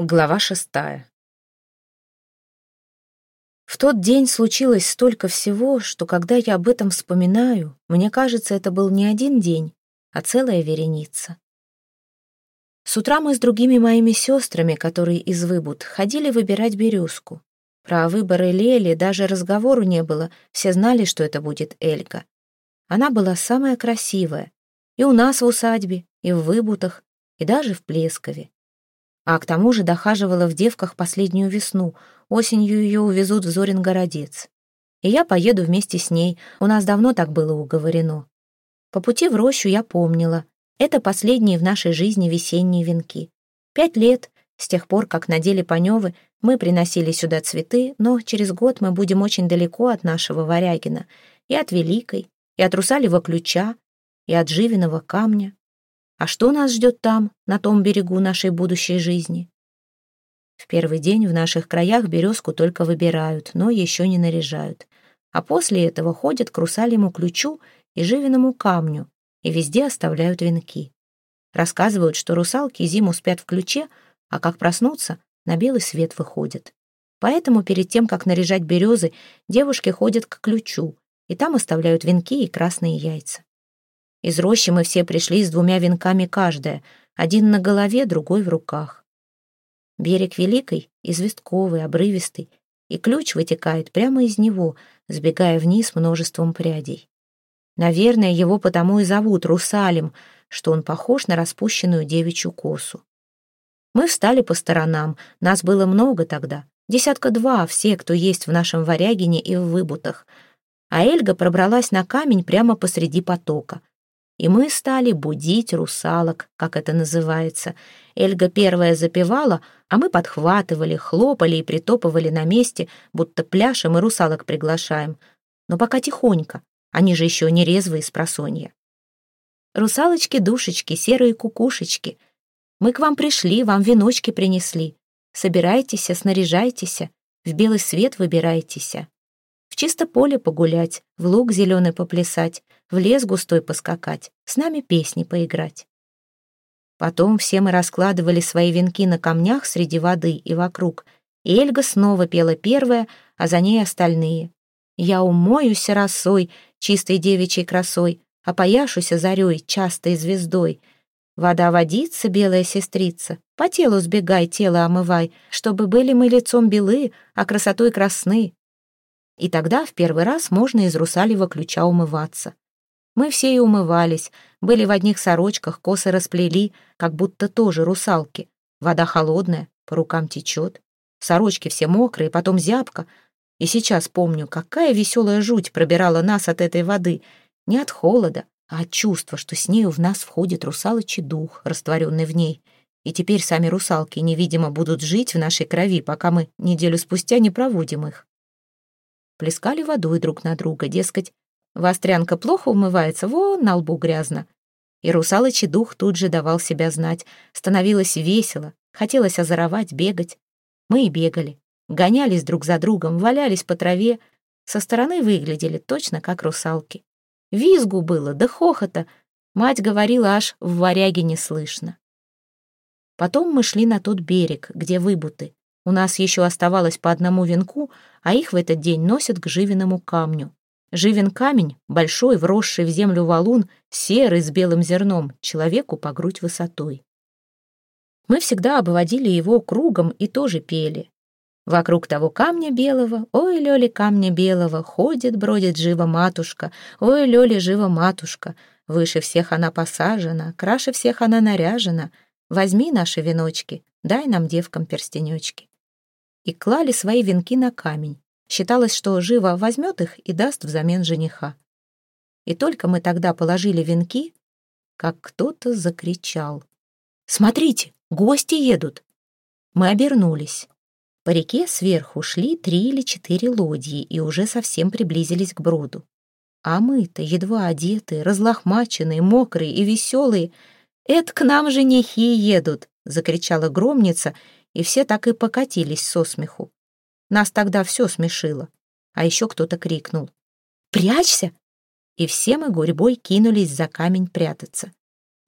Глава шестая. В тот день случилось столько всего, что когда я об этом вспоминаю, мне кажется, это был не один день, а целая вереница. С утра мы с другими моими сестрами, которые из Выбуд, ходили выбирать березку. Про выборы Лели даже разговору не было, все знали, что это будет Эльга. Она была самая красивая. И у нас в усадьбе, и в Выбутах, и даже в Плескове а к тому же дохаживала в девках последнюю весну. Осенью ее увезут в Зорин городец. И я поеду вместе с ней, у нас давно так было уговорено. По пути в рощу я помнила. Это последние в нашей жизни весенние венки. Пять лет, с тех пор, как надели паневы, мы приносили сюда цветы, но через год мы будем очень далеко от нашего Варягина, и от Великой, и от Русалева ключа, и от Живиного камня. А что нас ждет там, на том берегу нашей будущей жизни? В первый день в наших краях березку только выбирают, но еще не наряжают. А после этого ходят к русалиму ключу и живиному камню, и везде оставляют венки. Рассказывают, что русалки зиму спят в ключе, а как проснутся, на белый свет выходят. Поэтому перед тем, как наряжать березы, девушки ходят к ключу, и там оставляют венки и красные яйца. Из рощи мы все пришли с двумя венками каждая, один на голове, другой в руках. Берег Великой известковый, обрывистый, и ключ вытекает прямо из него, сбегая вниз множеством прядей. Наверное, его потому и зовут Русалим, что он похож на распущенную девичью косу. Мы встали по сторонам, нас было много тогда, десятка-два, все, кто есть в нашем Варягине и в Выбутах, а Эльга пробралась на камень прямо посреди потока и мы стали будить русалок, как это называется. Эльга первая запевала, а мы подхватывали, хлопали и притопывали на месте, будто пляшем и русалок приглашаем. Но пока тихонько, они же еще не резвые с просонья. Русалочки-душечки, серые кукушечки, мы к вам пришли, вам веночки принесли. Собирайтесь, снаряжайтесь, в белый свет выбирайтесь. Чисто поле погулять, в луг зеленый поплясать, в лес густой поскакать, с нами песни поиграть. Потом все мы раскладывали свои венки на камнях среди воды и вокруг, и Эльга снова пела первая, а за ней остальные. «Я умоюся росой, чистой девичьей красой, опояшуся зарей, частой звездой. Вода водится, белая сестрица, по телу сбегай, тело омывай, чтобы были мы лицом белы, а красотой красны, и тогда в первый раз можно из русалева ключа умываться. Мы все и умывались, были в одних сорочках, косы расплели, как будто тоже русалки. Вода холодная, по рукам течет. Сорочки все мокрые, потом зябко. И сейчас помню, какая веселая жуть пробирала нас от этой воды. Не от холода, а от чувства, что с нею в нас входит русалочий дух, растворенный в ней. И теперь сами русалки невидимо будут жить в нашей крови, пока мы неделю спустя не проводим их плескали водой друг на друга, дескать, «Вострянка плохо умывается, вон на лбу грязно». И русалочий дух тут же давал себя знать. Становилось весело, хотелось озоровать, бегать. Мы и бегали, гонялись друг за другом, валялись по траве. Со стороны выглядели точно как русалки. Визгу было, да хохота. Мать говорила, аж в варяге не слышно. Потом мы шли на тот берег, где выбуты. У нас еще оставалось по одному венку, а их в этот день носят к живиному камню. Живен камень, большой, вросший в землю валун, серый с белым зерном, человеку по грудь высотой. Мы всегда обводили его кругом и тоже пели. Вокруг того камня белого, ой, Лёли, камня белого, ходит, бродит жива матушка, ой, Лёли, жива матушка, выше всех она посажена, краше всех она наряжена. Возьми наши веночки, дай нам девкам перстенечки и клали свои венки на камень. Считалось, что живо возьмет их и даст взамен жениха. И только мы тогда положили венки, как кто-то закричал. «Смотрите, гости едут!» Мы обернулись. По реке сверху шли три или четыре лодьи и уже совсем приблизились к броду. А мы-то, едва одетые, разлохмаченные, мокрые и веселые, «Это к нам женихи едут!» — закричала громница и все так и покатились со смеху. Нас тогда все смешило. А еще кто-то крикнул «Прячься!» И все мы гурьбой кинулись за камень прятаться.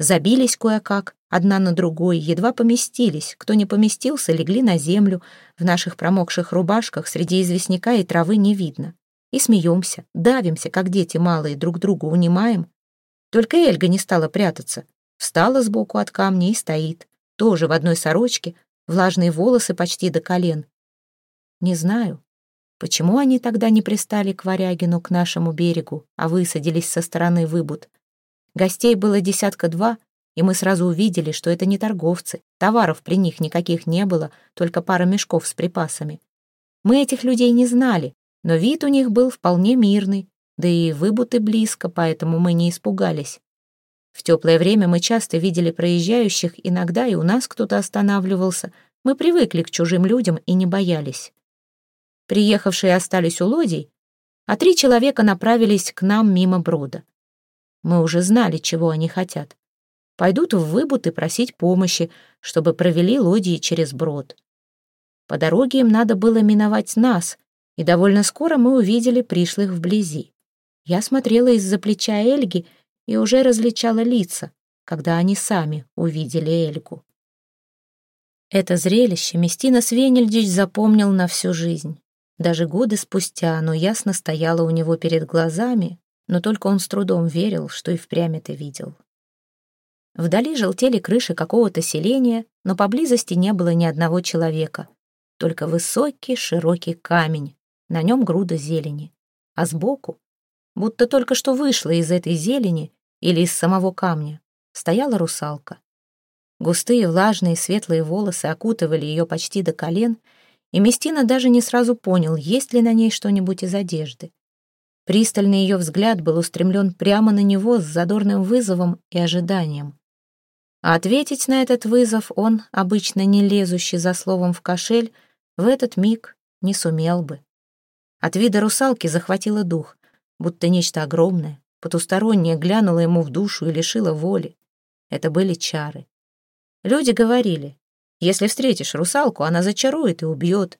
Забились кое-как, одна на другой, едва поместились. Кто не поместился, легли на землю. В наших промокших рубашках среди известняка и травы не видно. И смеемся, давимся, как дети малые, друг другу унимаем. Только Эльга не стала прятаться. Встала сбоку от камня и стоит. Тоже в одной сорочке, влажные волосы почти до колен. Не знаю, почему они тогда не пристали к Варягину, к нашему берегу, а высадились со стороны выбуд. Гостей было десятка два, и мы сразу увидели, что это не торговцы. Товаров при них никаких не было, только пара мешков с припасами. Мы этих людей не знали, но вид у них был вполне мирный, да и выбуты близко, поэтому мы не испугались. В теплое время мы часто видели проезжающих, иногда и у нас кто-то останавливался. Мы привыкли к чужим людям и не боялись. Приехавшие остались у лодей, а три человека направились к нам мимо брода. Мы уже знали, чего они хотят. Пойдут в выбут и просить помощи, чтобы провели лодии через брод. По дороге им надо было миновать нас, и довольно скоро мы увидели пришлых вблизи. Я смотрела из-за плеча Эльги и уже различала лица, когда они сами увидели Эльгу. Это зрелище Местина Свенельдич запомнил на всю жизнь. Даже годы спустя оно ясно стояло у него перед глазами, но только он с трудом верил, что и впрямь это видел. Вдали желтели крыши какого-то селения, но поблизости не было ни одного человека, только высокий широкий камень, на нем груда зелени, а сбоку будто только что вышла из этой зелени или из самого камня, стояла русалка. Густые, влажные, светлые волосы окутывали ее почти до колен, и Местина даже не сразу понял, есть ли на ней что-нибудь из одежды. Пристальный ее взгляд был устремлен прямо на него с задорным вызовом и ожиданием. А ответить на этот вызов он, обычно не лезущий за словом в кошель, в этот миг не сумел бы. От вида русалки захватило дух будто нечто огромное, потустороннее глянуло ему в душу и лишило воли. Это были чары. Люди говорили, если встретишь русалку, она зачарует и убьет.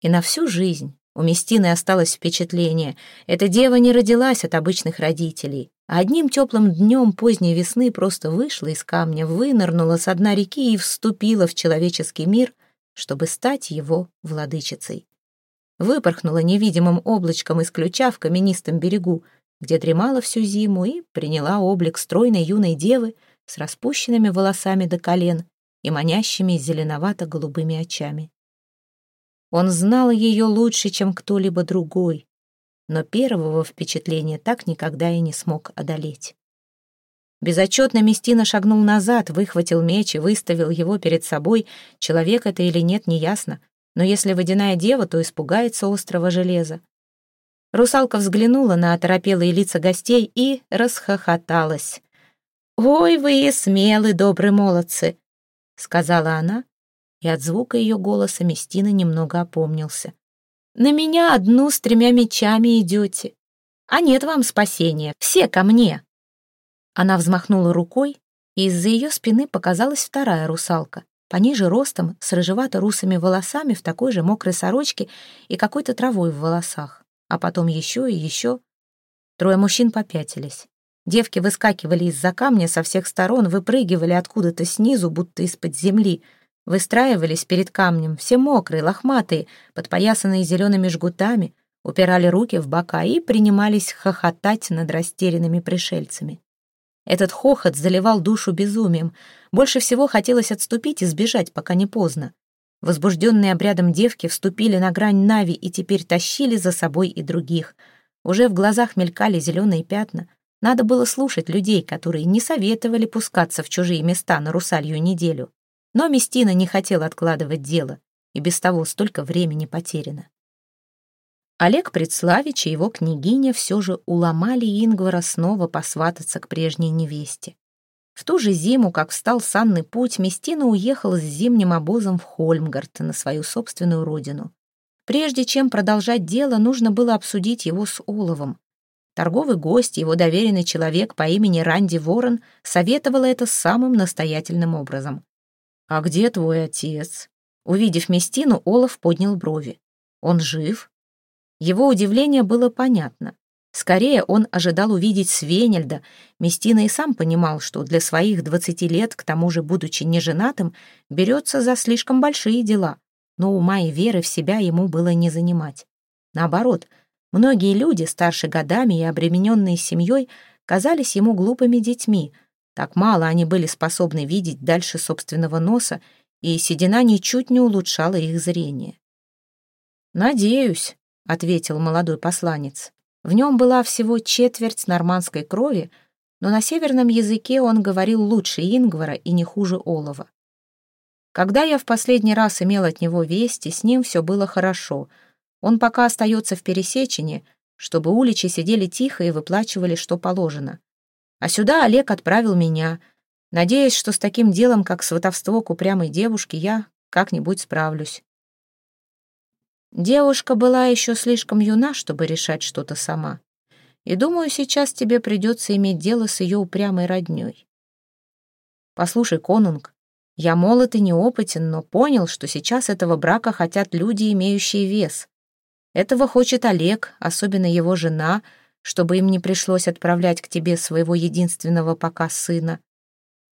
И на всю жизнь у Местины осталось впечатление, эта дева не родилась от обычных родителей, а одним теплым днем поздней весны просто вышла из камня, вынырнула с дна реки и вступила в человеческий мир, чтобы стать его владычицей выпорхнула невидимым облачком из ключа в каменистом берегу, где дремала всю зиму и приняла облик стройной юной девы с распущенными волосами до колен и манящими зеленовато-голубыми очами. Он знал ее лучше, чем кто-либо другой, но первого впечатления так никогда и не смог одолеть. Безотчетно Местина шагнул назад, выхватил меч и выставил его перед собой. Человек это или нет, неясно но если водяная дева, то испугается острого железа. Русалка взглянула на оторопелые лица гостей и расхохоталась. «Ой, вы смелые, добрые молодцы!» — сказала она, и от звука ее голоса Местина немного опомнился. «На меня одну с тремя мечами идете. А нет вам спасения, все ко мне!» Она взмахнула рукой, и из-за ее спины показалась вторая русалка пониже ростом, с рыжевато-русыми волосами в такой же мокрой сорочке и какой-то травой в волосах. А потом еще и еще. Трое мужчин попятились. Девки выскакивали из-за камня со всех сторон, выпрыгивали откуда-то снизу, будто из-под земли, выстраивались перед камнем, все мокрые, лохматые, подпоясанные зелеными жгутами, упирали руки в бока и принимались хохотать над растерянными пришельцами. Этот хохот заливал душу безумием. Больше всего хотелось отступить и сбежать, пока не поздно. Возбужденные обрядом девки вступили на грань Нави и теперь тащили за собой и других. Уже в глазах мелькали зеленые пятна. Надо было слушать людей, которые не советовали пускаться в чужие места на русалью неделю. Но Местина не хотел откладывать дело, и без того столько времени потеряно. Олег Предславич и его княгиня все же уломали Ингвара снова посвататься к прежней невесте. В ту же зиму, как встал санный путь, Местина уехал с зимним обозом в Хольмгард на свою собственную родину. Прежде чем продолжать дело, нужно было обсудить его с Оловом. Торговый гость, его доверенный человек по имени Ранди Ворон, советовал это самым настоятельным образом. «А где твой отец?» Увидев Местину, Олов поднял брови. «Он жив?» Его удивление было понятно. Скорее он ожидал увидеть Свенельда. Местина и сам понимал, что для своих двадцати лет, к тому же будучи неженатым, берется за слишком большие дела. Но ума и веры в себя ему было не занимать. Наоборот, многие люди, старше годами и обремененные семьей, казались ему глупыми детьми. Так мало они были способны видеть дальше собственного носа, и седина ничуть не улучшала их зрение. «Надеюсь», — ответил молодой посланец. В нем была всего четверть нормандской крови, но на северном языке он говорил лучше Ингвара и не хуже Олова. Когда я в последний раз имел от него вести, с ним все было хорошо. Он пока остается в пересечении, чтобы уличи сидели тихо и выплачивали, что положено. А сюда Олег отправил меня, надеясь, что с таким делом, как сватовство к упрямой девушке, я как-нибудь справлюсь. Девушка была еще слишком юна, чтобы решать что-то сама. И думаю, сейчас тебе придется иметь дело с ее упрямой родней. Послушай, конунг, я молод и неопытен, но понял, что сейчас этого брака хотят люди, имеющие вес. Этого хочет Олег, особенно его жена, чтобы им не пришлось отправлять к тебе своего единственного пока сына.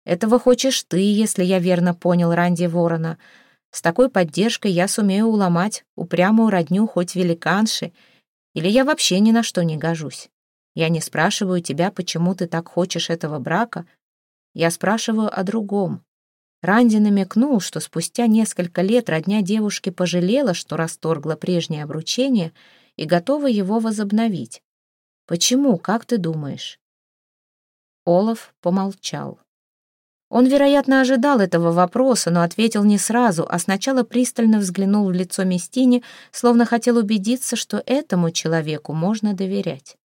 Этого хочешь ты, если я верно понял Ранди Ворона — с такой поддержкой я сумею уломать упрямую родню хоть великанши, или я вообще ни на что не гожусь. Я не спрашиваю тебя, почему ты так хочешь этого брака. Я спрашиваю о другом. Ранди намекнул, что спустя несколько лет родня девушки пожалела, что расторгла прежнее обручение и готова его возобновить. Почему, как ты думаешь? Олаф помолчал. Он, вероятно, ожидал этого вопроса, но ответил не сразу, а сначала пристально взглянул в лицо Местине, словно хотел убедиться, что этому человеку можно доверять.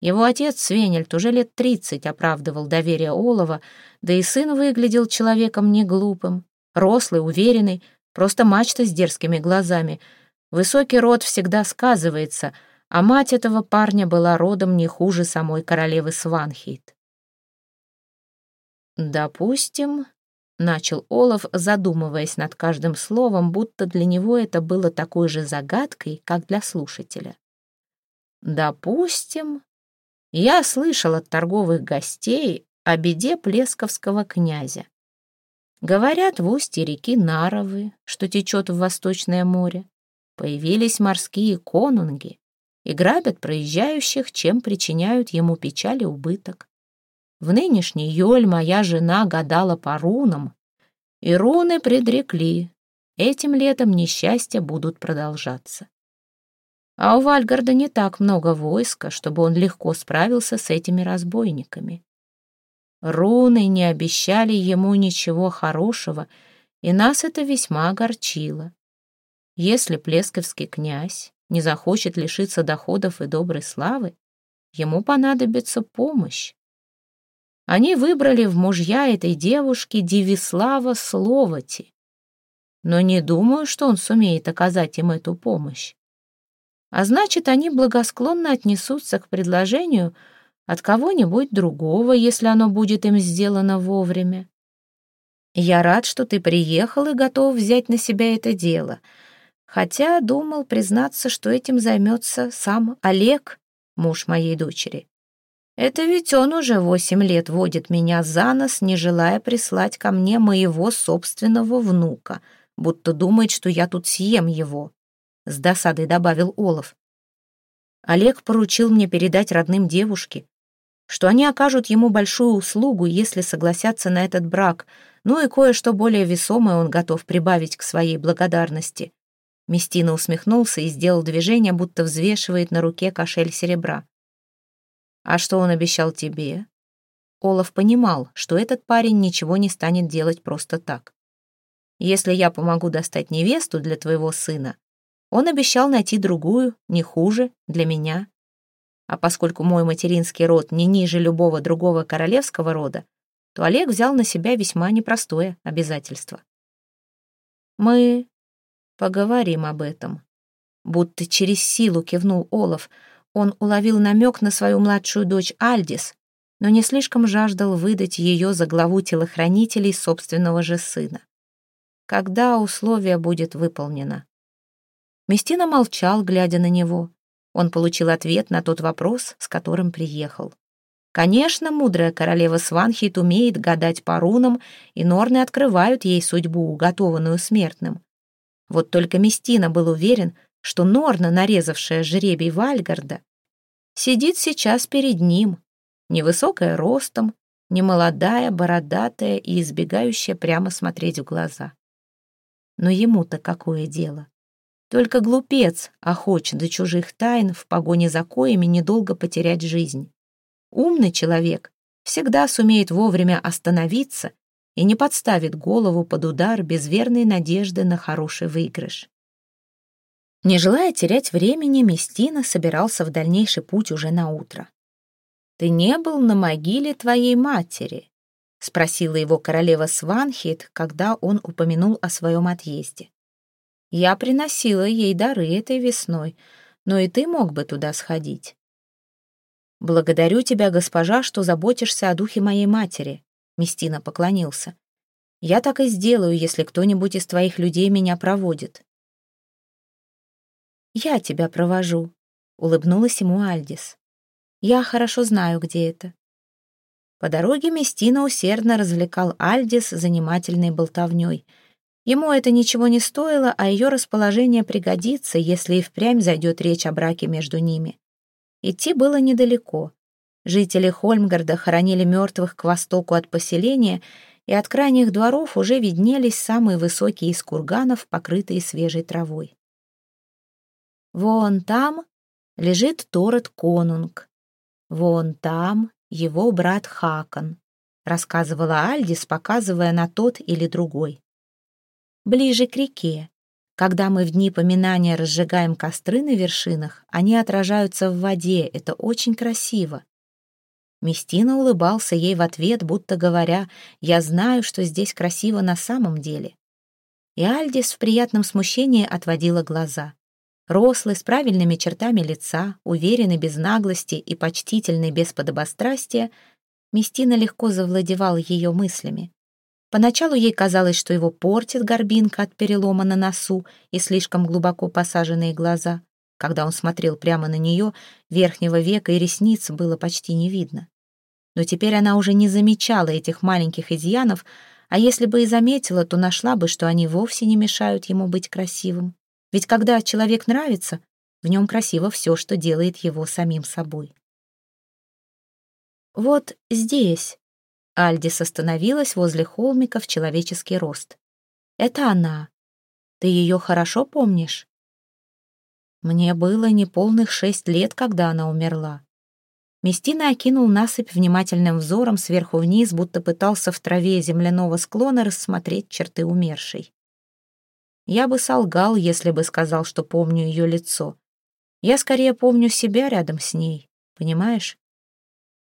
Его отец Свенельд уже лет тридцать оправдывал доверие Олова, да и сын выглядел человеком не глупым, рослый, уверенный, просто мачта с дерзкими глазами. Высокий род всегда сказывается, а мать этого парня была родом не хуже самой королевы Сванхейт. «Допустим», — начал Олаф, задумываясь над каждым словом, будто для него это было такой же загадкой, как для слушателя. «Допустим, я слышал от торговых гостей о беде плесковского князя. Говорят, в устье реки Наровы, что течет в Восточное море, появились морские конунги и грабят проезжающих, чем причиняют ему печаль и убыток. В нынешний Йоль моя жена гадала по рунам, и руны предрекли, этим летом несчастья будут продолжаться. А у Вальгарда не так много войска, чтобы он легко справился с этими разбойниками. Руны не обещали ему ничего хорошего, и нас это весьма огорчило. Если плесковский князь не захочет лишиться доходов и доброй славы, ему понадобится помощь. Они выбрали в мужья этой девушки Дивислава Словати. Но не думаю, что он сумеет оказать им эту помощь. А значит, они благосклонно отнесутся к предложению от кого-нибудь другого, если оно будет им сделано вовремя. Я рад, что ты приехал и готов взять на себя это дело, хотя думал признаться, что этим займется сам Олег, муж моей дочери. Это ведь он уже восемь лет водит меня за нос, не желая прислать ко мне моего собственного внука, будто думает, что я тут съем его. С досадой добавил Олаф. Олег поручил мне передать родным девушке, что они окажут ему большую услугу, если согласятся на этот брак, ну и кое-что более весомое он готов прибавить к своей благодарности. Местина усмехнулся и сделал движение, будто взвешивает на руке кошель серебра. А что он обещал тебе? Олаф понимал, что этот парень ничего не станет делать просто так. Если я помогу достать невесту для твоего сына, он обещал найти другую, не хуже, для меня. А поскольку мой материнский род не ниже любого другого королевского рода, то Олег взял на себя весьма непростое обязательство. Мы поговорим об этом. Будто через силу кивнул Олаф, он уловил намек на свою младшую дочь Альдис, но не слишком жаждал выдать ее за главу телохранителей собственного же сына. Когда условие будет выполнено? Местина молчал, глядя на него. Он получил ответ на тот вопрос, с которым приехал. Конечно, мудрая королева Сванхит умеет гадать по рунам, и норны открывают ей судьбу, уготованную смертным. Вот только Местина был уверен, что Норна, нарезавшая жребий Вальгарда, сидит сейчас перед ним, невысокая ростом, немолодая, бородатая и избегающая прямо смотреть в глаза. Но ему-то какое дело? Только глупец охоч до чужих тайн в погоне за коями недолго потерять жизнь. Умный человек всегда сумеет вовремя остановиться и не подставит голову под удар без верной надежды на хороший выигрыш. Не желая терять времени, Местина собирался в дальнейший путь уже на утро. «Ты не был на могиле твоей матери?» — спросила его королева Сванхит, когда он упомянул о своем отъезде. «Я приносила ей дары этой весной, но и ты мог бы туда сходить. «Благодарю тебя, госпожа, что заботишься о духе моей матери», — Местина поклонился. «Я так и сделаю, если кто-нибудь из твоих людей меня проводит». «Я тебя провожу», — улыбнулась ему Альдис. «Я хорошо знаю, где это». По дороге Местина усердно развлекал Альдис занимательной болтовней. Ему это ничего не стоило, а ее расположение пригодится, если и впрямь зайдет речь о браке между ними. Идти было недалеко. Жители Хольмгарда хоронили мертвых к востоку от поселения, и от крайних дворов уже виднелись самые высокие из курганов, покрытые свежей травой. Вон там лежит Торет Конунг. Вон там его брат Хакон, рассказывала Альдис, показывая на тот или другой. Ближе к реке, когда мы в дни поминания разжигаем костры на вершинах, они отражаются в воде, это очень красиво. Местина улыбался ей в ответ, будто говоря, «Я знаю, что здесь красиво на самом деле». И Альдис в приятном смущении отводила глаза. Рослый, с правильными чертами лица, уверенный без наглости и почтительный без подобострастия, Местина легко завладевал ее мыслями. Поначалу ей казалось, что его портит горбинка от перелома на носу и слишком глубоко посаженные глаза. Когда он смотрел прямо на нее, верхнего века и ресниц было почти не видно. Но теперь она уже не замечала этих маленьких изъянов, а если бы и заметила, то нашла бы, что они вовсе не мешают ему быть красивым. Ведь когда человек нравится, в нем красиво все, что делает его самим собой. Вот здесь, Альдис остановилась возле холмика в человеческий рост. «Это она. Ты ее хорошо помнишь?» Мне было неполных шесть лет, когда она умерла. Местина окинул насыпь внимательным взором сверху вниз, будто пытался в траве земляного склона рассмотреть черты умершей. Я бы солгал, если бы сказал, что помню ее лицо. Я скорее помню себя рядом с ней, понимаешь?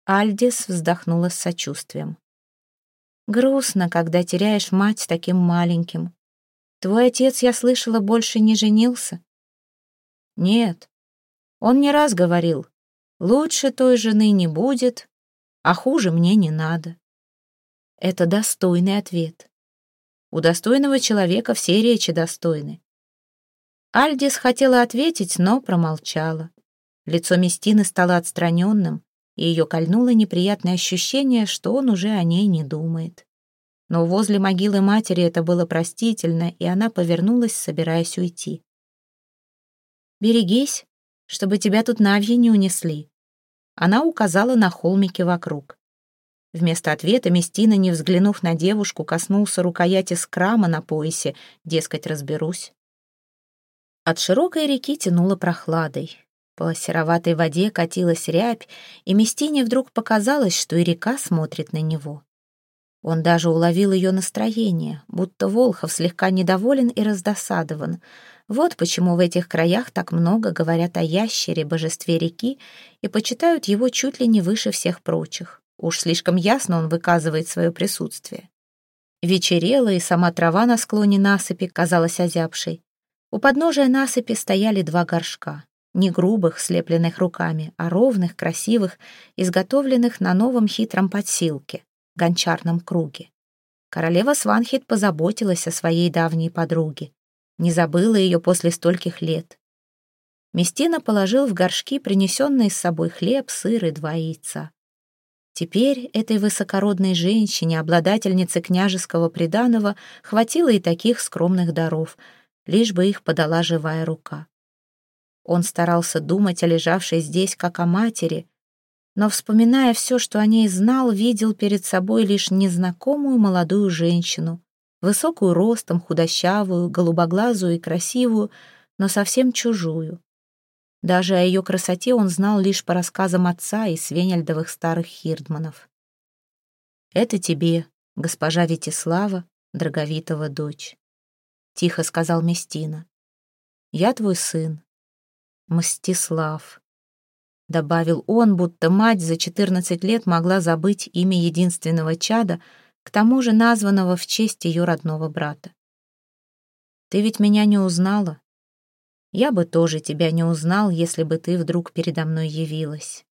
Альдис вздохнула с сочувствием. «Грустно, когда теряешь мать таким маленьким. Твой отец, я слышала, больше не женился?» «Нет. Он не раз говорил, лучше той жены не будет, а хуже мне не надо». Это достойный ответ. У достойного человека все речи достойны. Альдис хотела ответить, но промолчала. Лицо Местины стало отстраненным, и ее кольнуло неприятное ощущение, что он уже о ней не думает. Но возле могилы матери это было простительно, и она повернулась, собираясь уйти. «Берегись, чтобы тебя тут навьи не унесли». Она указала на холмики вокруг. Вместо ответа Местина, не взглянув на девушку, коснулся рукояти скрама на поясе, дескать, разберусь. От широкой реки тянуло прохладой. По сероватой воде катилась рябь, и Местине вдруг показалось, что и река смотрит на него. Он даже уловил ее настроение, будто Волхов слегка недоволен и раздосадован. Вот почему в этих краях так много говорят о ящере, божестве реки, и почитают его чуть ли не выше всех прочих. Уж слишком ясно он выказывает свое присутствие. Вечерело, и сама трава на склоне насыпи казалась озябшей. У подножия насыпи стояли два горшка не грубых, слепленных руками, а ровных, красивых, изготовленных на новом хитром подсилке, гончарном круге. Королева Сванхит позаботилась о своей давней подруге, не забыла ее после стольких лет. Местина положил в горшки принесенный с собой хлеб, сыр и два яйца. Теперь этой высокородной женщине, обладательнице княжеского приданого, хватило и таких скромных даров, лишь бы их подала живая рука. Он старался думать о лежавшей здесь как о матери, но, вспоминая все, что о ней знал, видел перед собой лишь незнакомую молодую женщину, высокую ростом, худощавую, голубоглазую и красивую, но совсем чужую. Даже о ее красоте он знал лишь по рассказам отца и свенельдовых старых хирдманов. «Это тебе, госпожа Витислава, драговитова дочь», — тихо сказал Местина. «Я твой сын, Мстислав», — добавил он, будто мать за четырнадцать лет могла забыть имя единственного чада, к тому же названного в честь ее родного брата. «Ты ведь меня не узнала?» Я бы тоже тебя не узнал, если бы ты вдруг передо мной явилась.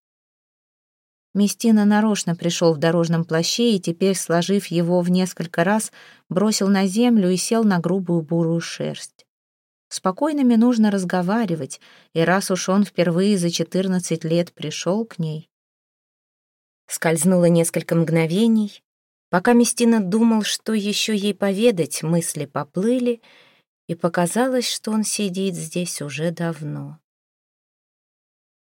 Местина нарочно пришел в дорожном плаще и теперь, сложив его в несколько раз, бросил на землю и сел на грубую бурую шерсть. Спокойными нужно разговаривать, и раз уж он впервые за четырнадцать лет пришел к ней. Скользнуло несколько мгновений. Пока Местина думал, что еще ей поведать, мысли поплыли — и показалось, что он сидит здесь уже давно.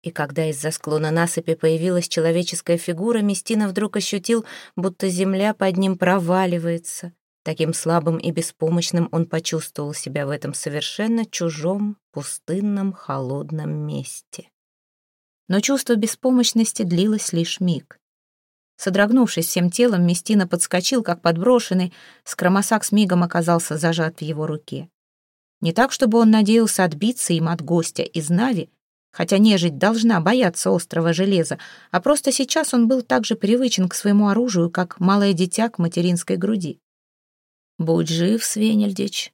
И когда из-за склона насыпи появилась человеческая фигура, Местина вдруг ощутил, будто земля под ним проваливается. Таким слабым и беспомощным он почувствовал себя в этом совершенно чужом, пустынном, холодном месте. Но чувство беспомощности длилось лишь миг. Содрогнувшись всем телом, Местина подскочил, как подброшенный, скромосак с мигом оказался зажат в его руке. Не так, чтобы он надеялся отбиться им от гостя из Нави, хотя нежить должна бояться острого железа, а просто сейчас он был так же привычен к своему оружию, как малое дитя к материнской груди. «Будь жив, Свенельдич!»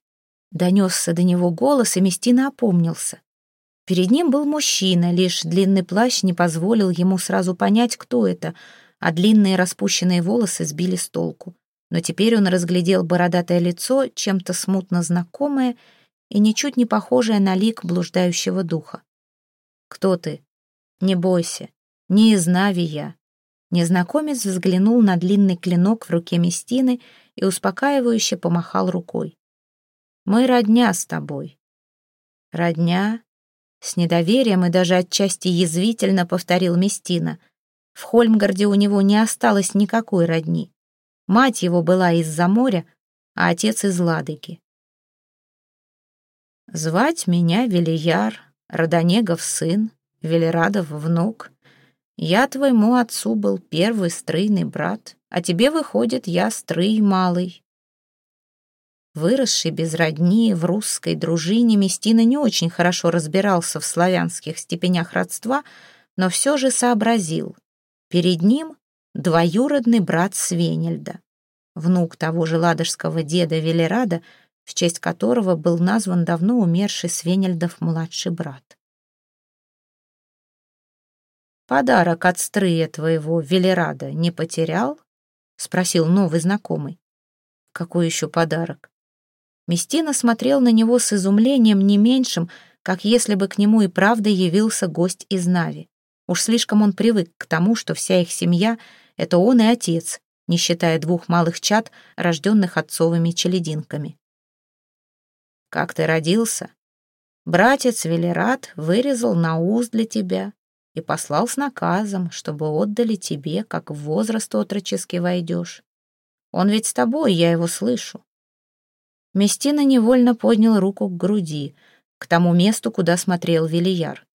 Донесся до него голос, и Местина опомнился. Перед ним был мужчина, лишь длинный плащ не позволил ему сразу понять, кто это, а длинные распущенные волосы сбили с толку. Но теперь он разглядел бородатое лицо, чем-то смутно знакомое, и ничуть не похожая на лик блуждающего духа. «Кто ты? Не бойся, не из Нави я». Незнакомец взглянул на длинный клинок в руке Местины и успокаивающе помахал рукой. «Мы родня с тобой». «Родня?» С недоверием и даже отчасти язвительно повторил Местина. В Хольмгарде у него не осталось никакой родни. Мать его была из-за моря, а отец из Ладыги. Звать меня Велияр, Родонегов сын, Велерадов внук. Я твоему отцу был первый стройный брат, а тебе, выходит, я стрый малый. Выросший без родни в русской дружине, Местина не очень хорошо разбирался в славянских степенях родства, но все же сообразил. Перед ним двоюродный брат Свенельда, внук того же ладожского деда Велерада — в честь которого был назван давно умерший Свенельдов младший брат. «Подарок от стрыя твоего Велерада не потерял?» — спросил новый знакомый. «Какой еще подарок?» Местина смотрел на него с изумлением не меньшим, как если бы к нему и правда явился гость из Нави. Уж слишком он привык к тому, что вся их семья — это он и отец, не считая двух малых чад, рожденных отцовыми челединками. Как ты родился? Братец Велерат вырезал на уз для тебя и послал с наказом, чтобы отдали тебе, как в возраст отрочески войдешь. Он ведь с тобой, я его слышу. Местина невольно поднял руку к груди, к тому месту, куда смотрел Велияр.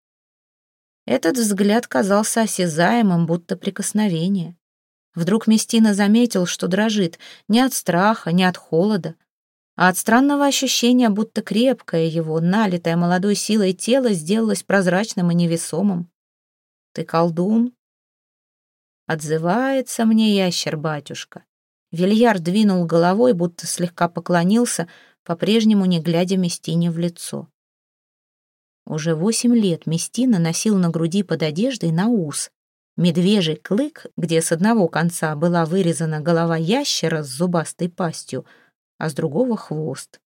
Этот взгляд казался осязаемым, будто прикосновение. Вдруг Местина заметил, что дрожит не от страха, не от холода, а от странного ощущения, будто крепкое его, налитое молодой силой тело сделалось прозрачным и невесомым. «Ты колдун?» «Отзывается мне ящер-батюшка». Вильяр двинул головой, будто слегка поклонился, по-прежнему не глядя Местине в лицо. Уже восемь лет Местина носил на груди под одеждой наус. Медвежий клык, где с одного конца была вырезана голова ящера с зубастой пастью — а с другого — хвост.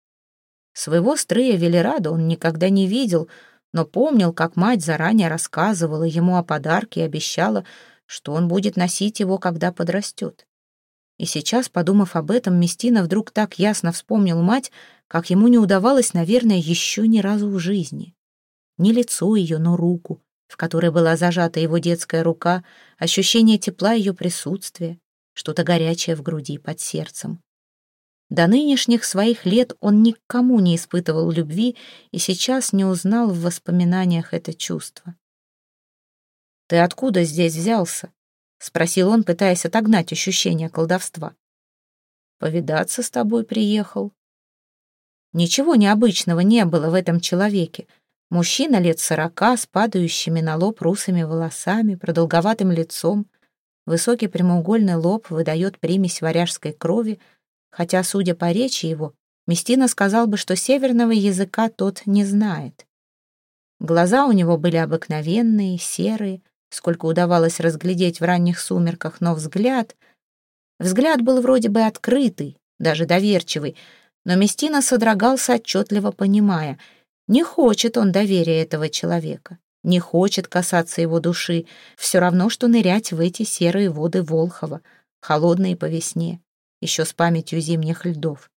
Своего стрыя Велерада он никогда не видел, но помнил, как мать заранее рассказывала ему о подарке и обещала, что он будет носить его, когда подрастет. И сейчас, подумав об этом, Местина вдруг так ясно вспомнил мать, как ему не удавалось, наверное, еще ни разу в жизни. Не лицо ее, но руку, в которой была зажата его детская рука, ощущение тепла ее присутствия, что-то горячее в груди, под сердцем. До нынешних своих лет он никому не испытывал любви и сейчас не узнал в воспоминаниях это чувство. «Ты откуда здесь взялся?» — спросил он, пытаясь отогнать ощущение колдовства. «Повидаться с тобой приехал». Ничего необычного не было в этом человеке. Мужчина лет сорока с падающими на лоб русыми волосами, продолговатым лицом. Высокий прямоугольный лоб выдает примесь варяжской крови, хотя, судя по речи его, Местина сказал бы, что северного языка тот не знает. Глаза у него были обыкновенные, серые, сколько удавалось разглядеть в ранних сумерках, но взгляд... Взгляд был вроде бы открытый, даже доверчивый, но Местина содрогался, отчетливо понимая, не хочет он доверия этого человека, не хочет касаться его души, все равно, что нырять в эти серые воды Волхова, холодные по весне еще с памятью зимних льдов.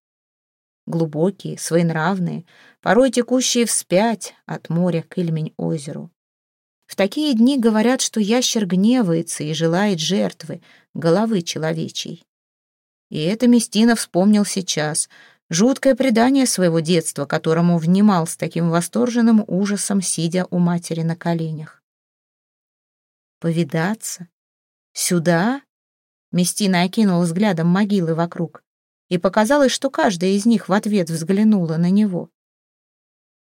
Глубокие, своенравные, порой текущие вспять от моря к Ильмень-озеру. В такие дни говорят, что ящер гневается и желает жертвы, головы человечьей. И это Местина вспомнил сейчас, жуткое предание своего детства, которому внимал с таким восторженным ужасом, сидя у матери на коленях. «Повидаться? Сюда?» Местина окинула взглядом могилы вокруг, и показалось, что каждая из них в ответ взглянула на него.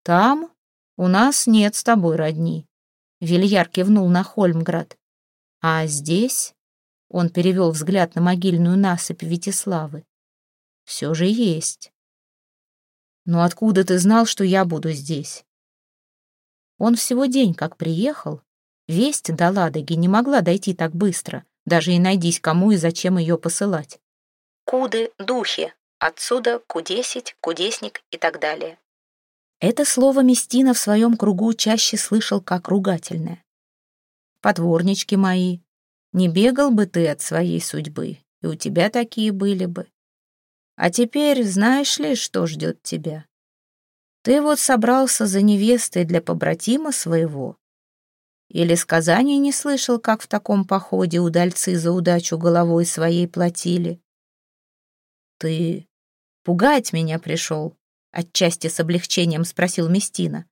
«Там у нас нет с тобой родни», — Вильяр кивнул на Хольмград. «А здесь...» — он перевел взгляд на могильную насыпь Витиславы. «Все же есть». «Но откуда ты знал, что я буду здесь?» Он всего день как приехал. Весть до Ладоги не могла дойти так быстро даже и найдись кому и зачем ее посылать. Куды — духи, отсюда кудесить, кудесник и так далее. Это слово Местина в своем кругу чаще слышал как ругательное. «Подворнички мои, не бегал бы ты от своей судьбы, и у тебя такие были бы. А теперь знаешь ли, что ждет тебя? Ты вот собрался за невестой для побратима своего, или сказаний не слышал, как в таком походе удальцы за удачу головой своей платили? Ты пугать меня пришел? Отчасти с облегчением спросил Местина.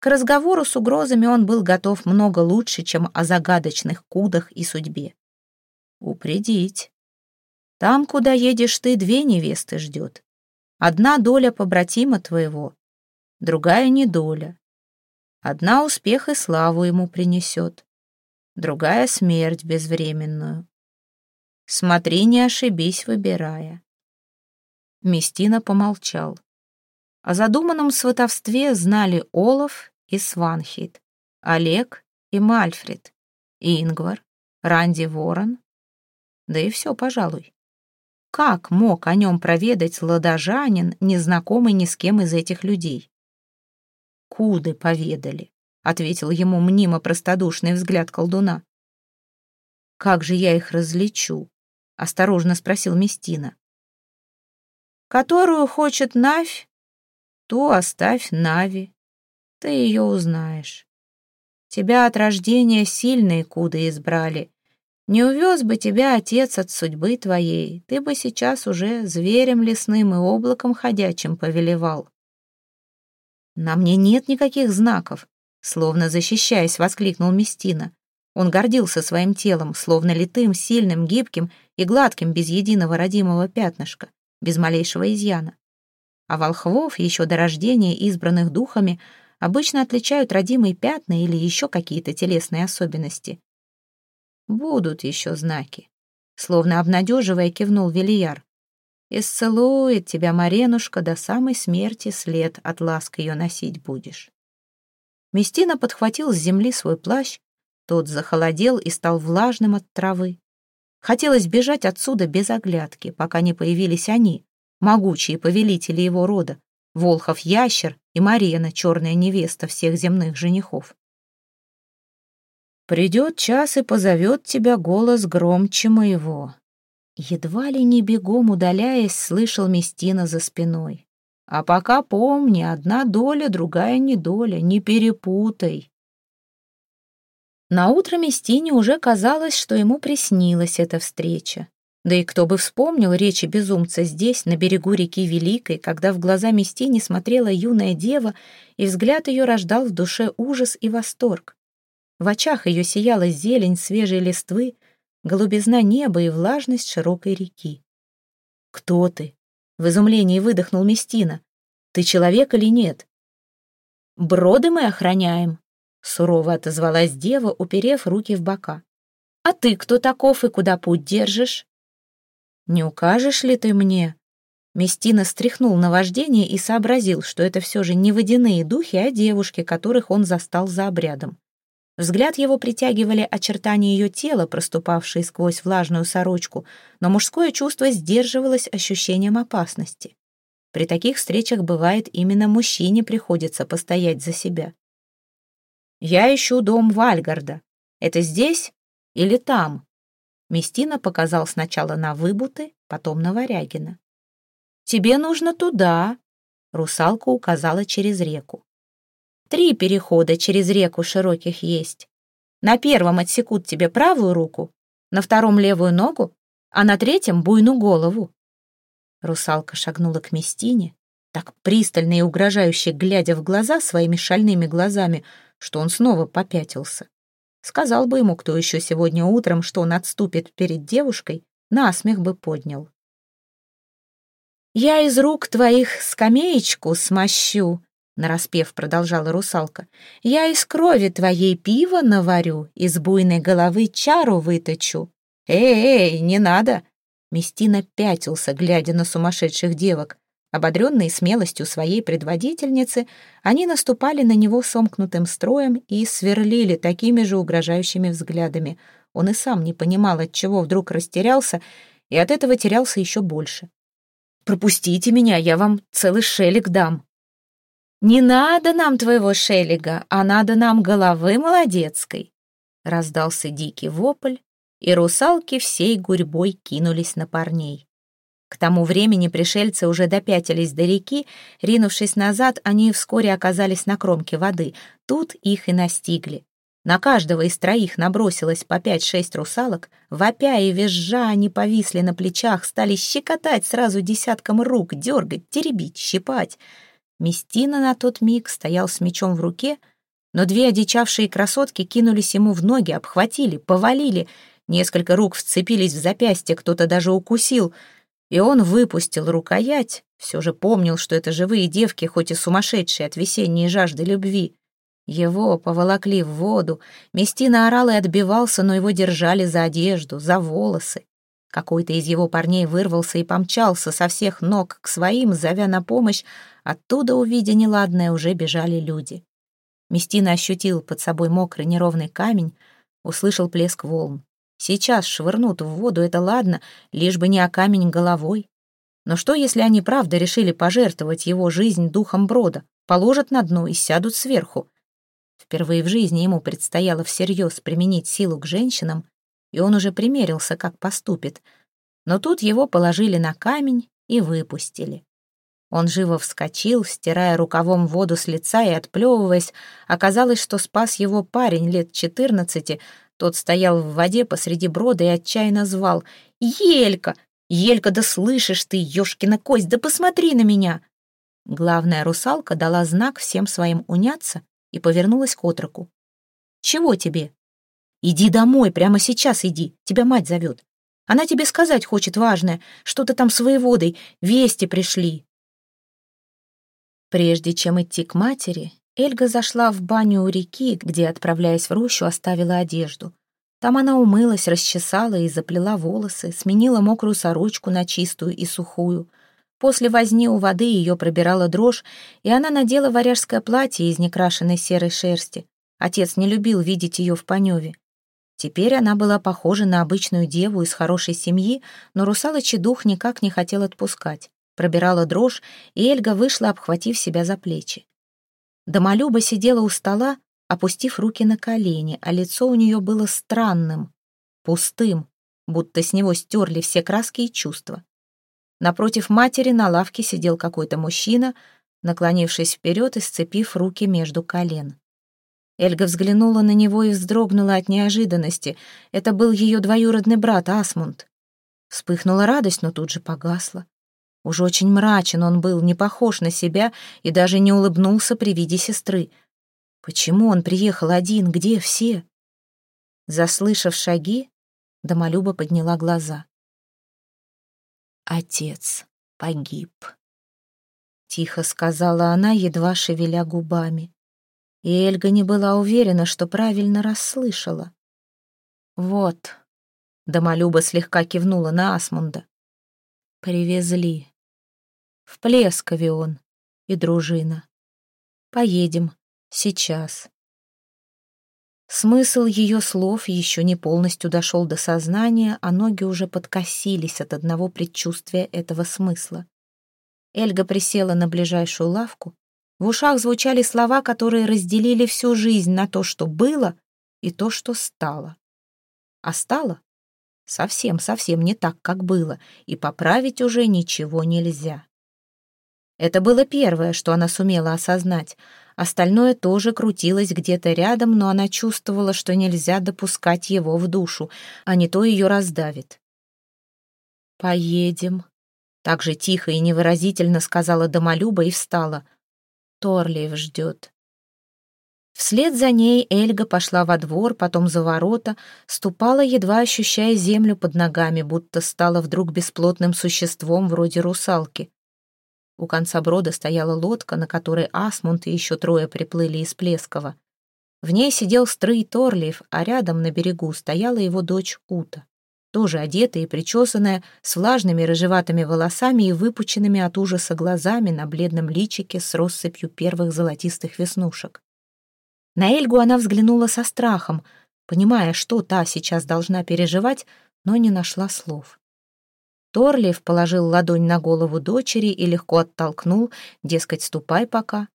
К разговору с угрозами он был готов много лучше, чем о загадочных кудах и судьбе. Упредить. Там, куда едешь ты, две невесты ждет. Одна доля побратима твоего, другая недоля. Одна успех и славу ему принесет, другая — смерть безвременную. Смотри, не ошибись, выбирая. Местина помолчал. О задуманном сватовстве знали Олаф и Сванхит, Олег и Мальфред, Ингвар, Ранди Ворон, да и все, пожалуй. Как мог о нем проведать ладожанин, незнакомый ни с кем из этих людей? «Куды поведали», — ответил ему мнимо простодушный взгляд колдуна. «Как же я их различу?» — осторожно спросил Местина. «Которую хочет Навь, ту оставь Нави. Ты ее узнаешь. Тебя от рождения сильные куды избрали. Не увез бы тебя отец от судьбы твоей, ты бы сейчас уже зверем лесным и облаком ходячим повелевал. «На мне нет никаких знаков», — словно защищаясь, воскликнул Местина. Он гордился своим телом, словно литым, сильным, гибким и гладким, без единого родимого пятнышка, без малейшего изъяна. А волхвов, еще до рождения избранных духами, обычно отличают родимые пятна или еще какие-то телесные особенности. «Будут еще знаки», — словно обнадеживая кивнул Велияр. Исцелует тебя, Маренушка, до самой смерти след от ласк ее носить будешь. Местина подхватил с земли свой плащ, тот захолодел и стал влажным от травы. Хотелось бежать отсюда без оглядки, пока не появились они, могучие повелители его рода, Волхов-ящер и Марена, черная невеста всех земных женихов. «Придет час и позовет тебя голос громче моего». Едва ли не бегом удаляясь, слышал Местина за спиной. «А пока помни, одна доля, другая недоля, не перепутай». На утро Местине уже казалось, что ему приснилась эта встреча. Да и кто бы вспомнил речи безумца здесь, на берегу реки Великой, когда в глаза Местине смотрела юная дева, и взгляд ее рождал в душе ужас и восторг. В очах ее сияла зелень свежей листвы, голубизна неба и влажность широкой реки. «Кто ты?» — в изумлении выдохнул Местина. «Ты человек или нет?» «Броды мы охраняем», — сурово отозвалась дева, уперев руки в бока. «А ты кто таков и куда путь держишь?» «Не укажешь ли ты мне?» Местина стряхнул на вождение и сообразил, что это все же не водяные духи, а девушки, которых он застал за обрядом. Взгляд его притягивали очертания ее тела, проступавшие сквозь влажную сорочку, но мужское чувство сдерживалось ощущением опасности. При таких встречах бывает именно мужчине приходится постоять за себя. «Я ищу дом Вальгарда. Это здесь или там?» Местина показал сначала на Выбуты, потом на Варягина. «Тебе нужно туда», — русалка указала через реку. «Три перехода через реку широких есть. На первом отсекут тебе правую руку, на втором — левую ногу, а на третьем — буйну голову». Русалка шагнула к Местине, так пристально и угрожающе глядя в глаза своими шальными глазами, что он снова попятился. Сказал бы ему, кто еще сегодня утром, что он отступит перед девушкой, насмех бы поднял. «Я из рук твоих скамеечку смощу», — нараспев продолжала русалка. «Я из крови твоей пиво наварю, из буйной головы чару выточу». «Эй, не надо!» Местина пятился, глядя на сумасшедших девок. Ободренные смелостью своей предводительницы, они наступали на него сомкнутым строем и сверлили такими же угрожающими взглядами. Он и сам не понимал, от чего вдруг растерялся, и от этого терялся еще больше. «Пропустите меня, я вам целый шелик дам». «Не надо нам твоего шелега, а надо нам головы молодецкой», — раздался дикий вопль, и русалки всей гурьбой кинулись на парней. К тому времени пришельцы уже допятились до реки, ринувшись назад, они вскоре оказались на кромке воды. Тут их и настигли. На каждого из троих набросилось по пять-шесть русалок. Вопя и визжа они повисли на плечах, стали щекотать сразу десятком рук, дергать, теребить, щипать. Местина на тот миг стоял с мечом в руке, но две одичавшие красотки кинулись ему в ноги, обхватили, повалили. Несколько рук вцепились в запястье, кто-то даже укусил — и он выпустил рукоять, все же помнил, что это живые девки, хоть и сумасшедшие от весенней жажды любви. Его поволокли в воду, Местина орал и отбивался, но его держали за одежду, за волосы. Какой-то из его парней вырвался и помчался со всех ног к своим, зовя на помощь. Оттуда, увидя неладное, уже бежали люди. Местина ощутил под собой мокрый неровный камень, услышал плеск волн. Сейчас швырнут в воду, это ладно, лишь бы не о камень головой. Но что, если они правда решили пожертвовать его жизнь духом брода, положат на дно и сядут сверху? Впервые в жизни ему предстояло всерьез применить силу к женщинам, и он уже примерился, как поступит. Но тут его положили на камень и выпустили. Он живо вскочил, стирая рукавом воду с лица и отплевываясь. Оказалось, что спас его парень лет четырнадцати, тот стоял в воде посреди брода и отчаянно звал. «Елька! Елька, да слышишь ты, ёшкина кость, да посмотри на меня!» Главная русалка дала знак всем своим уняться и повернулась к отроку. «Чего тебе?» «Иди домой, прямо сейчас иди, тебя мать зовет. Она тебе сказать хочет важное, что-то там с воеводой, вести пришли». Прежде чем идти к матери, Эльга зашла в баню у реки, где, отправляясь в рощу, оставила одежду. Там она умылась, расчесала и заплела волосы, сменила мокрую сорочку на чистую и сухую. После возни у воды ее пробирала дрожь, и она надела варяжское платье из некрашенной серой шерсти. Отец не любил видеть ее в паневе. Теперь она была похожа на обычную деву из хорошей семьи, но русалочий дух никак не хотел отпускать. Пробирала дрожь, и Эльга вышла, обхватив себя за плечи. Домолюба сидела у стола, опустив руки на колени, а лицо у нее было странным, пустым, будто с него стерли все краски и чувства. Напротив матери на лавке сидел какой-то мужчина, наклонившись вперед и сцепив руки между колен. Эльга взглянула на него и вздрогнула от неожиданности. Это был ее двоюродный брат Асмунд. Вспыхнула радость, но тут же погасла. Уж очень мрачен он был, не похож на себя и даже не улыбнулся при виде сестры. Почему он приехал один? Где все? Заслышав шаги, Домолюба подняла глаза. Отец погиб. Тихо сказала она, едва шевеля губами. И Эльга не была уверена, что правильно расслышала. «Вот», — Домолюба слегка кивнула на Асмунда. «Привезли. В Плескове он и дружина. Поедем сейчас». Смысл ее слов еще не полностью дошел до сознания, а ноги уже подкосились от одного предчувствия этого смысла. Эльга присела на ближайшую лавку. В ушах звучали слова, которые разделили всю жизнь на то, что было, и то, что стало. А стало совсем-совсем не так, как было, и поправить уже ничего нельзя. Это было первое, что она сумела осознать — Остальное тоже крутилось где-то рядом, но она чувствовала, что нельзя допускать его в душу, а не то ее раздавит. «Поедем», — так же тихо и невыразительно сказала Домолюба и встала. «Торлиев ждет». Вслед за ней Эльга пошла во двор, потом за ворота, ступала, едва ощущая землю под ногами, будто стала вдруг бесплотным существом вроде русалки. У конца брода стояла лодка, на которой Асмунд и еще трое приплыли из Плескова. В ней сидел Стрый Торлиев, а рядом на берегу стояла его дочь Ута, тоже одетая и причесанная, с влажными рыжеватыми волосами и выпученными от ужаса глазами на бледном личике с россыпью первых золотистых веснушек. На Эльгу она взглянула со страхом, понимая, что та сейчас должна переживать, но не нашла слов. Торлиев положил ладонь на голову дочери и легко оттолкнул, дескать, ступай пока.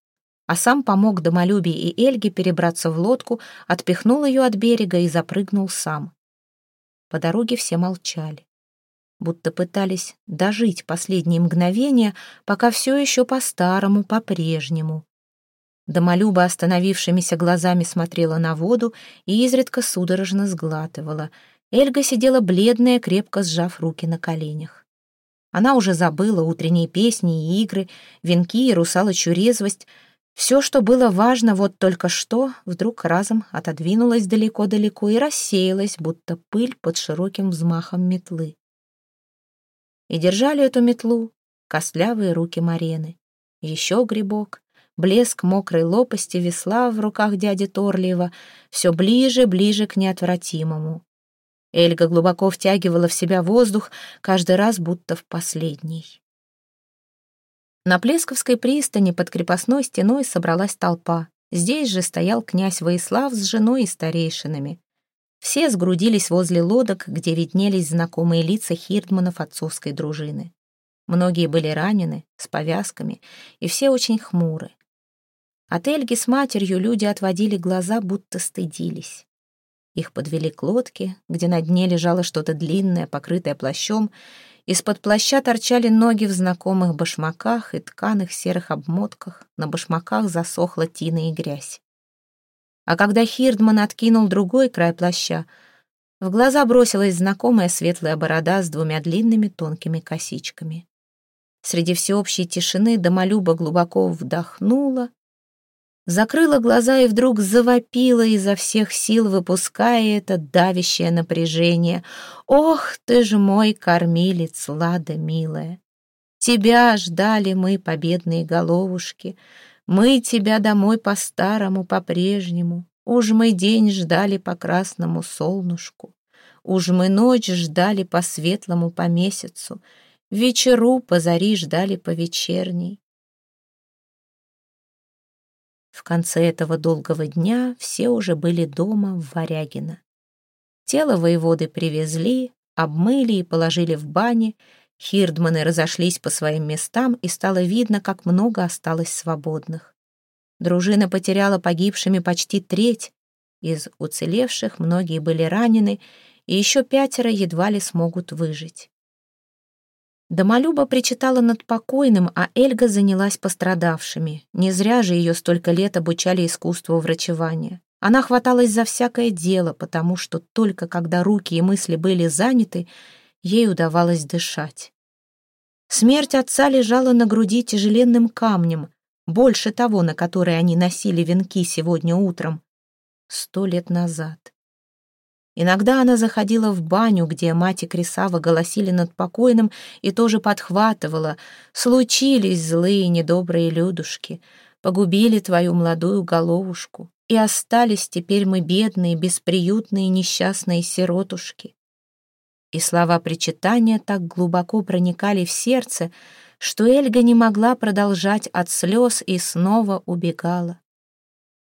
А сам помог Домолюбе и Эльге перебраться в лодку, отпихнул ее от берега и запрыгнул сам. По дороге все молчали, будто пытались дожить последние мгновения, пока все еще по-старому, по-прежнему. Домолюба остановившимися глазами смотрела на воду и изредка судорожно сглатывала — Эльга сидела бледная, крепко сжав руки на коленях. Она уже забыла утренние песни и игры, венки и русалочью резвость. Все, что было важно вот только что, вдруг разом отодвинулось далеко-далеко и рассеялось, будто пыль под широким взмахом метлы. И держали эту метлу костлявые руки Марены. Еще грибок, блеск мокрой лопасти весла в руках дяди Торлиева, все ближе, ближе к неотвратимому. Эльга глубоко втягивала в себя воздух, каждый раз будто в последний. На Плесковской пристани под крепостной стеной собралась толпа. Здесь же стоял князь Воислав с женой и старейшинами. Все сгрудились возле лодок, где виднелись знакомые лица хирдманов отцовской дружины. Многие были ранены, с повязками, и все очень хмуры. От Эльги с матерью люди отводили глаза, будто стыдились. Их подвели к лодке, где на дне лежало что-то длинное, покрытое плащом. Из-под плаща торчали ноги в знакомых башмаках и тканых серых обмотках. На башмаках засохла тина и грязь. А когда Хирдман откинул другой край плаща, в глаза бросилась знакомая светлая борода с двумя длинными тонкими косичками. Среди всеобщей тишины Домолюба глубоко вдохнула закрыла глаза и вдруг завопила изо всех сил, выпуская это давящее напряжение. «Ох ты ж мой кормилец, Лада милая! Тебя ждали мы, победные головушки, мы тебя домой по-старому, по-прежнему, уж мы день ждали по красному солнышку, уж мы ночь ждали по светлому, по месяцу, вечеру по зари ждали по вечерней, в конце этого долгого дня все уже были дома в Варягино. Тело воеводы привезли, обмыли и положили в бане, хирдманы разошлись по своим местам, и стало видно, как много осталось свободных. Дружина потеряла погибшими почти треть. Из уцелевших многие были ранены, и еще пятеро едва ли смогут выжить. Домолюба причитала над покойным, а Эльга занялась пострадавшими. Не зря же ее столько лет обучали искусству врачевания. Она хваталась за всякое дело, потому что только когда руки и мысли были заняты, ей удавалось дышать. Смерть отца лежала на груди тяжеленным камнем, больше того, на который они носили венки сегодня утром, сто лет назад. Иногда она заходила в баню, где мать и Крисава голосили над покойным, и тоже подхватывала. «Случились злые недобрые людушки, погубили твою молодую головушку, и остались теперь мы бедные, бесприютные, несчастные сиротушки». И слова причитания так глубоко проникали в сердце, что Эльга не могла продолжать от слез и снова убегала.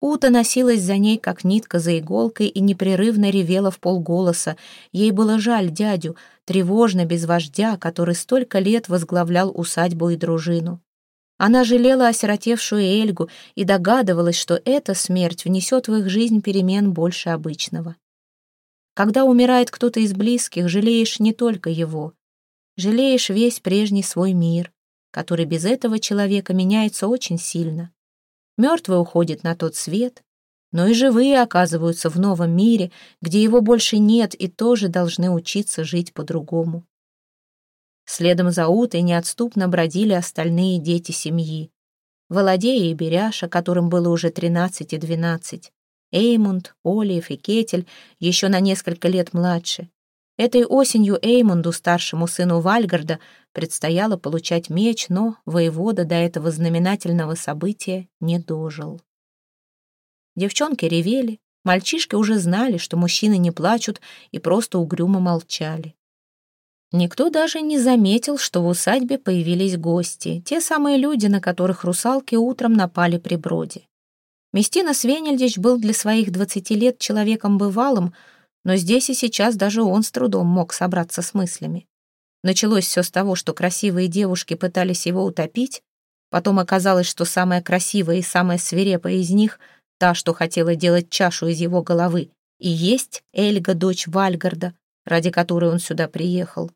Ута носилась за ней, как нитка за иголкой, и непрерывно ревела в полголоса. Ей было жаль дядю, тревожно, без вождя, который столько лет возглавлял усадьбу и дружину. Она жалела осиротевшую Эльгу и догадывалась, что эта смерть внесет в их жизнь перемен больше обычного. Когда умирает кто-то из близких, жалеешь не только его. Жалеешь весь прежний свой мир, который без этого человека меняется очень сильно. Мертвый уходит на тот свет, но и живые оказываются в новом мире, где его больше нет и тоже должны учиться жить по-другому. Следом за Утой неотступно бродили остальные дети семьи. Володея и Беряша, которым было уже 13 и 12, Эймунд, Олиев и Кетель, еще на несколько лет младше. Этой осенью Эймунду, старшему сыну Вальгарда, предстояло получать меч, но воевода до этого знаменательного события не дожил. Девчонки ревели, мальчишки уже знали, что мужчины не плачут и просто угрюмо молчали. Никто даже не заметил, что в усадьбе появились гости, те самые люди, на которых русалки утром напали при броде. Местина Свенельдич был для своих двадцати лет человеком бывалым, но здесь и сейчас даже он с трудом мог собраться с мыслями. Началось все с того, что красивые девушки пытались его утопить, потом оказалось, что самая красивая и самая свирепая из них, та, что хотела делать чашу из его головы, и есть Эльга, дочь Вальгарда, ради которой он сюда приехал.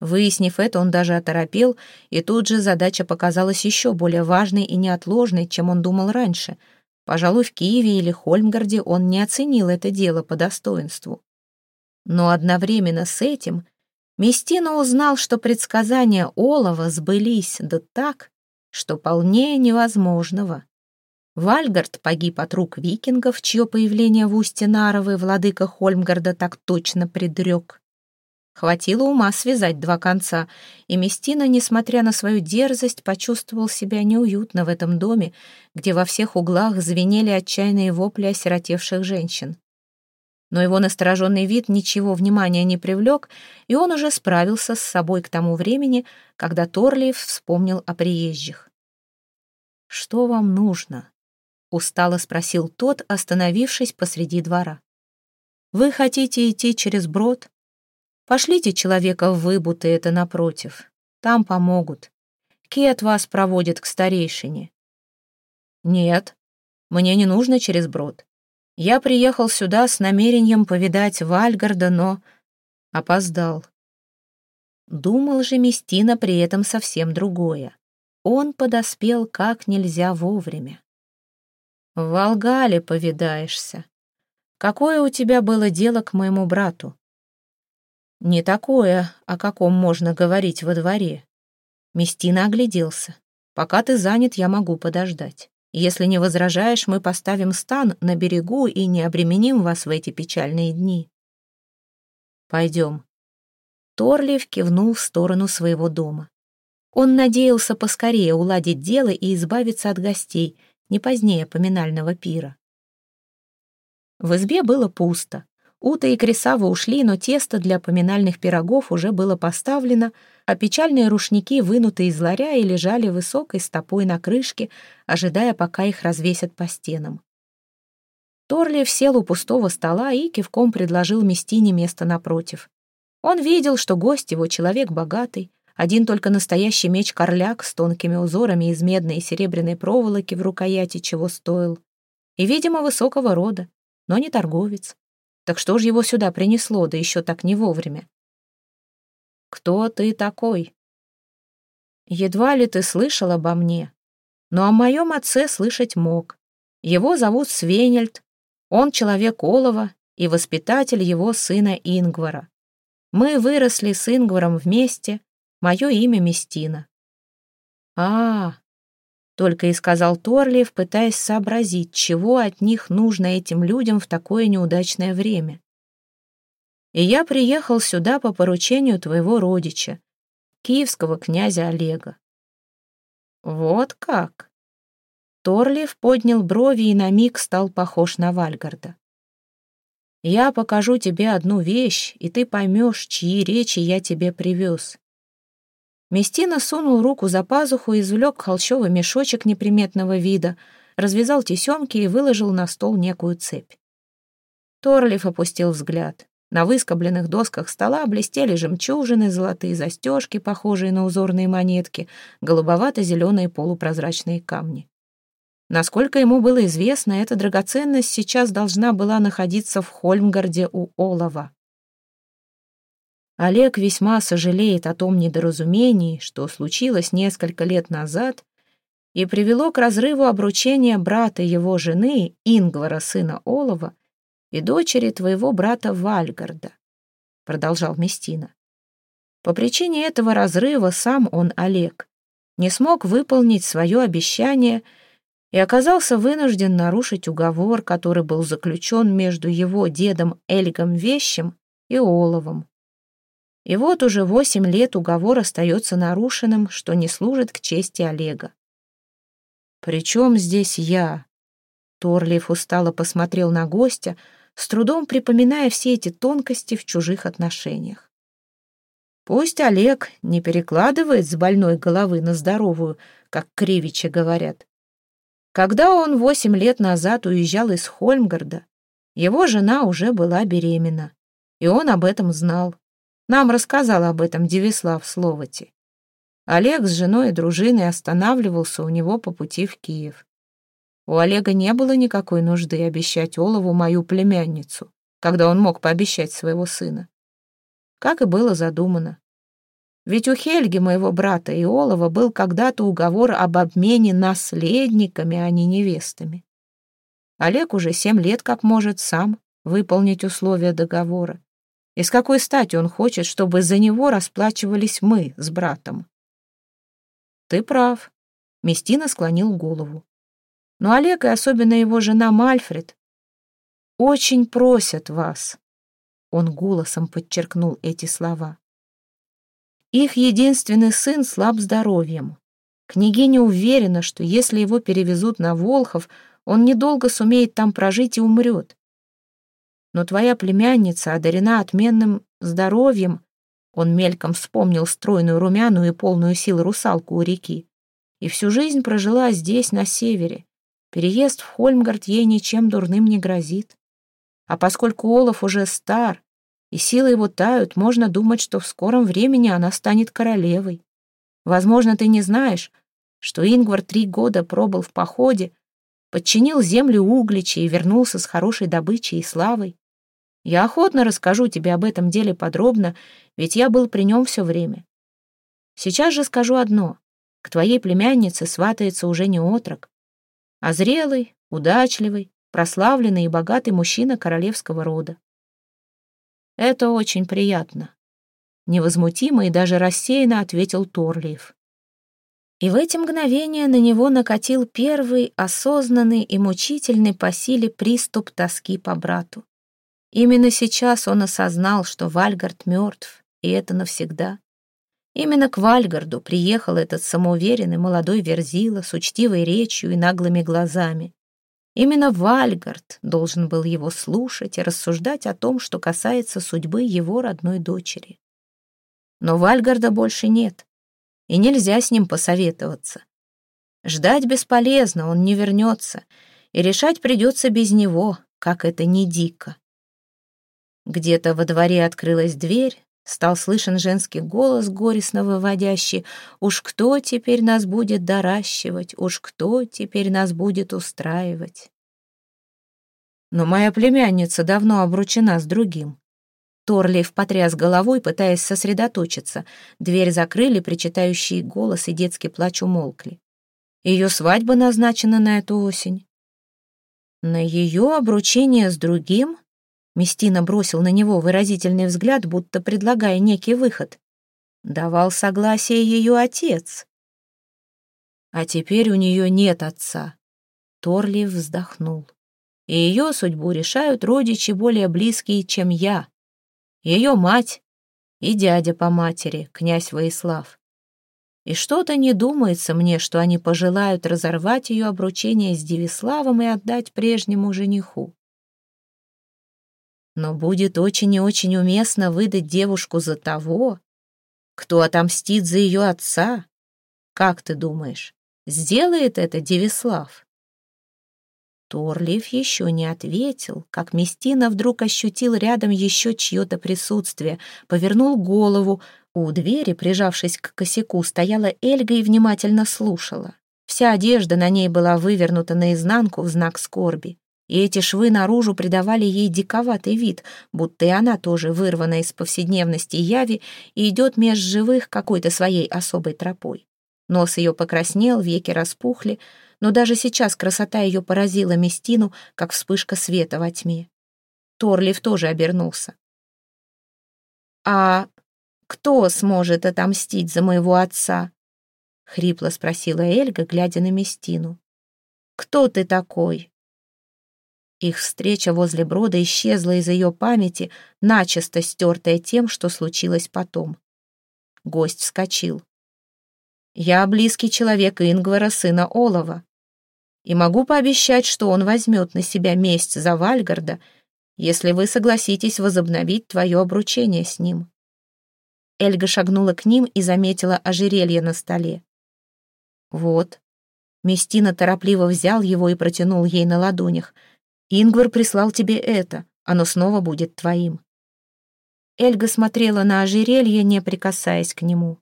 Выяснив это, он даже оторопел, и тут же задача показалась еще более важной и неотложной, чем он думал раньше — Пожалуй, в Киеве или Хольмгарде он не оценил это дело по достоинству. Но одновременно с этим Местина узнал, что предсказания Олова сбылись да так, что полнее невозможного. Вальгард погиб от рук викингов, чье появление в устье Наровы владыка Хольмгарда так точно предрек. Хватило ума связать два конца, и Местина, несмотря на свою дерзость, почувствовал себя неуютно в этом доме, где во всех углах звенели отчаянные вопли осиротевших женщин. Но его настороженный вид ничего внимания не привлек, и он уже справился с собой к тому времени, когда Торлиев вспомнил о приезжих. «Что вам нужно?» — устало спросил тот, остановившись посреди двора. «Вы хотите идти через брод?» Пошлите человека в выбуты это напротив. Там помогут. Кет вас проводит к старейшине. Нет, мне не нужно через брод. Я приехал сюда с намерением повидать Вальгарда, но опоздал. Думал же Местина при этом совсем другое. Он подоспел как нельзя вовремя. В Волгале повидаешься. Какое у тебя было дело к моему брату? Не такое, о каком можно говорить во дворе. Местина огляделся. Пока ты занят, я могу подождать. Если не возражаешь, мы поставим стан на берегу и не обременим вас в эти печальные дни. Пойдем. Торлиев кивнул в сторону своего дома. Он надеялся поскорее уладить дело и избавиться от гостей, не позднее поминального пира. В избе было пусто. Ута и Крисава ушли, но тесто для поминальных пирогов уже было поставлено, а печальные рушники вынуты из ларя и лежали высокой стопой на крышке, ожидая, пока их развесят по стенам. Торлиев сел у пустого стола и кивком предложил Местине место напротив. Он видел, что гость его человек богатый, Один только настоящий меч-корляк с тонкими узорами из медной и серебряной проволоки в рукояти чего стоил. И, видимо, высокого рода, но не торговец. Так что ж его сюда принесло, да еще так не вовремя? «Кто ты такой?» «Едва ли ты слышал обо мне, но о моем отце слышать мог. Его зовут Свенельд, он человек Олова и воспитатель его сына Ингвара. Мы выросли с Ингваром вместе, мое имя Местина». «А, только и сказал Торлиев, пытаясь сообразить, чего от них нужно этим людям в такое неудачное время. И я приехал сюда по поручению твоего родича, киевского князя Олега. Вот как? Торлиев поднял брови и на миг стал похож на Вальгарда. Я покажу тебе одну вещь, и ты поймешь, чьи речи я тебе привез. Местина сунул руку за пазуху, извлек холщовый мешочек неприметного вида, развязал тесемки и выложил на стол некую цепь. Торлиф опустил взгляд. На выскобленных досках стола блестели жемчужины, золотые застежки, похожие на узорные монетки, голубовато-зеленые полупрозрачные камни. Насколько ему было известно, эта драгоценность сейчас должна была находиться в Хольмгарде у Олова. Олег весьма сожалеет о том недоразумении, что случилось несколько лет назад и привело к разрыву обручения брата его жены, Ингвара, сына Олова, и дочери твоего брата Вальгарда, продолжал Местина. По причине этого разрыва сам он, Олег, не смог выполнить свое обещание и оказался вынужден нарушить уговор, который был заключен между его дедом Эльгом Вещем и Оловом. И вот уже восемь лет уговор остается нарушенным, что не служит к чести Олега. «При чем здесь я?» Торлиев устало посмотрел на гостя, с трудом припоминая все эти тонкости в чужих отношениях. Пусть Олег не перекладывает с больной головы на здоровую, как кривичи говорят. Когда он восемь лет назад уезжал из Хольмгарда, его жена уже была беременна, и он об этом знал. Нам рассказал об этом Девислав Словати. Олег с женой и дружиной останавливался у него по пути в Киев. У Олега не было никакой нужды обещать Олову мою племянницу, когда он мог пообещать своего сына. Как и было задумано. Ведь у Хельги, моего брата и Олова, был когда-то уговор об обмене наследниками, а не невестами. Олег уже семь лет как может сам выполнить условия договора. И с какой стати он хочет, чтобы за него расплачивались мы с братом? Ты прав. Местина склонил голову. Но Олег и особенно его жена Мальфред очень просят вас. Он голосом подчеркнул эти слова. Их единственный сын слаб здоровьем. Княгиня уверена, что если его перевезут на Волхов, он недолго сумеет там прожить и умрет но твоя племянница одарена отменным здоровьем. Он мельком вспомнил стройную румяную и полную сил русалку у реки. И всю жизнь прожила здесь, на севере. Переезд в Хольмгард ей ничем дурным не грозит. А поскольку Олаф уже стар, и силы его тают, можно думать, что в скором времени она станет королевой. Возможно, ты не знаешь, что Ингвар три года пробыл в походе, подчинил землю Угличи и вернулся с хорошей добычей и славой. Я охотно расскажу тебе об этом деле подробно, ведь я был при нем все время. Сейчас же скажу одно. К твоей племяннице сватается уже не отрок, а зрелый, удачливый, прославленный и богатый мужчина королевского рода. Это очень приятно. Невозмутимо и даже рассеянно ответил Торлиев. И в эти мгновения на него накатил первый осознанный и мучительный по силе приступ тоски по брату. Именно сейчас он осознал, что Вальгард мертв, и это навсегда. Именно к Вальгарду приехал этот самоуверенный молодой верзила с учтивой речью и наглыми глазами. Именно Вальгард должен был его слушать и рассуждать о том, что касается судьбы его родной дочери. Но Вальгарда больше нет, и нельзя с ним посоветоваться. Ждать бесполезно, он не вернется, и решать придется без него, как это не дико. Где-то во дворе открылась дверь, Стал слышен женский голос, горестно выводящий. «Уж кто теперь нас будет доращивать? Уж кто теперь нас будет устраивать?» Но моя племянница давно обручена с другим. Торлиев потряс головой, пытаясь сосредоточиться. Дверь закрыли, причитающий голос и детский плач умолкли. Ее свадьба назначена на эту осень. На ее обручение с другим Местина бросил на него выразительный взгляд, будто предлагая некий выход. Давал согласие ее отец. А теперь у нее нет отца. Торлиев вздохнул. И ее судьбу решают родичи более близкие, чем я. Ее мать и дядя по матери, князь Воислав. И что-то не думается мне, что они пожелают разорвать ее обручение с Девиславом и отдать прежнему жениху. Но будет очень и очень уместно выдать девушку за того, кто отомстит за ее отца. Как ты думаешь, сделает это Девислав? Торлиев еще не ответил, как Местина вдруг ощутил рядом еще чье-то присутствие, повернул голову. У двери, прижавшись к косяку, стояла Эльга и внимательно слушала. Вся одежда на ней была вывернута наизнанку в знак скорби и эти швы наружу придавали ей диковатый вид, будто и она тоже вырвана из повседневности яви и идет меж живых какой-то своей особой тропой. Нос ее покраснел, веки распухли, но даже сейчас красота ее поразила Местину, как вспышка света во тьме. Торлив тоже обернулся. «А кто сможет отомстить за моего отца?» — хрипло спросила Эльга, глядя на Местину. «Кто ты такой?» Их встреча возле брода исчезла из ее памяти, начисто стертая тем, что случилось потом. Гость вскочил. «Я близкий человек Ингвара, сына Олова, и могу пообещать, что он возьмет на себя месть за Вальгарда, если вы согласитесь возобновить твое обручение с ним». Эльга шагнула к ним и заметила ожерелье на столе. «Вот». Местина торопливо взял его и протянул ей на ладонях — Ингвар прислал тебе это, оно снова будет твоим». Эльга смотрела на ожерелье, не прикасаясь к нему.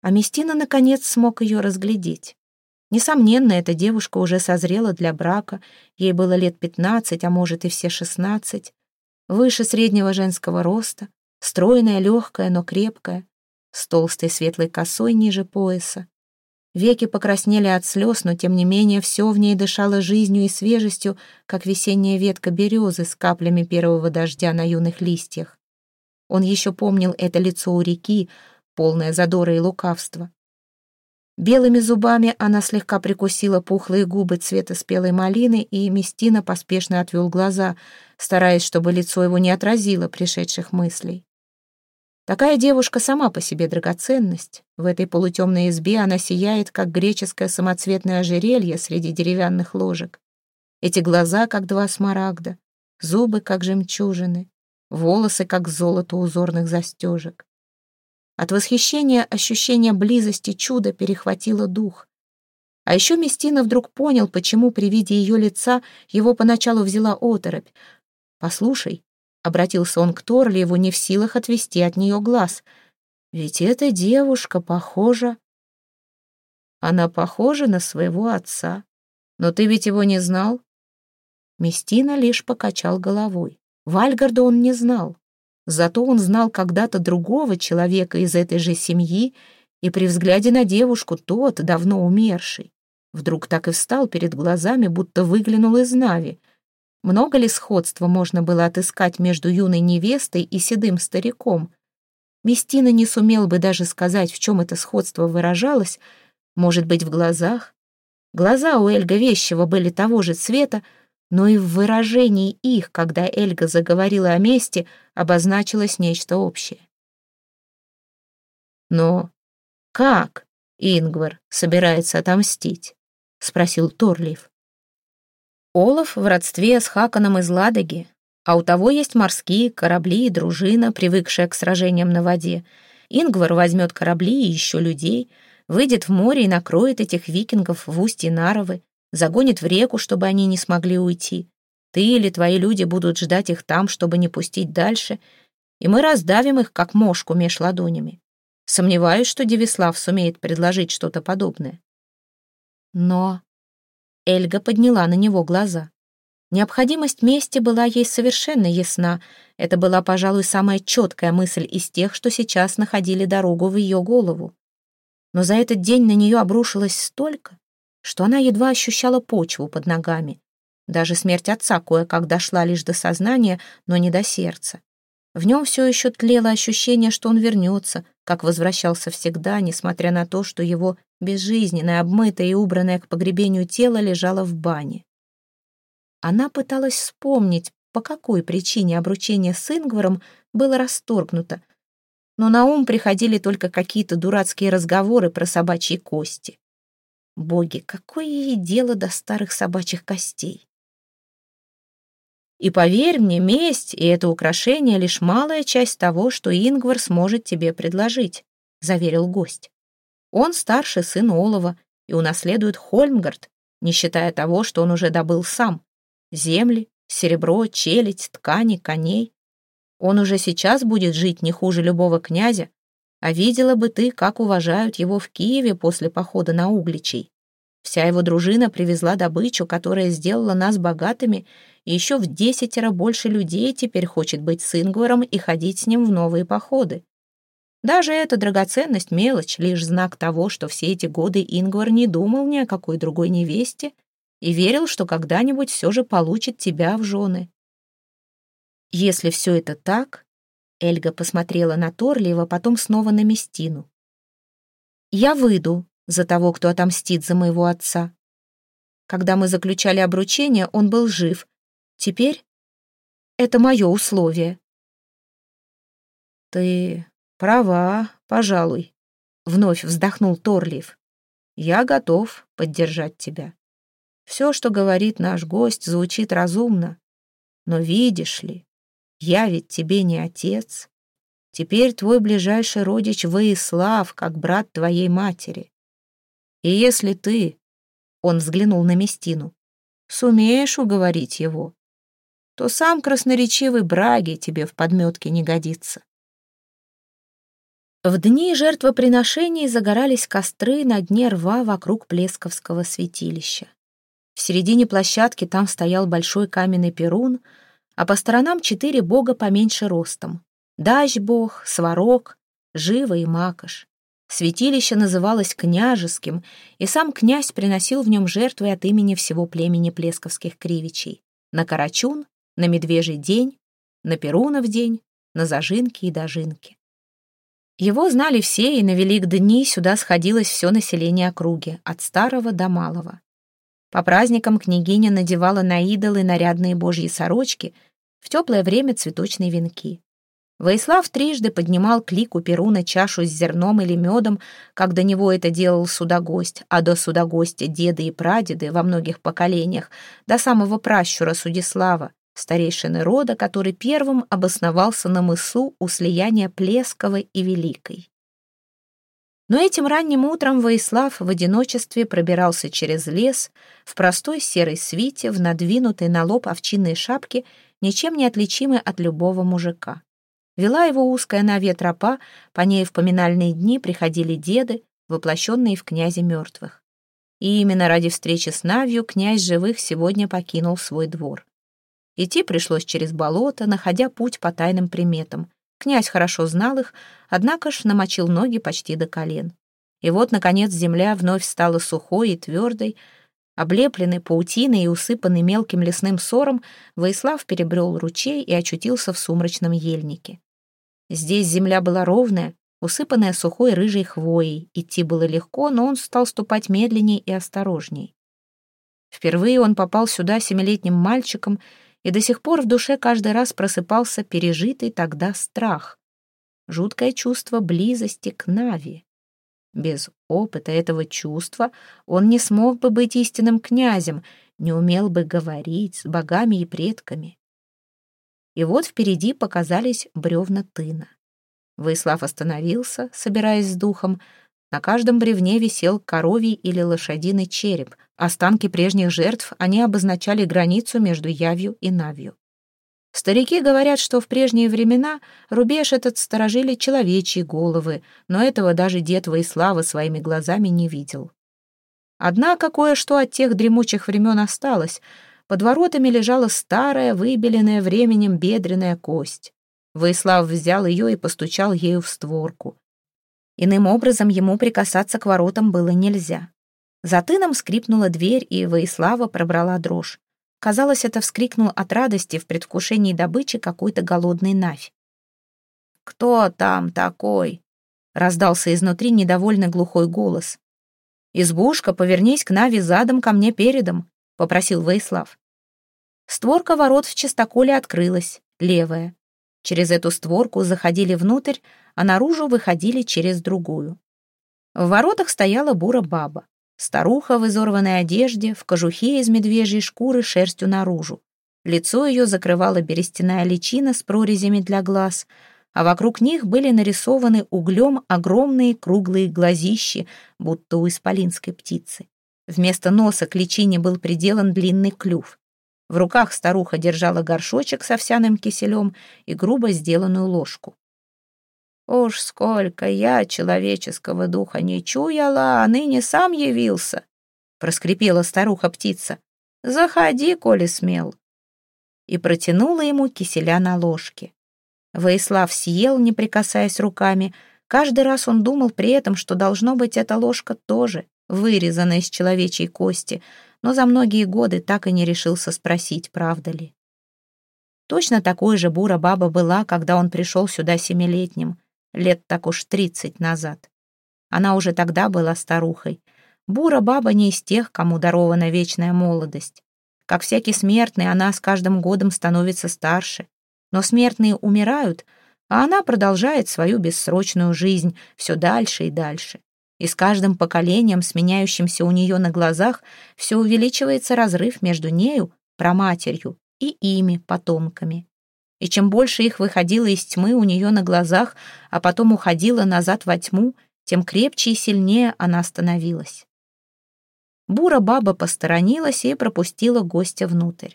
А Местина, наконец, смог ее разглядеть. Несомненно, эта девушка уже созрела для брака, ей было лет пятнадцать, а может и все шестнадцать, выше среднего женского роста, стройная, легкая, но крепкая, с толстой светлой косой ниже пояса, Веки покраснели от слез, но тем не менее все в ней дышало жизнью и свежестью, как весенняя ветка березы с каплями первого дождя на юных листьях. Он еще помнил это лицо у реки, полное задора и лукавства. Белыми зубами она слегка прикусила пухлые губы цвета спелой малины, и Местина поспешно отвел глаза, стараясь, чтобы лицо его не отразило пришедших мыслей. Такая девушка сама по себе драгоценность. В этой полутемной избе она сияет, как греческое самоцветное ожерелье среди деревянных ложек. Эти глаза, как два смарагда, зубы, как жемчужины, волосы, как золото узорных застежек. От восхищения ощущение близости чуда перехватило дух. А еще Местина вдруг понял, почему при виде ее лица его поначалу взяла оторопь. «Послушай, Обратился он к Торлиеву, не в силах отвести от нее глаз. «Ведь эта девушка похожа...» «Она похожа на своего отца. Но ты ведь его не знал?» Местина лишь покачал головой. Вальгарда он не знал. Зато он знал когда-то другого человека из этой же семьи, и при взгляде на девушку тот, давно умерший, вдруг так и встал перед глазами, будто выглянул из Нави — много ли сходства можно было отыскать между юной невестой и седым стариком? Местина не сумел бы даже сказать, в чем это сходство выражалось. Может быть, в глазах? Глаза у Эльга Вещева были того же цвета, но и в выражении их, когда Эльга заговорила о месте, обозначилось нечто общее. «Но как Ингвар собирается отомстить?» — спросил Торлиев. Олаф в родстве с Хаканом из Ладоги, а у того есть морские корабли и дружина, привыкшая к сражениям на воде. Ингвар возьмет корабли и еще людей, выйдет в море и накроет этих викингов в устье Наровы, загонит в реку, чтобы они не смогли уйти. Ты или твои люди будут ждать их там, чтобы не пустить дальше. и мы раздавим их, как мошку меж ладонями. Сомневаюсь, что Девислав сумеет предложить что-то подобное. Но Эльга подняла на него глаза. Необходимость мести была ей совершенно ясна. Это была, пожалуй, самая четкая мысль из тех, что сейчас находили дорогу в ее голову. Но за этот день на нее обрушилось столько, что она едва ощущала почву под ногами. Даже смерть отца кое-как дошла лишь до сознания, но не до сердца. В нем все еще тлело ощущение, что он вернется, как возвращался всегда, несмотря на то, что его безжизненное, обмытое и убранное к погребению тело лежало в бане. Она пыталась вспомнить, по какой причине обручение с Ингваром было расторгнуто, но на ум приходили только какие-то дурацкие разговоры про собачьи кости. Боги, какое ей дело до старых собачьих костей? И поверь мне, месть и это украшение — лишь малая часть того, что Ингвар сможет тебе предложить», — заверил гость. «Он старший сын Олова и унаследует Хольмгард, не считая того, что он уже добыл сам. Земли, серебро, челядь, ткани, коней. Он уже сейчас будет жить не хуже любого князя, а видела бы ты, как уважают его в Киеве после похода на Угличей. Вся его дружина привезла добычу, которая сделала нас богатыми, и еще в десятеро больше людей теперь хочет быть с Ингваром и ходить с ним в новые походы. Даже эта драгоценность — мелочь, лишь знак того, что все эти годы Ингвар не думал ни о какой другой невесте и верил, что когда-нибудь все же получит тебя в жены. Если все это так, Эльга посмотрела на Торлиева, потом снова на Местину. «Я выйду за того, кто отомстит за моего отца. Когда мы заключали обручение, он был жив, Теперь это мое условие. «Ты права, пожалуй», — вновь вздохнул Торлиев. «Я готов поддержать тебя. Все, что говорит наш гость, звучит разумно. Но видишь ли, я ведь тебе не отец. Теперь твой ближайший родич Воислав, как брат твоей матери. И если ты, — он взглянул на Местину, — сумеешь уговорить его, то сам красноречивый Браги тебе в подметке не годится. В дни жертвоприношений загорались костры на дне рва вокруг Плесковского святилища. В середине площадки там стоял большой каменный перун, а по сторонам четыре бога поменьше ростом. Дачь-бог, Сварог, Жива и Макаш. Святилище называлось княжеским, и сам князь приносил в нем жертвы от имени всего племени плесковских кривичей. На Карачун на медвежий день, на Перунов день, на зажинки и дожинки. Его знали все, и на Великдни сюда сходилось все население округи, от старого до малого. По праздникам княгиня надевала на идолы нарядные божьи сорочки, в теплое время цветочные венки. Воислав трижды поднимал к лику Перуна чашу с зерном или медом, как до него это делал судогость, а до судогостя деды и прадеды во многих поколениях, до самого пращура Судислава, старейшины рода, который первым обосновался на мысу у слияния Плесковой и Великой. Но этим ранним утром Воислав в одиночестве пробирался через лес в простой серой свите, в надвинутой на лоб овчинной шапке, ничем не отличимой от любого мужика. Вела его узкая навья тропа, по ней в поминальные дни приходили деды, воплощенные в князе мертвых. И именно ради встречи с Навью князь живых сегодня покинул свой двор. Идти пришлось через болото, находя путь по тайным приметам. Князь хорошо знал их, однако ж намочил ноги почти до колен. И вот, наконец, земля вновь стала сухой и твердой, Облепленный паутиной и усыпанный мелким лесным сором, Воислав перебрел ручей и очутился в сумрачном ельнике. Здесь земля была ровная, усыпанная сухой рыжей хвоей. Идти было легко, но он стал ступать медленней и осторожней. Впервые он попал сюда семилетним мальчиком и до сих пор в душе каждый раз просыпался пережитый тогда страх. Жуткое чувство близости к Нави. Без опыта этого чувства он не смог бы быть истинным князем, не умел бы говорить с богами и предками. И вот впереди показались бревна тына. Выслав остановился, собираясь с духом. На каждом бревне висел коровий или лошадиный череп, Останки прежних жертв, они обозначали границу между явью и навью. Старики говорят, что в прежние времена рубеж этот сторожили человечьи головы, но этого даже дед Воислава своими глазами не видел. Однако кое-что от тех дремучих времен осталось. Под воротами лежала старая, выбеленная временем бедренная кость. Воислав взял ее и постучал ею в створку. Иным образом ему прикасаться к воротам было нельзя. За тыном скрипнула дверь, и Воислава пробрала дрожь. Казалось, это вскрикнул от радости в предвкушении добычи какой-то голодный навь. «Кто там такой?» — раздался изнутри недовольный глухой голос. «Избушка, повернись к Нави задом, ко мне передом», — попросил Воислав. Створка ворот в чистоколе открылась, левая. Через эту створку заходили внутрь, а наружу выходили через другую. В воротах стояла бура баба. Старуха в изорванной одежде, в кожухе из медвежьей шкуры шерстью наружу. Лицо ее закрывала берестяная личина с прорезями для глаз, а вокруг них были нарисованы углем огромные круглые глазищи, будто у исполинской птицы. Вместо носа к личине был приделан длинный клюв. В руках старуха держала горшочек с овсяным киселем и грубо сделанную ложку. Уж сколько я человеческого духа не чуяла, а ныне сам явился, — проскрипела старуха-птица. Заходи, коли смел. И протянула ему киселя на ложке. Воислав съел, не прикасаясь руками. Каждый раз он думал при этом, что должно быть эта ложка тоже, вырезана из человечьей кости, но за многие годы так и не решился спросить, правда ли. Точно такой же бура баба была, когда он пришел сюда семилетним лет так уж тридцать назад. Она уже тогда была старухой. Бура баба не из тех, кому дарована вечная молодость. Как всякий смертный, она с каждым годом становится старше. Но смертные умирают, а она продолжает свою бессрочную жизнь все дальше и дальше. И с каждым поколением, сменяющимся у нее на глазах, все увеличивается разрыв между нею, проматерью, и ими, потомками и чем больше их выходило из тьмы у нее на глазах, а потом уходило назад во тьму, тем крепче и сильнее она становилась. Бура-баба посторонилась и пропустила гостя внутрь.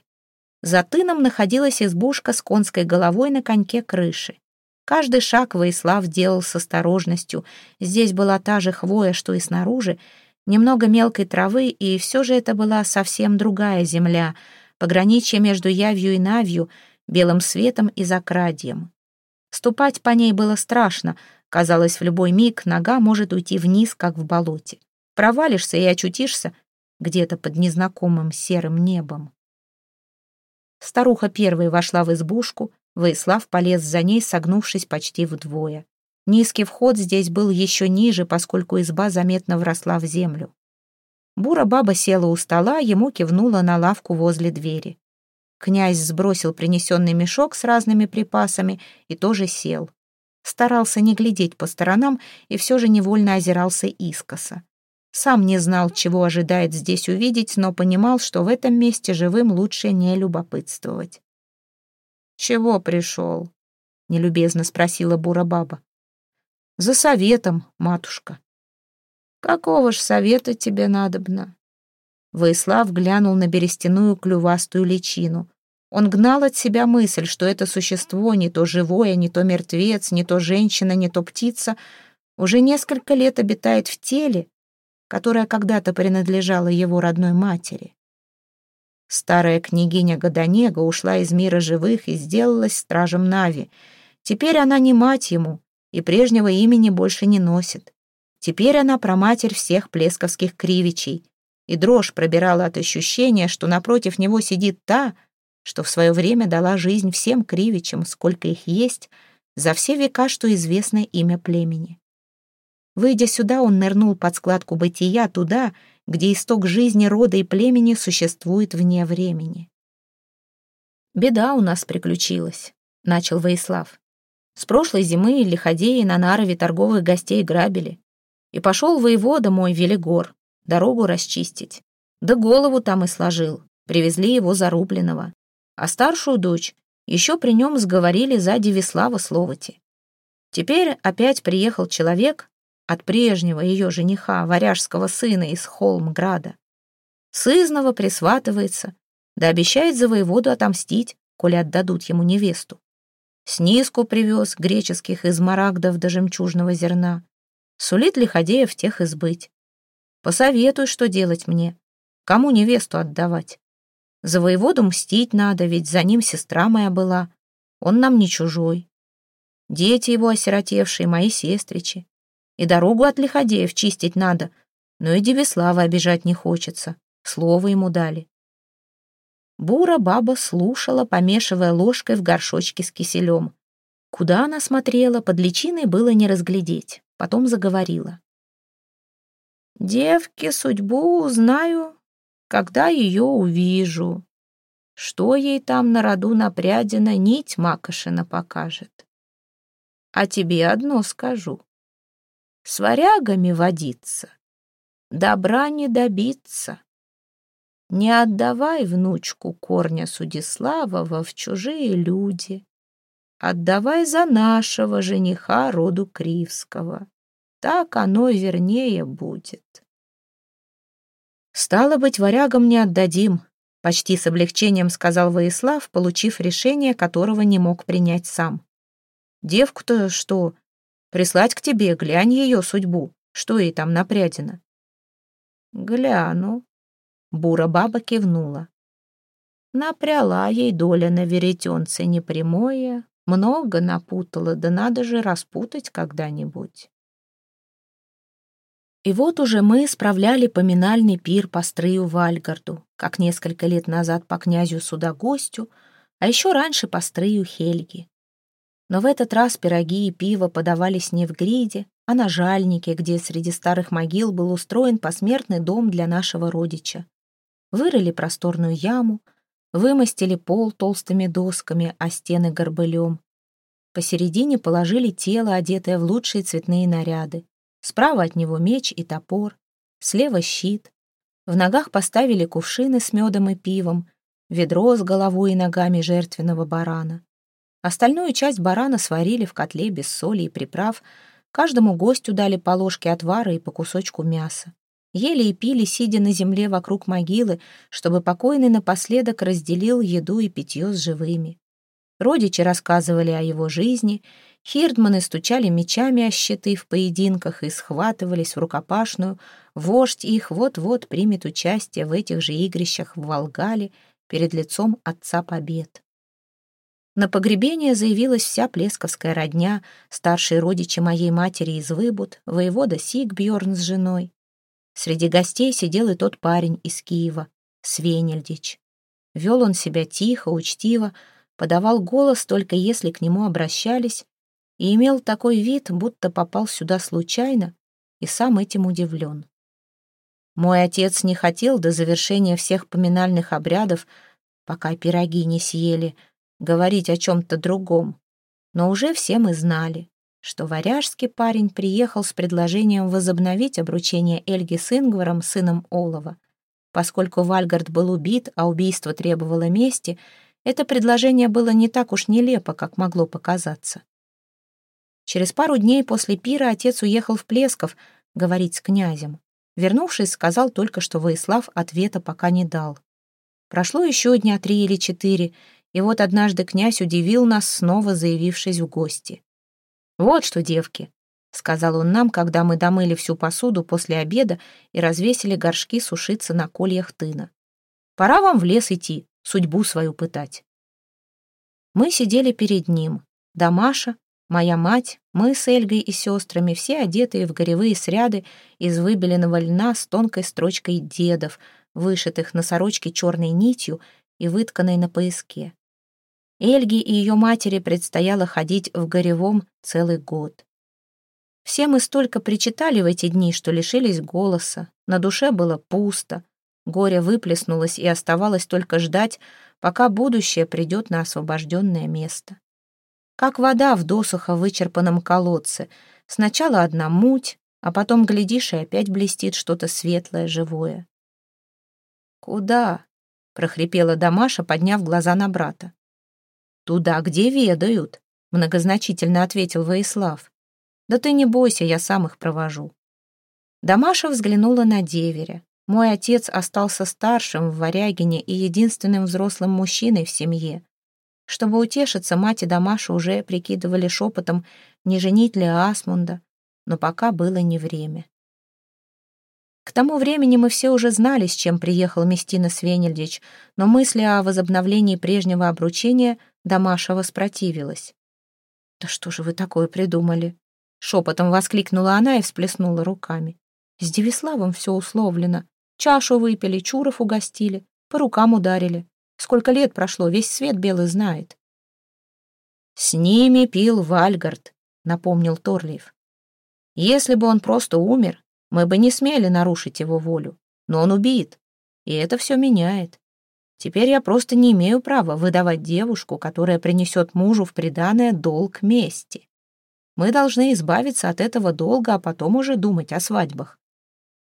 За тыном находилась избушка с конской головой на коньке крыши. Каждый шаг Воислав делал с осторожностью. Здесь была та же хвоя, что и снаружи, немного мелкой травы, и все же это была совсем другая земля, пограничье между Явью и Навью — белым светом и закрадьем. Ступать по ней было страшно, казалось, в любой миг нога может уйти вниз, как в болоте. Провалишься и очутишься где-то под незнакомым серым небом. Старуха первой вошла в избушку, Воислав полез за ней, согнувшись почти вдвое. Низкий вход здесь был еще ниже, поскольку изба заметно вросла в землю. Бура баба села у стола, ему кивнула на лавку возле двери. Князь сбросил принесенный мешок с разными припасами и тоже сел. Старался не глядеть по сторонам и все же невольно озирался искоса. Сам не знал, чего ожидает здесь увидеть, но понимал, что в этом месте живым лучше не любопытствовать. «Чего пришел?» — нелюбезно спросила Бура-баба. «За советом, матушка». «Какого ж совета тебе надобно?» Воислав глянул на берестяную клювастую личину. Он гнал от себя мысль, что это существо, не то живое, не то мертвец, не то женщина, не то птица, уже несколько лет обитает в теле, которое когда-то принадлежало его родной матери. Старая княгиня Годонега ушла из мира живых и сделалась стражем Нави. Теперь она не мать ему, и прежнего имени больше не носит. Теперь она проматерь всех плесковских кривичей, и дрожь пробирала от ощущения, что напротив него сидит та, что в свое время дала жизнь всем кривичам, сколько их есть, за все века, что известно имя племени. Выйдя сюда, он нырнул под складку бытия туда, где исток жизни рода и племени существует вне времени. «Беда у нас приключилась», — начал Воислав. «С прошлой зимы лиходеи на Нарове торговых гостей грабили. И пошел воевода мой Велигор, дорогу расчистить. Да голову там и сложил. Привезли его зарубленного. А старшую дочь еще при нем сговорили сзади Веслава Словоти. Теперь опять приехал человек от прежнего ее жениха, варяжского сына из Холмграда. Сызнова присватывается, да обещает за воеводу отомстить, коли отдадут ему невесту. Снизку привез греческих измарагдов до жемчужного зерна. Сулит Лиходеев тех избыть. Посоветуй, что делать мне. Кому невесту отдавать? За воеводу мстить надо, ведь за ним сестра моя была. Он нам не чужой. Дети его осиротевшие, мои сестричи. И дорогу от Лиходеев чистить надо, но и Девислава обижать не хочется. Слово ему дали. Бура баба слушала, помешивая ложкой в горшочке с киселем. Куда она смотрела, под личиной было не разглядеть. Потом заговорила. «Девке судьбу узнаю, когда ее увижу. Что ей там на роду напрядено, нить Макошина покажет. А тебе одно скажу. С варягами водиться, добра не добиться. Не отдавай внучку корня Судиславова в чужие люди. Отдавай за нашего жениха роду Кривского. Так оно вернее будет. Стало быть, варягам не отдадим, почти с облегчением сказал Воислав, получив решение, которого не мог принять сам. Девку-то что? Прислать к тебе, глянь ее судьбу. Что ей там напрядено? Гляну. Бура баба кивнула. Напряла ей доля на веретенце непрямое, много напутала, да надо же распутать когда-нибудь. И вот уже мы справляли поминальный пир по строю Вальгарду, как несколько лет назад по князю Судогостю, а еще раньше по строю Хельги. Но в этот раз пироги и пиво подавались не в гриде, а на жальнике, где среди старых могил был устроен посмертный дом для нашего родича. Вырыли просторную яму, вымостили пол толстыми досками, а стены горбылем. Посередине положили тело, одетое в лучшие цветные наряды. Справа от него меч и топор, слева щит. В ногах поставили кувшины с медом и пивом, ведро с головой и ногами жертвенного барана. Остальную часть барана сварили в котле без соли и приправ, каждому гостю дали по ложке отвара и по кусочку мяса. Ели и пили, сидя на земле вокруг могилы, чтобы покойный напоследок разделил еду и питье с живыми. Родичи рассказывали о его жизни, хирдманы стучали мечами о щиты в поединках и схватывались в рукопашную, вождь их вот-вот примет участие в этих же игрищах в Волгале перед лицом Отца Побед. На погребение заявилась вся плесковская родня, старшие родичи моей матери из Выбуд, воевода Сигбьорн с женой. Среди гостей сидел и тот парень из Киева, Свенельдич. Вел он себя тихо, учтиво, подавал голос только если к нему обращались, и имел такой вид, будто попал сюда случайно, и сам этим удивлен. Мой отец не хотел до завершения всех поминальных обрядов, пока пироги не съели, говорить о чем-то другом, но уже все мы знали, что варяжский парень приехал с предложением возобновить обручение Эльги с Ингваром, сыном Олова. Поскольку Вальгард был убит, а убийство требовало мести, это предложение было не так уж нелепо, как могло показаться. Через пару дней после пира отец уехал в Плесков говорить с князем. Вернувшись, сказал только, что Воислав ответа пока не дал. Прошло еще дня три или четыре, и вот однажды князь удивил нас, снова заявившись в гости. «Вот что, девки», — сказал он нам, когда мы домыли всю посуду после обеда и развесили горшки сушиться на кольях тына. «Пора вам в лес идти, судьбу свою пытать». Мы сидели перед ним. Дамаша, моя мать, мы с Эльгой и сестрами, все одетые в горевые сряды из выбеленного льна с тонкой строчкой дедов, вышитых на сорочке черной нитью и вытканной на пояске. Эльге и ее матери предстояло ходить в горевом целый год. Все мы столько причитали в эти дни, что лишились голоса, на душе было пусто, горе выплеснулось и оставалось только ждать, пока будущее придет на освобожденное место. Как вода в досуха вычерпанном колодце, сначала одна муть, а потом, глядишь, и опять блестит что-то светлое, живое. «Куда?» — прохрипела Дамаша, подняв глаза на брата. «Туда, где ведают», — многозначительно ответил Воислав. «Да ты не бойся, я сам их провожу». Дамаша взглянула на деверя. Мой отец остался старшим в Варягине и единственным взрослым мужчиной в семье. Чтобы утешиться, мать и Дамаша уже прикидывали шепотом, не женить ли Асмунда, но пока было не время. К тому времени мы все уже знали, с чем приехал Местина Свенельдич, но мысли о возобновлении прежнего обручения Дамаша воспротивилась. «Да что же вы такое придумали?» Шепотом воскликнула она и всплеснула руками. «С Девиславом все условлено. Чашу выпили, Чуров угостили, по рукам ударили. Сколько лет прошло, весь свет белый знает». «С ними пил Вальгард», — напомнил Торлиев. «Если бы он просто умер, мы бы не смели нарушить его волю. Но он убит, и это все меняет. Теперь я просто не имею права выдавать девушку, которая принесет мужу в приданое долг мести. Мы должны избавиться от этого долга, а потом уже думать о свадьбах.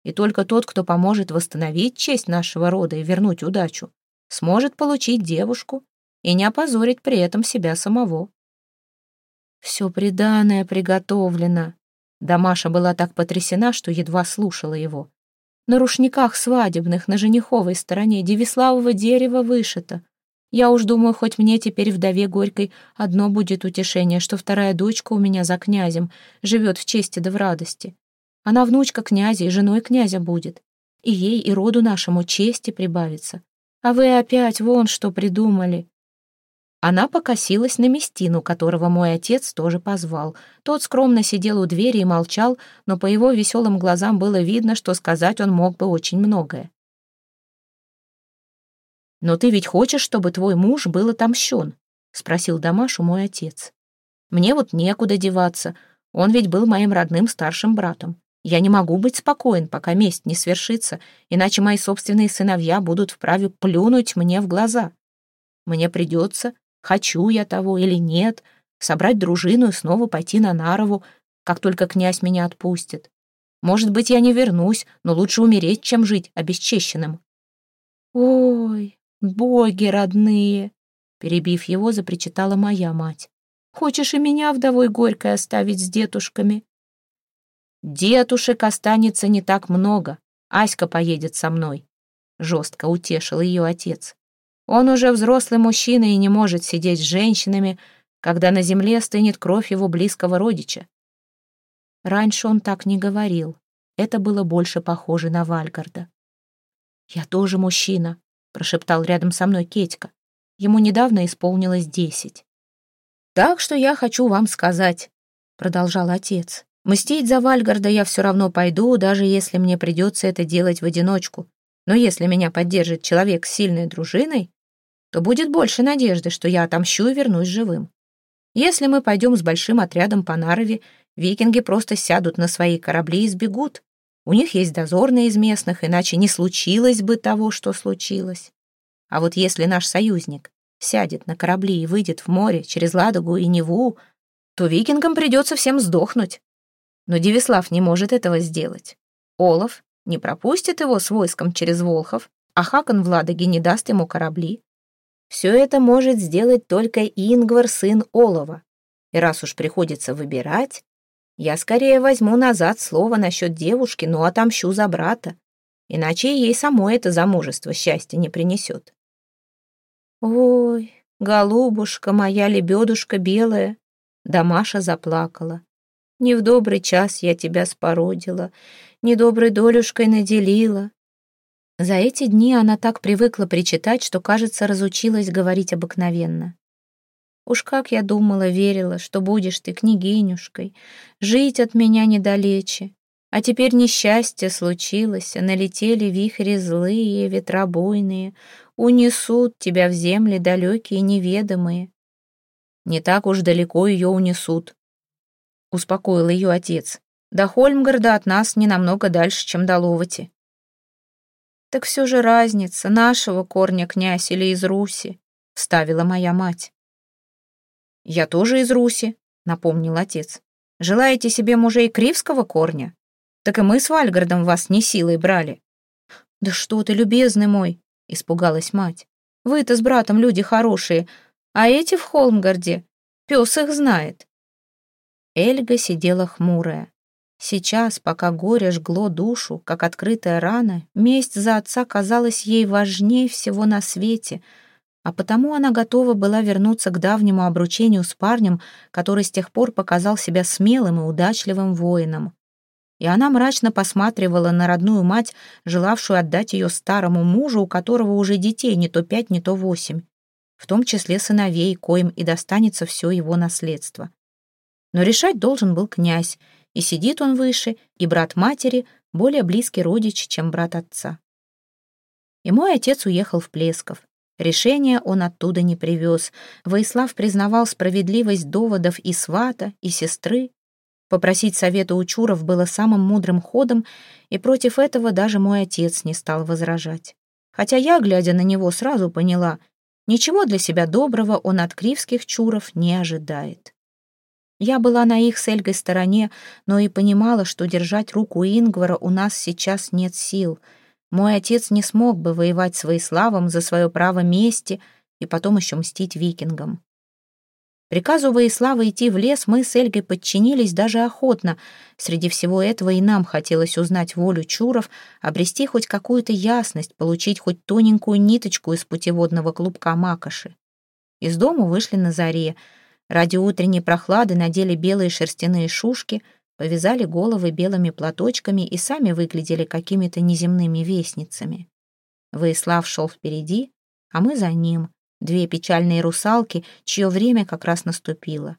И только тот, кто поможет восстановить честь нашего рода и вернуть удачу, сможет получить девушку и не опозорить при этом себя самого. Все приданное приготовлено. Дамаша была так потрясена, что едва слушала его. На рушниках свадебных на жениховой стороне девиславого дерева вышито. Я уж думаю, хоть мне теперь вдове Горькой одно будет утешение, что вторая дочка у меня за князем живет в чести да в радости. Она внучка князя и женой князя будет. И ей, и роду нашему чести прибавится. А вы опять вон что придумали. Она покосилась на Местину, которого мой отец тоже позвал. Тот скромно сидел у двери и молчал, но по его веселым глазам было видно, что сказать он мог бы очень многое. «Но ты ведь хочешь, чтобы твой муж был отомщен?» — спросил Дамашу мой отец. «Мне вот некуда деваться. Он ведь был моим родным старшим братом. Я не могу быть спокоен, пока месть не свершится, иначе мои собственные сыновья будут вправе плюнуть мне в глаза. Мне придется хочу я того или нет, собрать дружину и снова пойти на Нарову, как только князь меня отпустит. Может быть, я не вернусь, но лучше умереть, чем жить обесчещенным. Ой, боги родные, перебив его, запричитала моя мать. Хочешь и меня вдовой горькой оставить с детушками? Детушек останется не так много. Аська поедет со мной. Жестко утешил ее отец. Он уже взрослый мужчина и не может сидеть с женщинами, когда на земле стынет кровь его близкого родича. Раньше он так не говорил. Это было больше похоже на Вальгарда. «Я тоже мужчина», — прошептал рядом со мной Кетька. Ему недавно исполнилось десять. «Так что я хочу вам сказать», — продолжал отец. «Мстить за Вальгарда я все равно пойду, даже если мне придется это делать в одиночку. Но если меня поддержит человек с сильной дружиной, то будет больше надежды, что я отомщу и вернусь живым. Если мы пойдем с большим отрядом по Нарове, викинги просто сядут на свои корабли и сбегут. У них есть дозорные из местных, иначе не случилось бы того, что случилось. А вот если наш союзник сядет на корабли и выйдет в море через Ладогу и Неву, то викингам придется всем сдохнуть. Но Девислав не может этого сделать. Олаф не пропустит его с войском через Волхов, а Хакон в Ладоге не даст ему корабли. Все это может сделать только Ингвар, сын Олова. И раз уж приходится выбирать, я скорее возьму назад слово насчет девушки, но отомщу за брата. Иначе ей самой это замужество счастья не принесет. Ой, голубушка моя лебедушка белая, Дамаша заплакала. Не в добрый час я тебя спородила, недоброй долюшкой наделила. За эти дни она так привыкла причитать, что, кажется, разучилась говорить обыкновенно. Уж как я думала, верила, что будешь ты княгинюшкой, жить от меня недалече. А теперь несчастье случилось, налетели вихри злые, ветробойные, унесут тебя в земли далекие неведомые. Не так уж далеко ее унесут, успокоил ее отец. До Хольмгарда от нас не намного дальше, чем до Ловати. «Так все же разница, нашего корня князь или из Руси», — вставила моя мать. «Я тоже из Руси», — напомнил отец. «Желаете себе мужей кривского корня? Так и мы с Вальгардом вас не силой брали». «Да что ты, любезный мой», — испугалась мать. «Вы-то с братом люди хорошие, а эти в Холмгарде, пес их знает». Эльга сидела хмурая. Сейчас, пока горе жгло душу, как открытая рана, месть за отца казалась ей важнее всего на свете. а потому она готова была вернуться к давнему обручению с парнем, который с тех пор показал себя смелым и удачливым воином. И она мрачно посматривала на родную мать, желавшую отдать ее старому мужу, у которого уже детей не то пять, не то восемь, в том числе сыновей, коим и достанется все его наследство. Но решать должен был князь, и сидит он выше, и брат матери более близкий родич, чем брат отца. И мой отец уехал в Плесков. Решение он оттуда не привез. Воислав признавал справедливость доводов и свата, и сестры. Попросить совета у Чуров было самым мудрым ходом, и против этого даже мой отец не стал возражать. Хотя я, глядя на него, сразу поняла, ничего для себя доброго он от кривских Чуров не ожидает. Я была на их с Эльгой стороне, но и понимала, что держать руку Ингвара у нас сейчас нет сил — мой отец не смог бы воевать с Воиславом за свое право мести и потом еще мстить викингам. Приказу Воислава идти в лес мы с Эльгой подчинились даже охотно. Среди всего этого и нам хотелось узнать волю чуров, обрести хоть какую-то ясность, получить хоть тоненькую ниточку из путеводного клубка макоши. Из дому вышли на заре. Ради утренней прохлады надели белые шерстяные шушки — повязали головы белыми платочками и сами выглядели какими-то неземными вестницами. Воислав шел впереди, а мы за ним, две печальные русалки, чье время как раз наступило.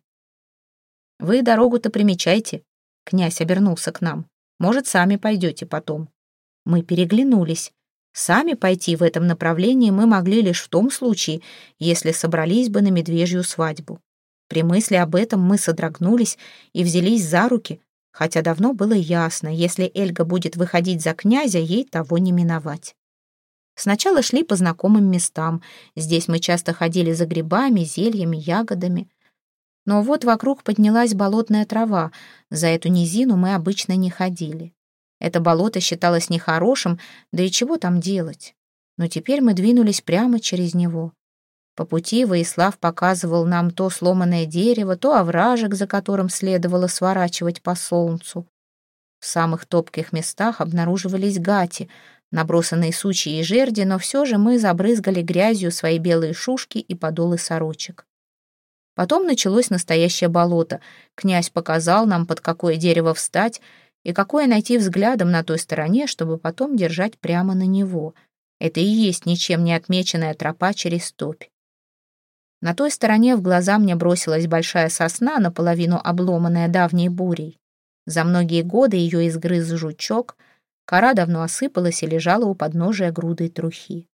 «Вы дорогу-то примечайте», — князь обернулся к нам. «Может, сами пойдете потом». Мы переглянулись. Сами пойти в этом направлении мы могли лишь в том случае, если собрались бы на медвежью свадьбу. При мысли об этом мы содрогнулись и взялись за руки, хотя давно было ясно, если Эльга будет выходить за князя, ей того не миновать. Сначала шли по знакомым местам. Здесь мы часто ходили за грибами, зельями, ягодами. Но вот вокруг поднялась болотная трава. За эту низину мы обычно не ходили. Это болото считалось нехорошим, да и чего там делать? Но теперь мы двинулись прямо через него. По пути Воислав показывал нам то сломанное дерево, то овражек, за которым следовало сворачивать по солнцу. В самых топких местах обнаруживались гати, набросанные сучьи и жерди, но все же мы забрызгали грязью свои белые шушки и подолы сорочек. Потом началось настоящее болото. Князь показал нам, под какое дерево встать и какое найти взглядом на той стороне, чтобы потом держать прямо на него. Это и есть ничем не отмеченная тропа через топь. На той стороне в глаза мне бросилась большая сосна, наполовину обломанная давней бурей. За многие годы ее изгрыз жучок, кора давно осыпалась и лежала у подножия груды трухи.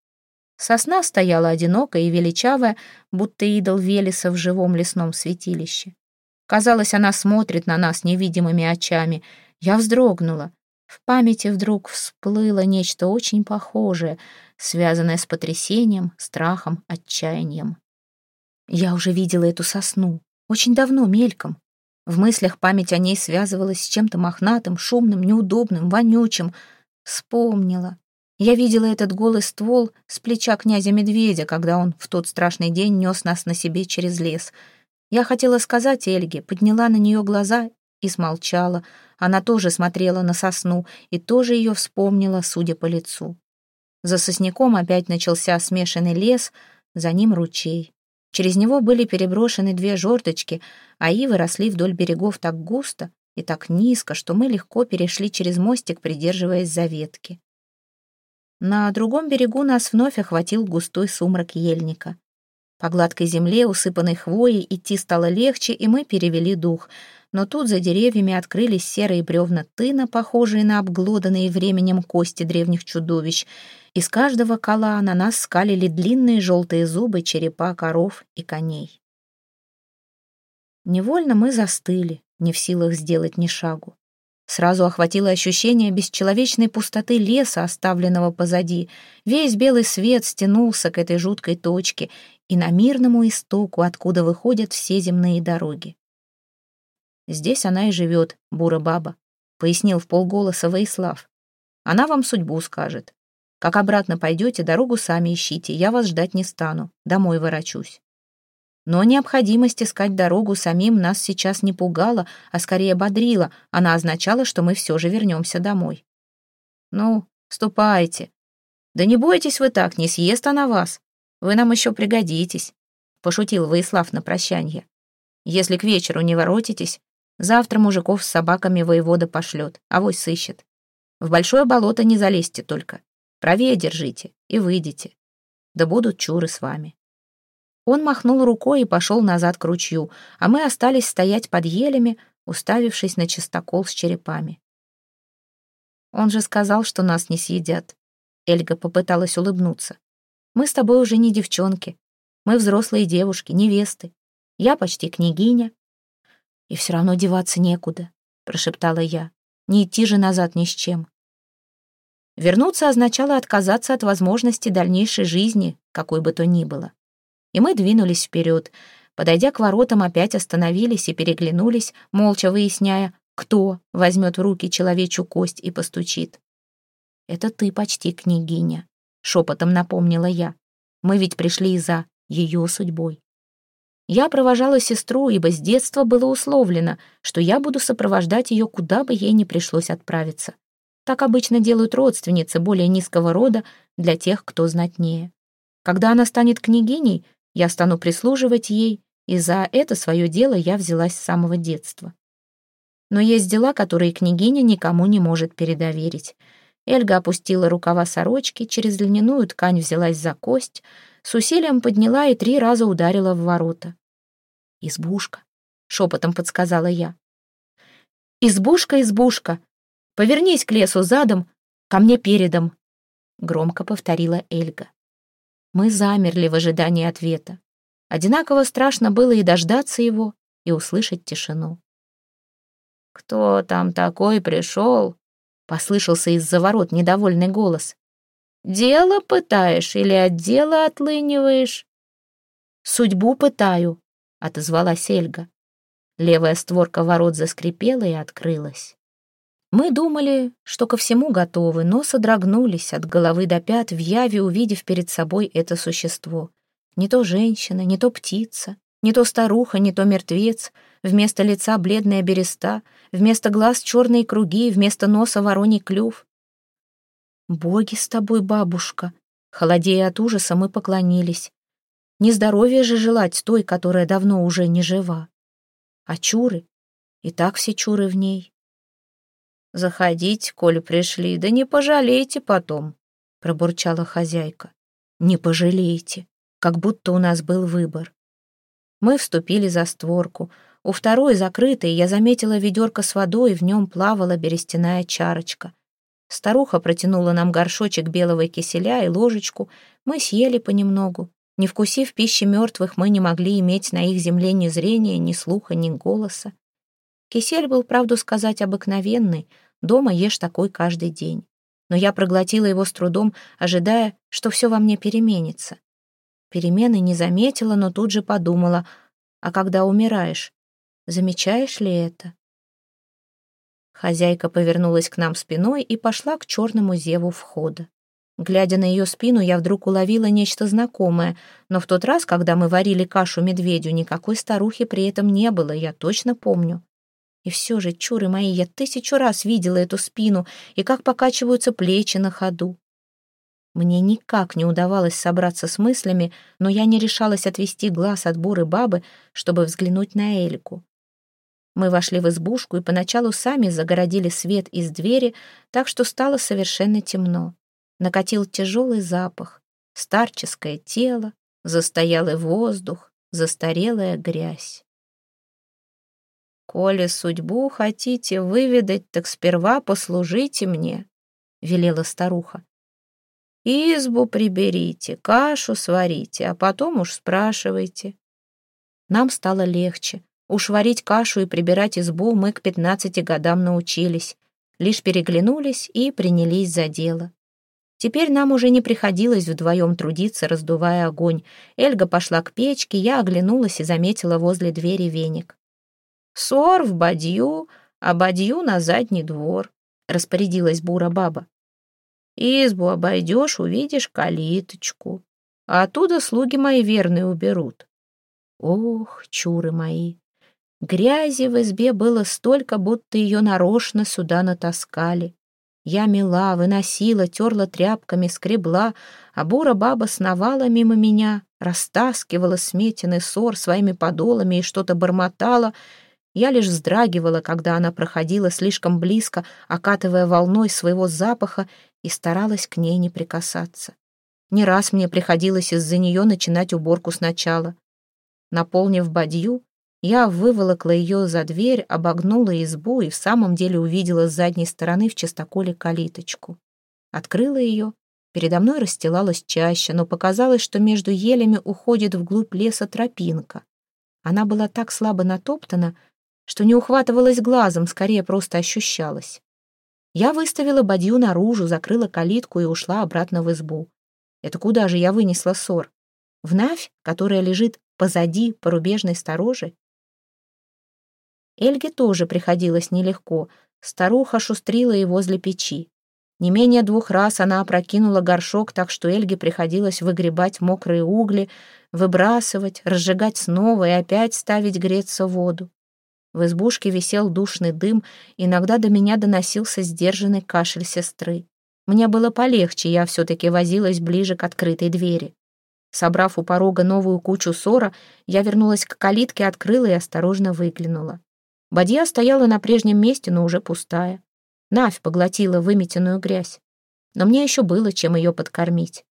Сосна стояла одинокая и величавая, будто идол Велеса в живом лесном святилище. Казалось, она смотрит на нас невидимыми очами. Я вздрогнула. В памяти вдруг всплыло нечто очень похожее, связанное с потрясением, страхом, отчаянием. Я уже видела эту сосну. Очень давно, мельком. В мыслях память о ней связывалась с чем-то мохнатым, шумным, неудобным, вонючим. Вспомнила. Я видела этот голый ствол с плеча князя Медведя, когда он в тот страшный день нес нас на себе через лес. Я хотела сказать Эльге, подняла на нее глаза и смолчала. Она тоже смотрела на сосну и тоже ее вспомнила, судя по лицу. За сосняком опять начался смешанный лес, за ним ручей. Через него были переброшены две жердочки, а ивы росли вдоль берегов так густо и так низко, что мы легко перешли через мостик, придерживаясь за ветки. На другом берегу нас вновь охватил густой сумрак ельника. По гладкой земле, усыпанной хвоей, идти стало легче, и мы перевели дух. Но тут за деревьями открылись серые бревна тына, похожие на обглоданные временем кости древних чудовищ, из каждого кола на нас скалили длинные желтые зубы черепа коров и коней. Невольно мы застыли, не в силах сделать ни шагу. Сразу охватило ощущение бесчеловечной пустоты леса, оставленного позади. Весь белый свет стянулся к этой жуткой точке и на мирному истоку, откуда выходят все земные дороги. «Здесь она и живет, бура-баба», — пояснил в полголоса Воислав. «Она вам судьбу скажет. Как обратно пойдете, дорогу сами ищите, я вас ждать не стану, домой ворочусь. Но необходимость искать дорогу самим нас сейчас не пугала, а скорее бодрила, она означала, что мы все же вернемся домой. «Ну, ступайте». «Да не бойтесь вы так, не съест она вас», Вы нам еще пригодитесь», — пошутил Воислав на прощанье. «Если к вечеру не воротитесь, завтра мужиков с собаками воевода пошлет, авось сыщет. В большое болото не залезьте только. Правее держите и выйдите. Да будут чуры с вами». Он махнул рукой и пошел назад к ручью, а мы остались стоять под елями, уставившись на чистокол с черепами. Он же сказал, что нас не съедят. Эльга попыталась улыбнуться. Мы с тобой уже не девчонки. Мы взрослые девушки, невесты. Я почти княгиня. И все равно деваться некуда, прошептала я. Не идти же назад ни с чем. Вернуться означало отказаться от возможности дальнейшей жизни, какой бы то ни было. И мы двинулись вперед. Подойдя к воротам, опять остановились и переглянулись, молча выясняя, кто возьмет в руки человечью кость и постучит. «Это ты почти княгиня», — шепотом напомнила я. «Мы ведь пришли за ее судьбой». Я провожала сестру, ибо с детства было условлено, что я буду сопровождать ее, куда бы ей ни пришлось отправиться. Так обычно делают родственницы более низкого рода для тех, кто знатнее. Когда она станет княгиней, я стану прислуживать ей, и за это свое дело я взялась с самого детства. Но есть дела, которые княгиня никому не может передоверить — Эльга опустила рукава сорочки, через льняную ткань взялась за кость, с усилием подняла и три раза ударила в ворота. «Избушка», — шепотом подсказала я. «Избушка, избушка! Повернись к лесу задом, ко мне передом!» — громко повторила Эльга. Мы замерли в ожидании ответа. Одинаково страшно было и дождаться его, и услышать тишину. «Кто там такой пришел?» Послышался из-за ворот недовольный голос. «Дело пытаешь или от дела отлыниваешь?» «Судьбу пытаю», — отозвалась Эльга. Левая створка ворот заскрипела и открылась. Мы думали, что ко всему готовы, но содрогнулись от головы до пят в яве, увидев перед собой это существо. Не то женщина, не то птица, не то старуха, не то мертвец, вместо лица бледная береста, вместо глаз черные круги, вместо носа вороний клюв. «Боги с тобой, бабушка!» Холодея от ужаса, мы поклонились. Не здоровье же желать той, которая давно уже не жива. А чуры? И так все чуры в ней. «Заходите, коль пришли, да не пожалейте потом», — пробурчала хозяйка. «Не пожалейте, как будто у нас был выбор. Мы вступили за створку. У второй, закрытой, я заметила ведерко с водой, в нем плавала берестяная чарочка. Старуха протянула нам горшочек белого киселя и ложечку. Мы съели понемногу. Не вкусив пищи мертвых, мы не могли иметь на их земле ни зрения, ни слуха, ни голоса. Кисель был, правду сказать, обыкновенный. Дома ешь такой каждый день. Но я проглотила его с трудом, ожидая, что все во мне переменится. Перемены не заметила, но тут же подумала, а когда умираешь, замечаешь ли это? Хозяйка повернулась к нам спиной и пошла к черному зеву входа. Глядя на ее спину, я вдруг уловила нечто знакомое, но в тот раз, когда мы варили кашу медведю, никакой старухи при этом не было, я точно помню. И все же, чуры мои, я тысячу раз видела эту спину и как покачиваются плечи на ходу. Мне никак не удавалось собраться с мыслями, но я не решалась отвести глаз от буры бабы, чтобы взглянуть на Эльку. Мы вошли в избушку и поначалу сами загородили свет из двери, так что стало совершенно темно. Накатил тяжелый запах, старческое тело, застоялый воздух, застарелая грязь. «Коли судьбу хотите выведать, так сперва послужите мне», — велела старуха. Избу приберите, кашу сварите, а потом уж спрашивайте. Нам стало легче. Уж варить кашу и прибирать избу мы к пятнадцати годам научились. Лишь переглянулись и принялись за дело. Теперь нам уже не приходилось вдвоем трудиться, раздувая огонь. Эльга пошла к печке, я оглянулась и заметила возле двери веник. «Сор в бадью, а бадью на задний двор», — распорядилась бура баба. Избу обойдешь, увидишь калиточку, а оттуда слуги мои верные уберут. Ох, чуры мои! Грязи в избе было столько, будто ее нарочно сюда натаскали. Я мела, выносила, терла тряпками, скребла, а бура-баба сновала мимо меня, растаскивала сметенный сор своими подолами и что-то бормотала. Я лишь вздрагивала, когда она проходила слишком близко, окатывая волной своего запаха, и старалась к ней не прикасаться. Не раз мне приходилось из-за нее начинать уборку сначала. Наполнив бадью, я выволокла ее за дверь, обогнула избу и в самом деле увидела с задней стороны в частоколе калиточку. Открыла ее. Передо мной расстилалась чаще, но показалось, что между елями уходит вглубь леса тропинка. Она была так слабо натоптана, что не ухватывалась глазом, скорее просто ощущалась. Я выставила бадью наружу, закрыла калитку и ушла обратно в избу. Это куда же я вынесла ссор? В Навь, которая лежит позади порубежной сторожи? Эльге тоже приходилось нелегко. Старуха шустрила и возле печи. Не менее двух раз она опрокинула горшок, так что Эльге приходилось выгребать мокрые угли, выбрасывать, разжигать снова и опять ставить греться воду. В избушке висел душный дым, иногда до меня доносился сдержанный кашель сестры. Мне было полегче, я все-таки возилась ближе к открытой двери. Собрав у порога новую кучу ссора, я вернулась к калитке, открыла и осторожно выглянула. Бадья стояла на прежнем месте, но уже пустая. Навь поглотила выметенную грязь. Но мне еще было чем ее подкормить.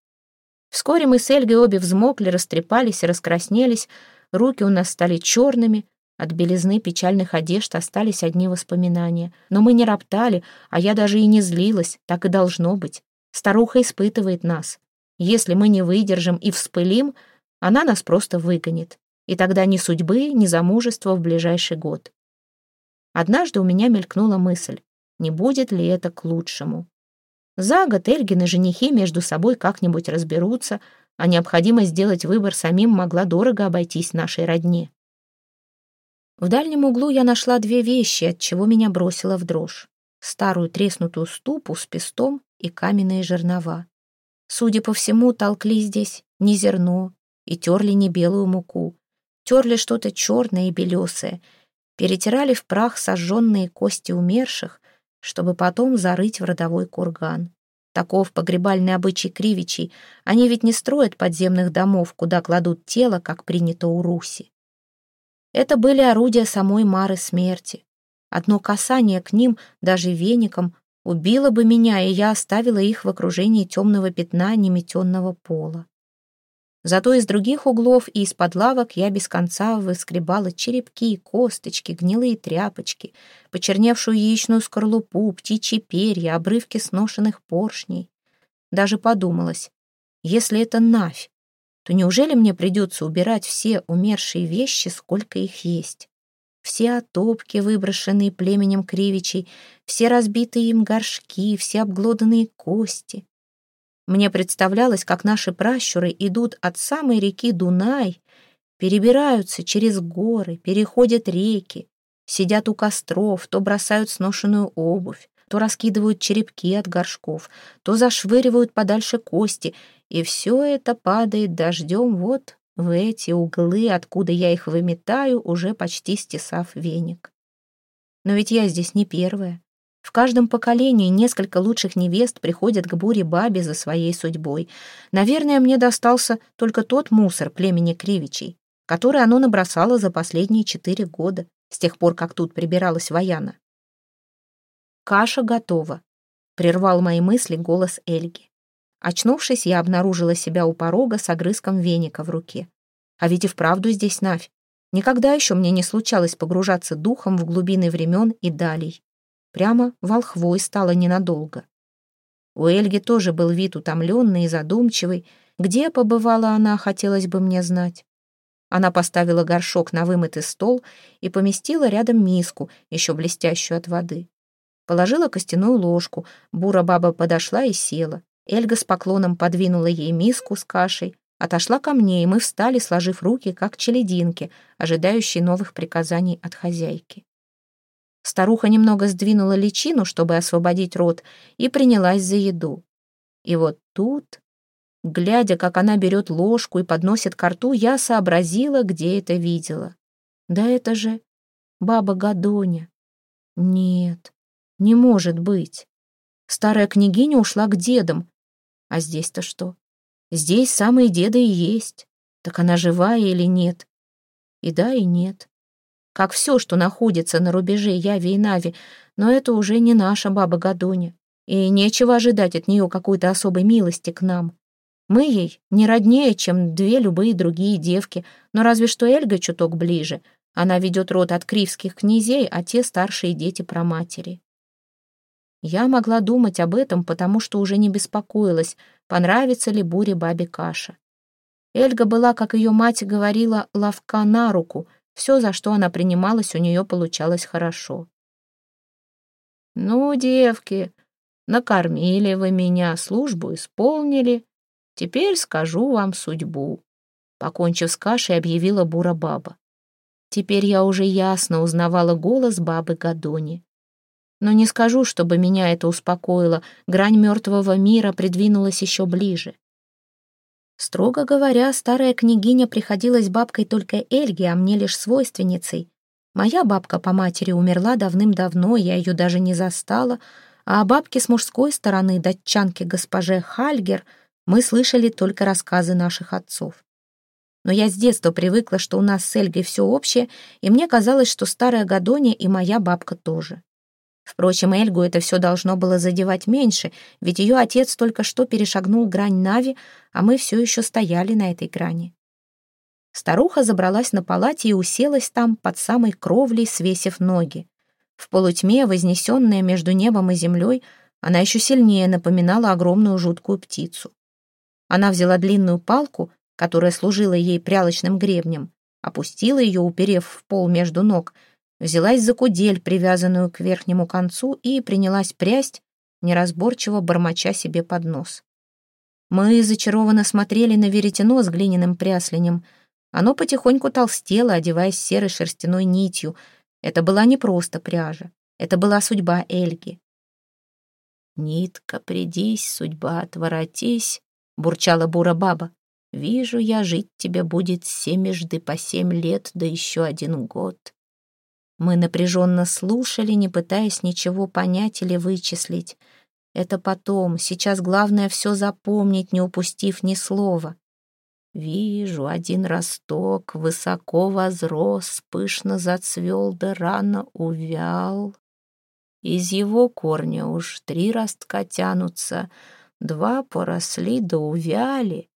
Вскоре мы с Эльгой обе взмокли, растрепались и раскраснелись, руки у нас стали черными, от белизны печальных одежд остались одни воспоминания. Но мы не роптали, а я даже и не злилась, так и должно быть. Старуха испытывает нас. Если мы не выдержим и вспылим, она нас просто выгонит. И тогда ни судьбы, ни замужества в ближайший год. Однажды у меня мелькнула мысль, не будет ли это к лучшему. За год Эльгин и женихи между собой как-нибудь разберутся, а необходимость сделать выбор самим могла дорого обойтись нашей родне. В дальнем углу я нашла две вещи, от чего меня бросило в дрожь. Старую треснутую ступу с пестом и каменные жернова. Судя по всему, толкли здесь не зерно и терли не белую муку. Терли что-то черное и белесое. Перетирали в прах сожженные кости умерших, чтобы потом зарыть в родовой курган. Таков погребальный обычай кривичей. Они ведь не строят подземных домов, куда кладут тело, как принято у Руси. Это были орудия самой Мары смерти. Одно касание к ним, даже веником, убило бы меня, и я оставила их в окружении темного пятна неметенного пола. Зато из других углов и из-под лавок я без конца выскребала черепки, косточки, гнилые тряпочки, почерневшую яичную скорлупу, птичьи перья, обрывки сношенных поршней. Даже подумалось, если это Навь, то неужели мне придется убирать все умершие вещи, сколько их есть? Все отопки, выброшенные племенем кривичей, все разбитые им горшки, все обглоданные кости. Мне представлялось, как наши пращуры идут от самой реки Дунай, перебираются через горы, переходят реки, сидят у костров, то бросают сношенную обувь, то раскидывают черепки от горшков, то зашвыривают подальше кости и все это падает дождем вот в эти углы, откуда я их выметаю, уже почти стесав веник. Но ведь я здесь не первая. В каждом поколении несколько лучших невест приходят к буре бабе за своей судьбой. Наверное, мне достался только тот мусор племени Кривичей, который оно набросало за последние четыре года, с тех пор, как тут прибиралась Ваяна. «Каша готова», — прервал мои мысли голос Эльги. Очнувшись, я обнаружила себя у порога с огрызком веника в руке. А ведь и вправду здесь Навь. Никогда еще мне не случалось погружаться духом в глубины времен и далей. Прямо волхвой стало ненадолго. У Эльги тоже был вид утомленный и задумчивый. Где побывала она, хотелось бы мне знать. Она поставила горшок на вымытый стол и поместила рядом миску, еще блестящую от воды. Положила костяную ложку, бура баба подошла и села. Эльга с поклоном подвинула ей миску с кашей, отошла ко мне, и мы встали, сложив руки, как челединки, ожидающие новых приказаний от хозяйки. Старуха немного сдвинула личину, чтобы освободить рот, и принялась за еду. И вот тут, глядя, как она берет ложку и подносит ко рту, я сообразила, где это видела. Да это же баба Гадоня. Нет, не может быть. Старая княгиня ушла к дедам. А здесь-то что? Здесь самые деды и есть. Так она живая или нет? И да, и нет. Как все, что находится на рубеже Яви и Нави, но это уже не наша баба Гадоня. И нечего ожидать от нее какой-то особой милости к нам. Мы ей не роднее, чем две любые другие девки, но разве что Эльга чуток ближе. Она ведет род от кривских князей, а те старшие дети про матери. Я могла думать об этом, потому что уже не беспокоилась, понравится ли буре бабе каша. Эльга была, как ее мать говорила, ловка на руку. Все, за что она принималась, у нее получалось хорошо. «Ну, девки, накормили вы меня, службу исполнили. Теперь скажу вам судьбу», — покончив с кашей, объявила бура баба. Теперь я уже ясно узнавала голос бабы Гадони. Но не скажу, чтобы меня это успокоило, грань мертвого мира придвинулась еще ближе. Строго говоря, старая княгиня приходилась бабкой только Эльге, а мне лишь свойственницей. Моя бабка по матери умерла давным-давно, я ее даже не застала, а о бабке с мужской стороны, датчанке госпоже Хальгер, мы слышали только рассказы наших отцов. Но я с детства привыкла, что у нас с Эльгой все общее, и мне казалось, что старая Гадония и моя бабка тоже. Впрочем, Эльгу это все должно было задевать меньше, ведь ее отец только что перешагнул грань Нави, а мы все еще стояли на этой грани. Старуха забралась на палате и уселась там под самой кровлей, свесив ноги. В полутьме, вознесенная между небом и землей, она еще сильнее напоминала огромную жуткую птицу. Она взяла длинную палку, которая служила ей прялочным гребнем, опустила ее, уперев в пол между ног — взялась за кудель, привязанную к верхнему концу, и принялась прясть, неразборчиво бормоча себе под нос. Мы зачарованно смотрели на веретено с глиняным прясленем. Оно потихоньку толстело, одеваясь серой шерстяной нитью. Это была не просто пряжа. Это была судьба Эльги. «Нитка, придись, судьба, отворотись», — бурчала бура баба. «Вижу я, жить тебе будет семежды по семь лет, да еще один год. Мы напряженно слушали, не пытаясь ничего понять или вычислить. Это потом, сейчас главное все запомнить, не упустив ни слова. Вижу, один росток высоко возрос, пышно зацвел да рано увял. Из его корня уж три ростка тянутся, два поросли да увяли,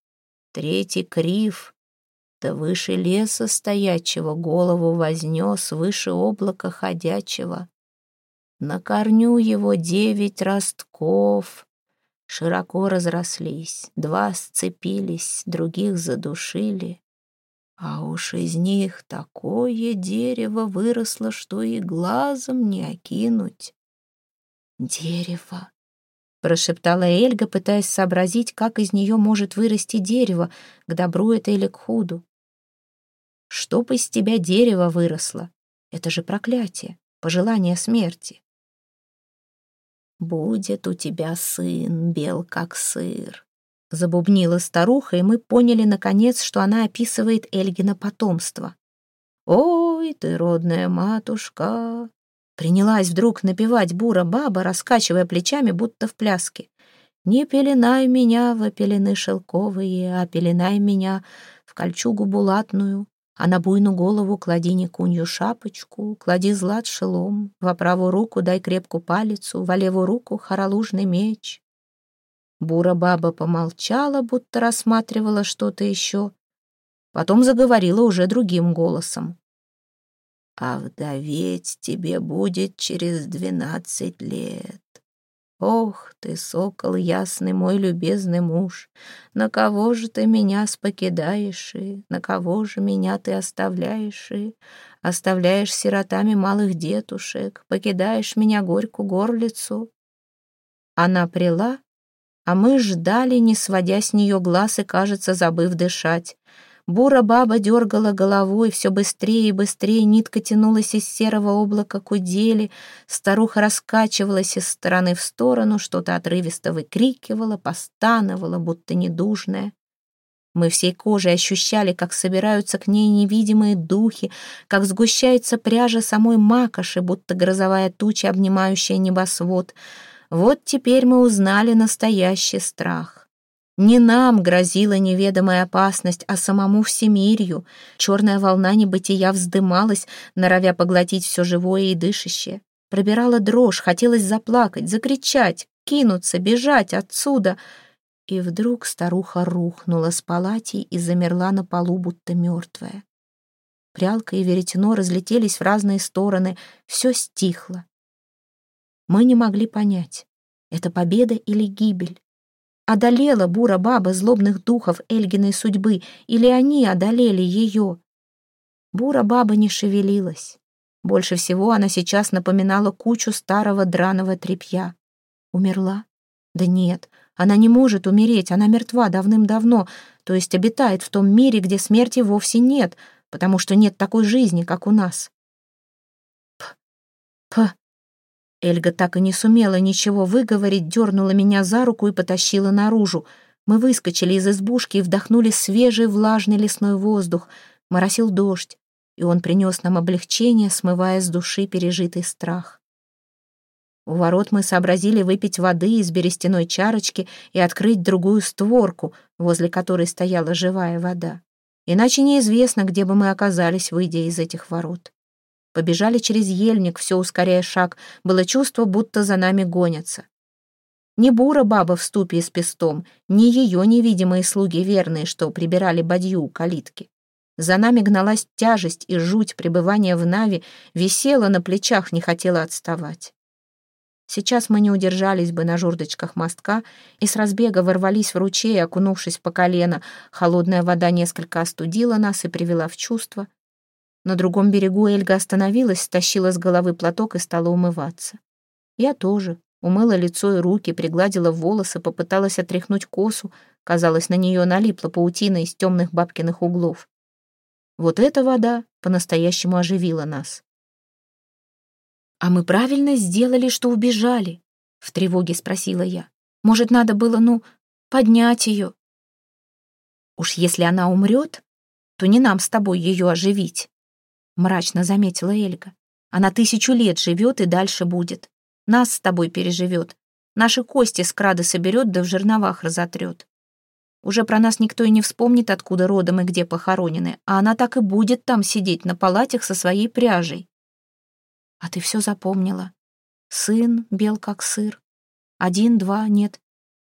третий крив, да выше леса стоячего голову вознес, выше облака ходячего. На корню его девять ростков, широко разрослись, два сцепились, других задушили. А уж из них такое дерево выросло, что и глазом не окинуть. «Дерево!» — прошептала Эльга, пытаясь сообразить, как из нее может вырасти дерево, к добру это или к худу. Чтоб из тебя дерево выросло. Это же проклятие, пожелание смерти. «Будет у тебя сын, бел как сыр», — забубнила старуха, и мы поняли, наконец, что она описывает Эльгина потомство. «Ой, ты, родная матушка!» Принялась вдруг напевать бура баба, раскачивая плечами, будто в пляске. «Не пеленай меня в пелены шелковые, а пеленай меня в кольчугу булатную, а на буйную голову клади некунью шапочку, клади злат шелом, во правую руку дай крепкую палицу, во левую руку хоролужный меч. Бура баба помолчала, будто рассматривала что-то еще, потом заговорила уже другим голосом. «А вдоветь тебе будет через двенадцать лет. Ох ты, сокол ясный, мой любезный муж, на кого же ты меня спокидаешь и на кого же меня ты оставляешь и оставляешь сиротами малых детушек, покидаешь меня горькую горлицу. Она прила, а мы ждали, не сводя с нее глаз и, кажется, забыв дышать. Бура баба дергала головой, все быстрее и быстрее нитка тянулась из серого облака кудели, старуха раскачивалась из стороны в сторону, что-то отрывисто выкрикивала, постановала, будто недужная. Мы всей кожей ощущали, как собираются к ней невидимые духи, как сгущается пряжа самой макоши, будто грозовая туча, обнимающая небосвод — Вот теперь мы узнали настоящий страх. Не нам грозила неведомая опасность, а самому всемирью. Черная волна небытия вздымалась, норовя поглотить все живое и дышащее. Пробирала дрожь, хотелось заплакать, закричать, кинуться, бежать отсюда. И вдруг старуха рухнула с палатей и замерла на полу, будто мертвая. Прялка и веретено разлетелись в разные стороны, все стихло. Мы не могли понять, это победа или гибель. Одолела бура-баба злобных духов Эльгиной судьбы, или они одолели ее? Бура-баба не шевелилась. Больше всего она сейчас напоминала кучу старого драного тряпья. Умерла? Да нет, она не может умереть, она мертва давным-давно, то есть обитает в том мире, где смерти вовсе нет, потому что нет такой жизни, как у нас. П, п. Эльга так и не сумела ничего выговорить, дернула меня за руку и потащила наружу. Мы выскочили из избушки и вдохнули свежий влажный лесной воздух. Моросил дождь и он принес нам облегчение, смывая с души пережитый страх. У ворот мы сообразили выпить воды из берестяной чарочки и открыть другую створку, возле которой стояла живая вода. Иначе неизвестно, где бы мы оказались, выйдя из этих ворот. Побежали через ельник, все ускоряя шаг, было чувство, будто за нами гонятся. Не бура баба в ступе с пестом, не ее невидимые слуги верные, что прибирали бадью у калитки. За нами гналась тяжесть и жуть пребывания в Нави, висела на плечах, не хотела отставать. Сейчас мы не удержались бы на журдочках мостка и с разбега ворвались в ручей, окунувшись по колено. Холодная вода несколько остудила нас и привела в чувство. На другом берегу Эльга остановилась, стащила с головы платок и стала умываться. Я тоже. Умыла лицо и руки, пригладила волосы, попыталась отряхнуть косу. Казалось, на нее налипла паутина из темных бабкиных углов. Вот эта вода по-настоящему оживила нас. «А мы правильно сделали, что убежали?» — в тревоге спросила я. «Может, надо было, ну, поднять ее?» «Уж если она умрет, то не нам с тобой ее оживить», — мрачно заметила Эльга. «Она тысячу лет живет и дальше будет. Нас с тобой переживет. Наши кости с крады соберет да в жерновах разотрет. Уже про нас никто и не вспомнит, откуда родом и где похоронены, а она так и будет там сидеть на палатях со своей пряжей. А ты все запомнила. Сын бел как сыр. Один, два, нет,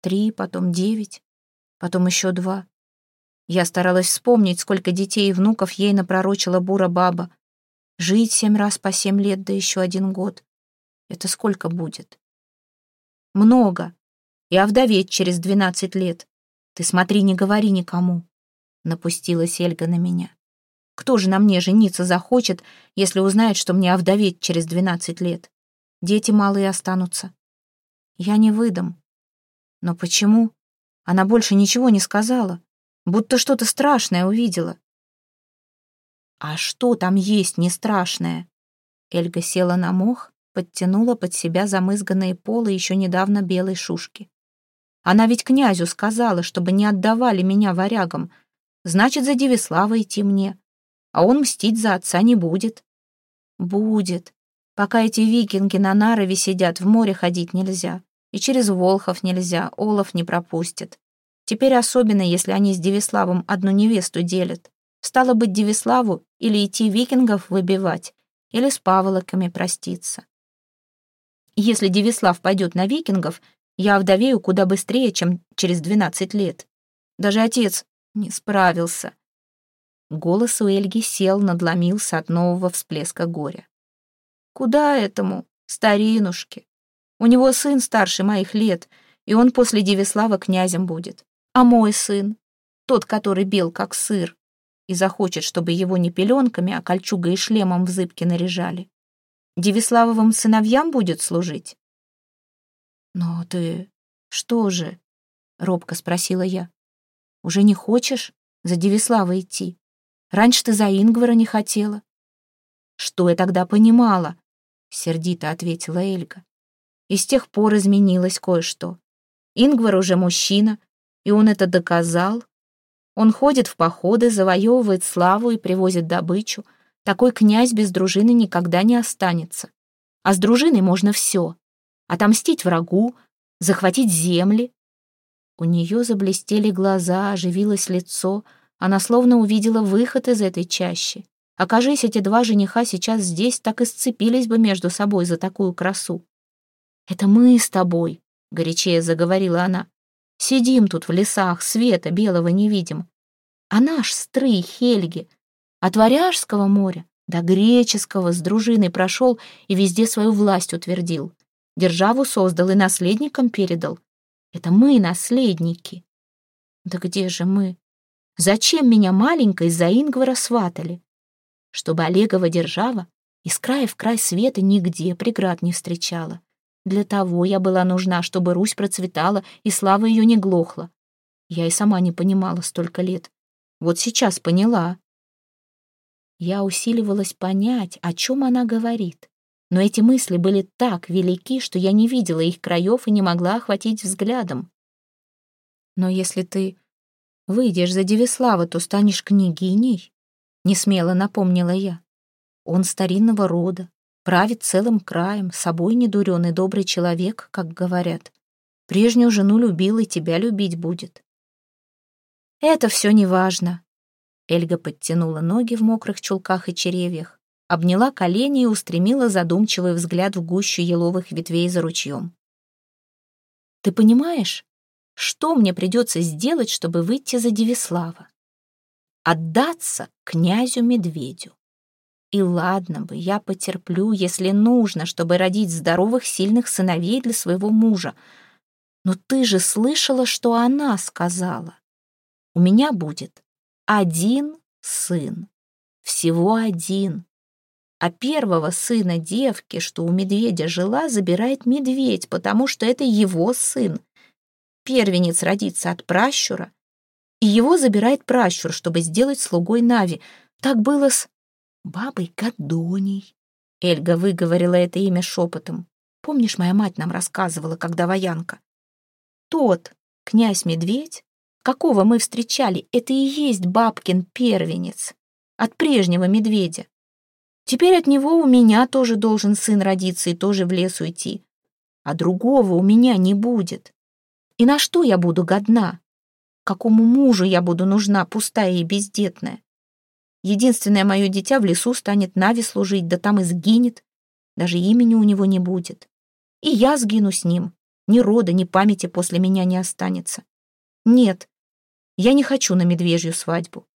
три, потом девять, потом еще два. Я старалась вспомнить, сколько детей и внуков ей напророчила бура баба. Жить семь раз по семь лет, да еще один год. Это сколько будет? Много. И овдоветь через двенадцать лет. «Ты смотри, не говори никому», — напустилась Эльга на меня. «Кто же на мне жениться захочет, если узнает, что мне овдоветь через двенадцать лет? Дети малые останутся. Я не выдам. Но почему? Она больше ничего не сказала, будто что-то страшное увидела. «А что там есть не страшное?» Эльга села на мох, подтянула под себя замызганные полы еще недавно белой шушки. Она ведь князю сказала, чтобы не отдавали меня варягам. Значит, за Девислава идти мне. А он мстить за отца не будет. Будет. Пока эти викинги на Нарове сидят, в море ходить нельзя. И через Волхов нельзя, Олов не пропустит. Теперь особенно, если они с Девиславом одну невесту делят. Стало быть, Девиславу или идти викингов выбивать, или с паволоками проститься. Если Девислав пойдет на викингов, я овдовею куда быстрее, чем через двенадцать лет. Даже отец не справился. Голос у Эльги сел, надломился от нового всплеска горя. Куда этому, старинушке? У него сын старше моих лет, и он после Девислава князем будет. А мой сын, тот, который бел как сыр, и захочет, чтобы его не пеленками, а кольчугой и шлемом в зыбке наряжали. Девиславовым сыновьям будет служить? «Но ты что же?» — робко спросила я. «Уже не хочешь за Девислава идти? Раньше ты за Ингвара не хотела». «Что я тогда понимала?» — сердито ответила Эльга. «И с тех пор изменилось кое-что. Ингвар уже мужчина, и он это доказал. Он ходит в походы, завоевывает славу и привозит добычу. Такой князь без дружины никогда не останется. А с дружиной можно все. отомстить врагу, захватить земли. У нее заблестели глаза, оживилось лицо. Она словно увидела выход из этой чащи. Окажись, эти два жениха сейчас здесь, так и сцепились бы между собой за такую красу. «Это мы с тобой», — горячее заговорила она. «Сидим тут в лесах, света белого не видим. А наш стрый Хельги от Варяжского моря до Греческого с дружиной прошел и везде свою власть утвердил. Державу создал и наследникам передал. Это мы наследники. Да где же мы? Зачем меня маленькой за Ингвара сватали? Чтобы Олегова держава из края в край света нигде преград не встречала. Для того я была нужна, чтобы Русь процветала и слава ее не глохла. Я и сама не понимала столько лет. Вот сейчас поняла. Я усиливалась понять, о чем она говорит. Но эти мысли были так велики, что я не видела их краев и не могла охватить взглядом. Но если ты выйдешь за Девислава, то станешь княгиней, несмело напомнила я. Он старинного рода, правит целым краем, собой недурен и добрый человек, как говорят. Прежнюю жену любил и тебя любить будет. Это все неважно. Эльга подтянула ноги в мокрых чулках и черевьях обняла колени и устремила задумчивый взгляд в гущу еловых ветвей за ручьем. «Ты понимаешь, что мне придется сделать, чтобы выйти за Девислава? Отдаться князю-медведю. И ладно бы, я потерплю, если нужно, чтобы родить здоровых, сильных сыновей для своего мужа. Но ты же слышала, что она сказала. У меня будет один сын. Всего один. А первого сына девки, что у медведя жила, забирает медведь, потому что это его сын. Первенец родится от пращура, и его забирает пращур, чтобы сделать слугой Нави. Так было с бабой Кадоней. Эльга выговорила это имя шепотом. Помнишь, моя мать нам рассказывала, когда воянка? Тот, князь-медведь, какого мы встречали, это и есть бабкин первенец от прежнего медведя. Теперь от него у меня тоже должен сын родиться и тоже в лес уйти. А другого у меня не будет. И на что я буду годна? Какому мужу я буду нужна, пустая и бездетная? Единственное мое дитя в лесу станет Нави служить, да там и сгинет. Даже имени у него не будет. И я сгину с ним. Ни рода, ни памяти после меня не останется. Нет, я не хочу на медвежью свадьбу.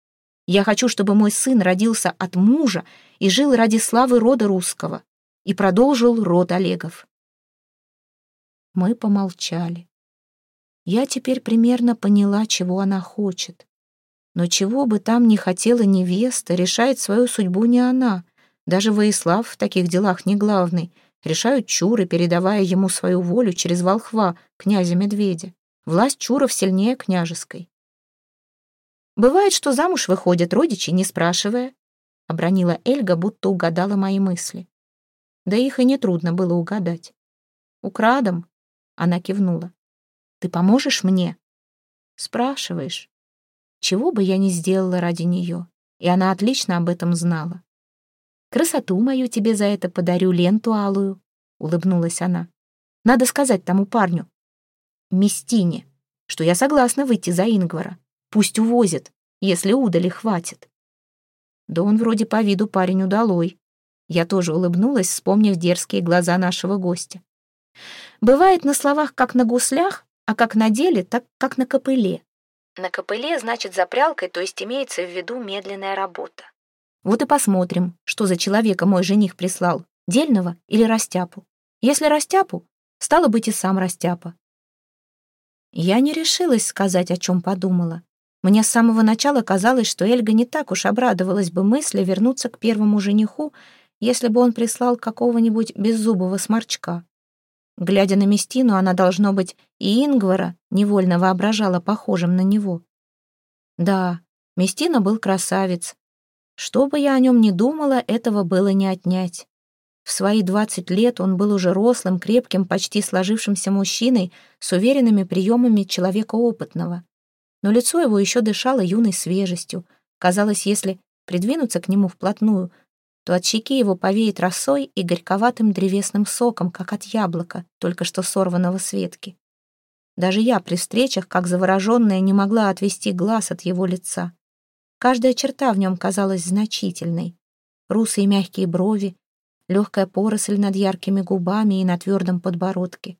Я хочу, чтобы мой сын родился от мужа и жил ради славы рода русского и продолжил род Олегов. Мы помолчали. Я теперь примерно поняла, чего она хочет. Но чего бы там ни хотела невеста, решает свою судьбу не она. Даже Воислав в таких делах не главный. Решают чуры, передавая ему свою волю через волхва, князя-медведя. Власть чуров сильнее княжеской. Бывает, что замуж выходят родичи, не спрашивая. Обронила Эльга, будто угадала мои мысли. Да их и нетрудно было угадать. «Украдом?» — она кивнула. «Ты поможешь мне?» «Спрашиваешь. Чего бы я ни сделала ради нее?» И она отлично об этом знала. «Красоту мою тебе за это подарю, ленту алую», — улыбнулась она. «Надо сказать тому парню, Местине, что я согласна выйти за Ингвара. Пусть увозят, если удали хватит. Да он вроде по виду парень удалой. Я тоже улыбнулась, вспомнив дерзкие глаза нашего гостя. Бывает на словах как на гуслях, а как на деле, так как на копыле. На копыле значит запрялкой, то есть имеется в виду медленная работа. Вот и посмотрим, что за человека мой жених прислал, дельного или растяпу. Если растяпу, стало быть и сам растяпа. Я не решилась сказать, о чем подумала. Мне с самого начала казалось, что Эльга не так уж обрадовалась бы мысли вернуться к первому жениху, если бы он прислал какого-нибудь беззубого сморчка. Глядя на Местину, она, должно быть, и Ингвара невольно воображала похожим на него. Да, Местина был красавец. Что бы я о нем ни думала, этого было не отнять. В свои двадцать лет он был уже рослым, крепким, почти сложившимся мужчиной с уверенными приемами человека опытного но лицо его еще дышало юной свежестью. Казалось, если придвинуться к нему вплотную, то от щеки его повеет росой и горьковатым древесным соком, как от яблока, только что сорванного с ветки. Даже я при встречах, как завороженная, не могла отвести глаз от его лица. Каждая черта в нем казалась значительной. Русые мягкие брови, легкая поросль над яркими губами и на твердом подбородке.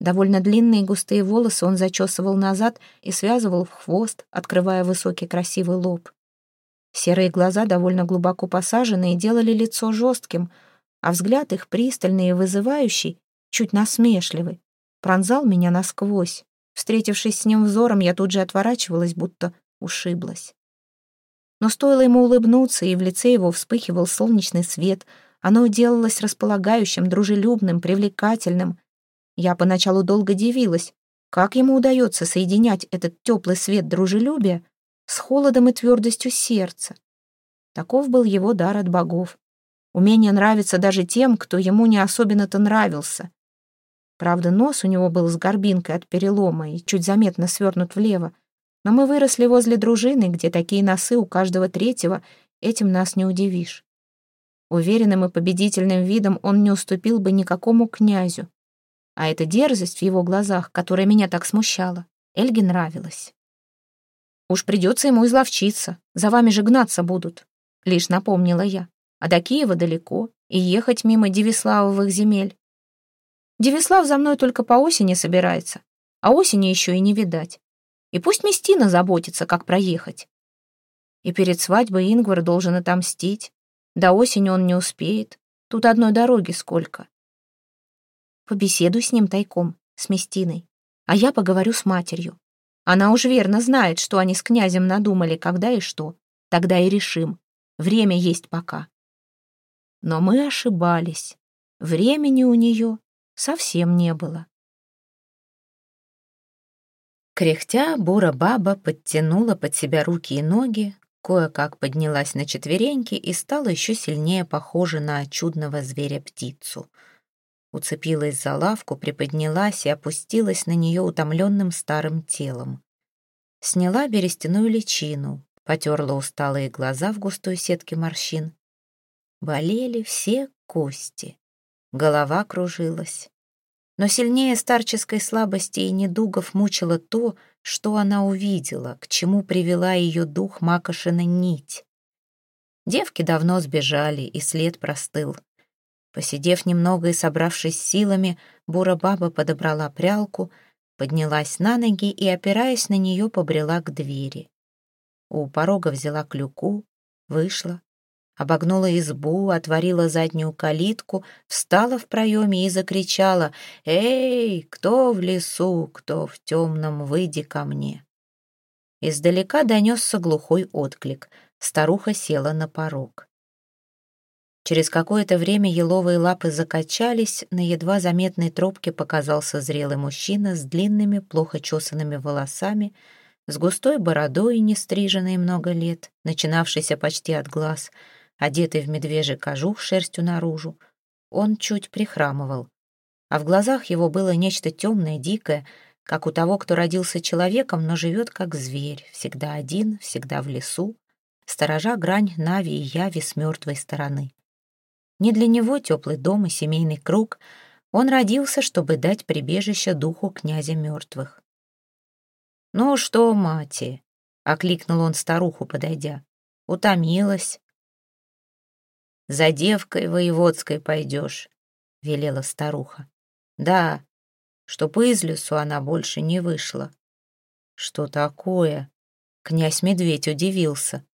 Довольно длинные густые волосы он зачесывал назад и связывал в хвост, открывая высокий красивый лоб. Серые глаза, довольно глубоко посаженные, делали лицо жестким, а взгляд их пристальный и вызывающий, чуть насмешливый, пронзал меня насквозь. Встретившись с ним взором, я тут же отворачивалась, будто ушиблась. Но стоило ему улыбнуться, и в лице его вспыхивал солнечный свет, оно делалось располагающим, дружелюбным, привлекательным. Я поначалу долго дивилась, как ему удается соединять этот теплый свет дружелюбия с холодом и твердостью сердца. Таков был его дар от богов. Умение нравиться даже тем, кто ему не особенно-то нравился. Правда, нос у него был с горбинкой от перелома и чуть заметно свернут влево, но мы выросли возле дружины, где такие носы у каждого третьего, этим нас не удивишь. Уверенным и победительным видом он не уступил бы никакому князю. А эта дерзость в его глазах, которая меня так смущала, Эльге нравилась. «Уж придется ему изловчиться, за вами же гнаться будут», — лишь напомнила я. «А до Киева далеко, и ехать мимо Девиславовых земель. Девислав за мной только по осени собирается, а осени еще и не видать. И пусть Местина заботится, как проехать. И перед свадьбой Ингвар должен отомстить. До осени он не успеет. Тут одной дороги сколько. Побеседуй с ним тайком, с Местиной. А я поговорю с матерью. Она уж верно знает, что они с князем надумали, когда и что. Тогда и решим. Время есть пока. Но мы ошибались. Времени у нее совсем не было. Кряхтя, бура-баба подтянула под себя руки и ноги, кое-как поднялась на четвереньки и стала еще сильнее похожа на чудного зверя-птицу. Уцепилась за лавку, приподнялась и опустилась на нее утомленным старым телом. Сняла берестяную личину, потерла усталые глаза в густой сетке морщин. Болели все кости. Голова кружилась. Но сильнее старческой слабости и недугов мучило то, что она увидела, к чему привела ее дух Макошина нить. Девки давно сбежали, и след простыл. Посидев немного и собравшись силами, бура-баба подобрала прялку, поднялась на ноги и, опираясь на нее, побрела к двери. У порога взяла клюку, вышла, обогнула избу, отворила заднюю калитку, встала в проеме и закричала «Эй, кто в лесу, кто в темном, выйди ко мне!» Издалека донесся глухой отклик. Старуха села на порог. Через какое-то время еловые лапы закачались, на едва заметной тропке показался зрелый мужчина с длинными, плохо чесанными волосами, с густой бородой, не стриженной много лет, начинавшейся почти от глаз — одетый в медвежий кожух шерстью наружу. Он чуть прихрамывал, а в глазах его было нечто темное, дикое, как у того, кто родился человеком, но живет как зверь, всегда один, всегда в лесу, сторожа грань Нави и Яви с мертвой стороны. Не для него теплый дом и семейный круг, он родился, чтобы дать прибежище духу князя мертвых. «Ну что, мати?» — окликнул он старуху, подойдя. «Утомилась?» За девкой воеводской пойдешь, — велела старуха. Да, чтоб из лесу она больше не вышла. Что такое? Князь Медведь удивился.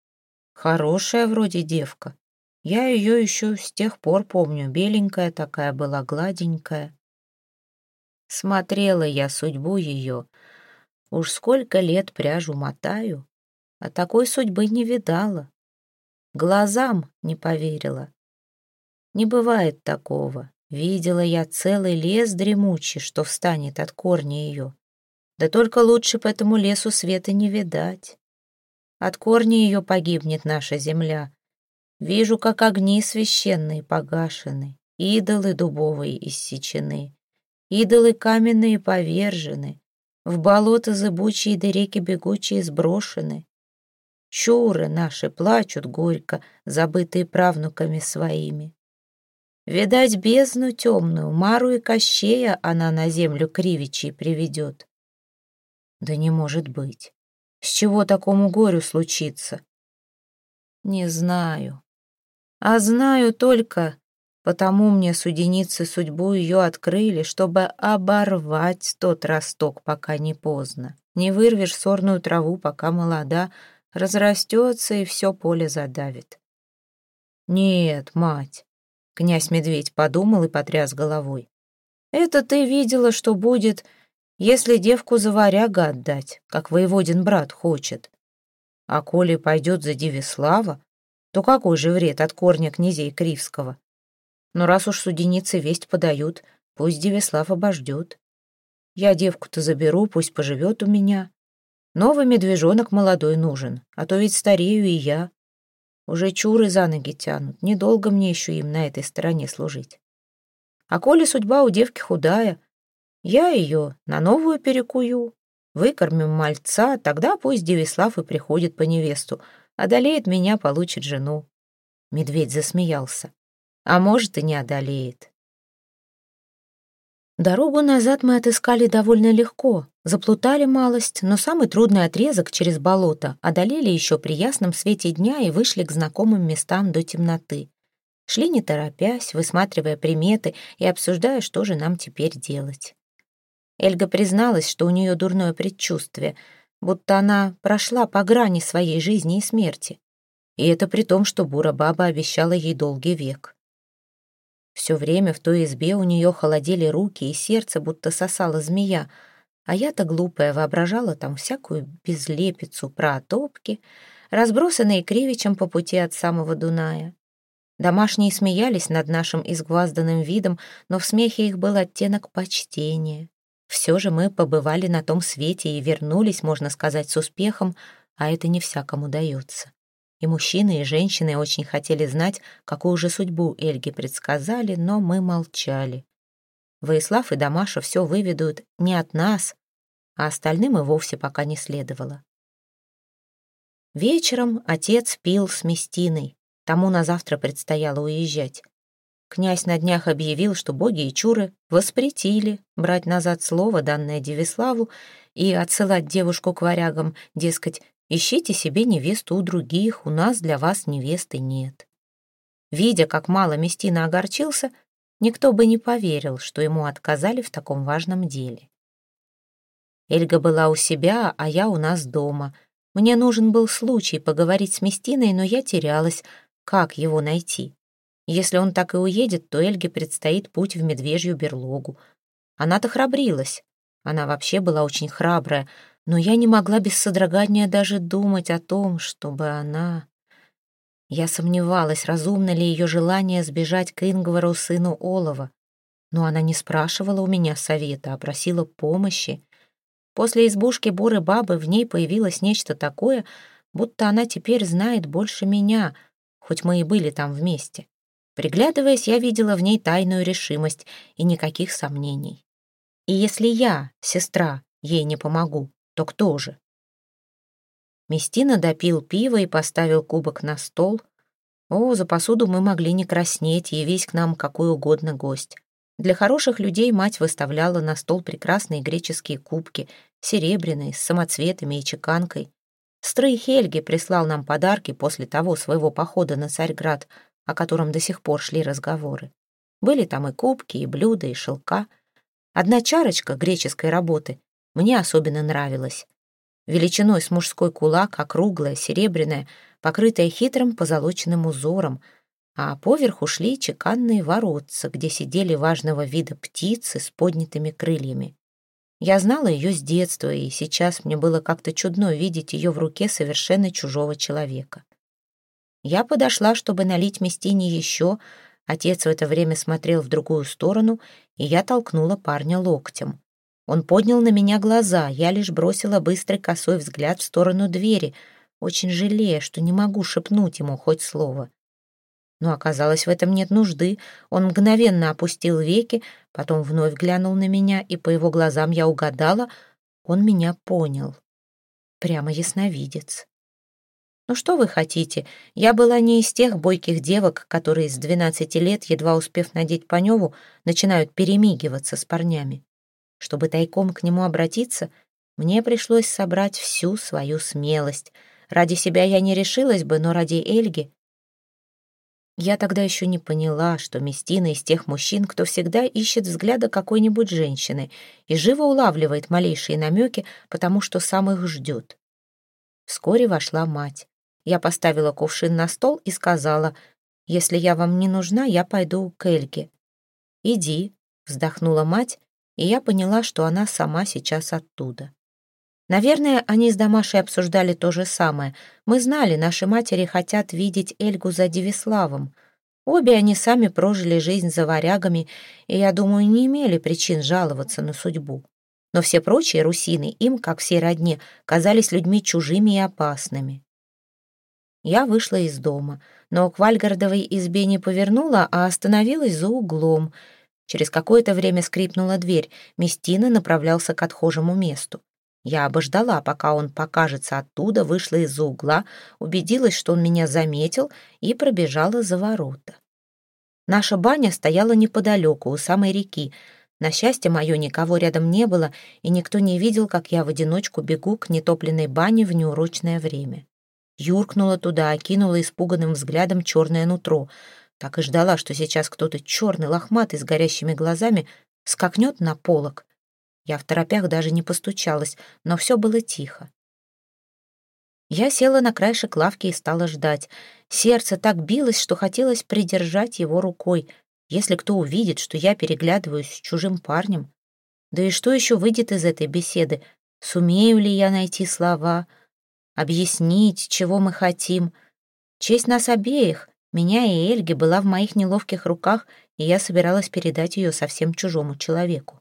Хорошая вроде девка. Я ее еще с тех пор помню, беленькая такая была, гладенькая. Смотрела я судьбу ее. Уж сколько лет пряжу мотаю, а такой судьбы не видала. Глазам не поверила. Не бывает такого. Видела я целый лес дремучий, что встанет от корня ее. Да только лучше по этому лесу света не видать. От корня ее погибнет наша земля. Вижу, как огни священные погашены, идолы дубовые иссечены, идолы каменные повержены, в болото зыбучие да реки бегучие сброшены. Чуры наши плачут горько, забытые правнуками своими. Видать, бездну темную, Мару и Кощея она на землю кривичей приведет. Да не может быть. С чего такому горю случиться? Не знаю. А знаю только, потому мне суденицы судьбу ее открыли, чтобы оборвать тот росток, пока не поздно. Не вырвешь сорную траву, пока молода, разрастется и все поле задавит. Нет, мать, князь Медведь подумал и потряс головой. Это ты видела, что будет, если девку за варяга отдать, как воеводин брат хочет. А коли пойдет за Девислава, то какой же вред от корня князей Кривского? Но раз уж суденицы весть подают, пусть Девислав обождет. Я девку-то заберу, пусть поживет у меня. Новый медвежонок молодой нужен, а то ведь старею и я. Уже чуры за ноги тянут, недолго мне еще им на этой стороне служить. А коли судьба у девки худая, я ее на новую перекую, выкормим мальца, тогда пусть Девислав и приходит по невесту, одолеет меня, получит жену. Медведь засмеялся. А может, и не одолеет. Дорогу назад мы отыскали довольно легко, заплутали малость, но самый трудный отрезок через болото одолели еще при ясном свете дня и вышли к знакомым местам до темноты. Шли не торопясь, высматривая приметы и обсуждая, что же нам теперь делать. Эльга призналась, что у нее дурное предчувствие, будто она прошла по грани своей жизни и смерти. И это при том, что Бура-баба обещала ей долгий век. Все время в той избе у нее холодели руки и сердце, будто сосала змея, а я-то глупая воображала там всякую безлепицу про отопки, разбросанные кривичем по пути от самого Дуная. Домашние смеялись над нашим изгвазданным видом, но в смехе их был оттенок почтения. Все же мы побывали на том свете и вернулись, можно сказать, с успехом, а это не всякому дается. И мужчины, и женщины очень хотели знать, какую же судьбу Эльги предсказали, но мы молчали. Воислав и Дамаша все выведут не от нас, а остальным и вовсе пока не следовало. Вечером отец пил с Местиной, тому на завтра предстояло уезжать. Князь на днях объявил, что боги и чуры воспретили брать назад слово, данное Девиславу, и отсылать девушку к варягам, дескать, ищите себе невесту у других, у нас для вас невесты нет. Видя, как мало Местина огорчился, никто бы не поверил, что ему отказали в таком важном деле. Эльга была у себя, а я у нас дома. Мне нужен был случай поговорить с Местиной, но я терялась, как его найти. Если он так и уедет, то Эльге предстоит путь в медвежью берлогу. Она-то храбрилась. Она вообще была очень храбрая, но я не могла без содрогания даже думать о том, чтобы она... Я сомневалась, разумно ли ее желание сбежать к Ингвару, сыну Олова. Но она не спрашивала у меня совета, а просила помощи. После избушки буры бабы в ней появилось нечто такое, будто она теперь знает больше меня, хоть мы и были там вместе. Приглядываясь, я видела в ней тайную решимость и никаких сомнений. И если я, сестра, ей не помогу, то кто же? Местина допил пиво и поставил кубок на стол. О, за посуду мы могли не краснеть, явись к нам какой угодно гость. Для хороших людей мать выставляла на стол прекрасные греческие кубки, серебряные, с самоцветами и чеканкой. Строй Хельги прислал нам подарки после того своего похода на Царьград, о котором до сих пор шли разговоры. Были там и кубки, и блюда, и шелка. Одна чарочка греческой работы мне особенно нравилась. Величиной с мужской кулак, округлая, серебряная, покрытая хитрым позолоченным узором, а поверху шли чеканные воротца, где сидели важного вида птицы с поднятыми крыльями. Я знала ее с детства, и сейчас мне было как-то чудно видеть ее в руке совершенно чужого человека. Я подошла, чтобы налить Местине еще. Отец в это время смотрел в другую сторону, и я толкнула парня локтем. Он поднял на меня глаза, я лишь бросила быстрый косой взгляд в сторону двери, очень жалея, что не могу шепнуть ему хоть слово. Но оказалось, в этом нет нужды. Он мгновенно опустил веки, потом вновь глянул на меня, и по его глазам я угадала, он меня понял. Прямо ясновидец. Ну что вы хотите? Я была не из тех бойких девок, которые с 12 лет, едва успев надеть паневу, начинают перемигиваться с парнями. Чтобы тайком к нему обратиться, мне пришлось собрать всю свою смелость. Ради себя я не решилась бы, но ради Эльги... Я тогда еще не поняла, что Местина из тех мужчин, кто всегда ищет взгляда какой-нибудь женщины и живо улавливает малейшие намеки, потому что сам их ждет. Вскоре вошла мать. Я поставила кувшин на стол и сказала, «Если я вам не нужна, я пойду к Эльге». «Иди», — вздохнула мать, и я поняла, что она сама сейчас оттуда. Наверное, они с Дамашей обсуждали то же самое. Мы знали, наши матери хотят видеть Эльгу за Девиславом. Обе они сами прожили жизнь за варягами, и, я думаю, не имели причин жаловаться на судьбу. Но все прочие русины им, как все родне, казались людьми чужими и опасными. Я вышла из дома, но к Вальгардовой избе не повернула, а остановилась за углом. Через какое-то время скрипнула дверь. Местина направлялся к отхожему месту. Я обождала, пока он покажется оттуда, вышла из-за угла, убедилась, что он меня заметил, и пробежала за ворота. Наша баня стояла неподалеку, у самой реки. На счастье мое, никого рядом не было, и никто не видел, как я в одиночку бегу к нетопленной бане в неурочное время. Юркнула туда, окинула испуганным взглядом черное нутро. Так и ждала, что сейчас кто-то черный, лохматый, с горящими глазами скакнет на полок. Я в торопях даже не постучалась, но все было тихо. Я села на краешек лавки и стала ждать. Сердце так билось, что хотелось придержать его рукой. Если кто увидит, что я переглядываюсь с чужим парнем. Да и что еще выйдет из этой беседы? Сумею ли я найти слова? — объяснить, чего мы хотим. Честь нас обеих, меня и Эльги, была в моих неловких руках, и я собиралась передать ее совсем чужому человеку.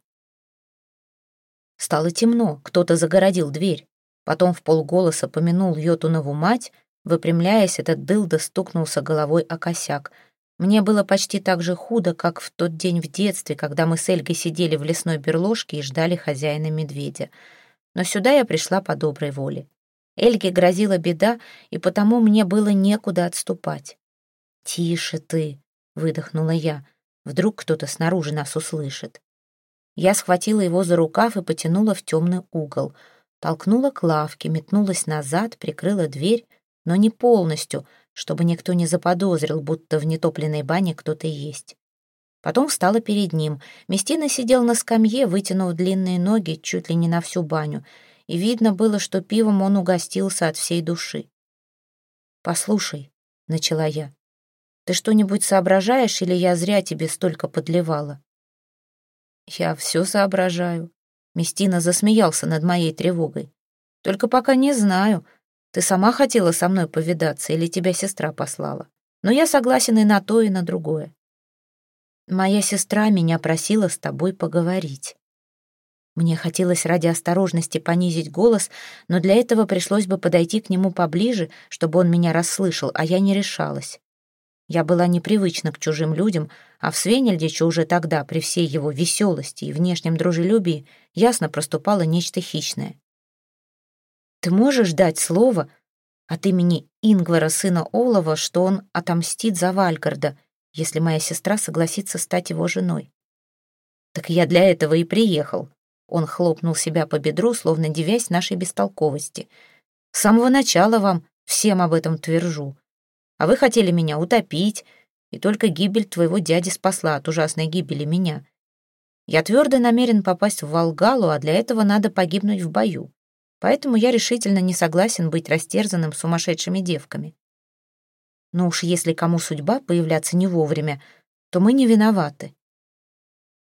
Стало темно, кто-то загородил дверь. Потом в полголоса помянул Йотунову мать, выпрямляясь, этот дылда стукнулся головой о косяк. Мне было почти так же худо, как в тот день в детстве, когда мы с Эльгой сидели в лесной берложке и ждали хозяина медведя. Но сюда я пришла по доброй воле. Эльге грозила беда, и потому мне было некуда отступать. «Тише ты!» — выдохнула я. «Вдруг кто-то снаружи нас услышит». Я схватила его за рукав и потянула в темный угол. Толкнула к лавке, метнулась назад, прикрыла дверь, но не полностью, чтобы никто не заподозрил, будто в нетопленной бане кто-то есть. Потом встала перед ним. Местина сидел на скамье, вытянув длинные ноги чуть ли не на всю баню — и видно было, что пивом он угостился от всей души. «Послушай», — начала я, — «ты что-нибудь соображаешь, или я зря тебе столько подливала?» «Я все соображаю», — Местина засмеялся над моей тревогой. «Только пока не знаю, ты сама хотела со мной повидаться или тебя сестра послала. Но я согласен и на то, и на другое. Моя сестра меня просила с тобой поговорить. Мне хотелось ради осторожности понизить голос, но для этого пришлось бы подойти к нему поближе, чтобы он меня расслышал, а я не решалась. Я была непривычна к чужим людям, а в Свенельдиче уже тогда, при всей его веселости и внешнем дружелюбии, ясно проступало нечто хищное. «Ты можешь дать слово от имени Ингвара, сына Олова, что он отомстит за Вальгарда, если моя сестра согласится стать его женой?» «Так я для этого и приехал», он хлопнул себя по бедру, словно девясь нашей бестолковости. «С самого начала вам всем об этом твержу. А вы хотели меня утопить, и только гибель твоего дяди спасла от ужасной гибели меня. Я твердо намерен попасть в Волгалу, а для этого надо погибнуть в бою. Поэтому я решительно не согласен быть растерзанным сумасшедшими девками. Но уж если кому судьба появляться не вовремя, то мы не виноваты.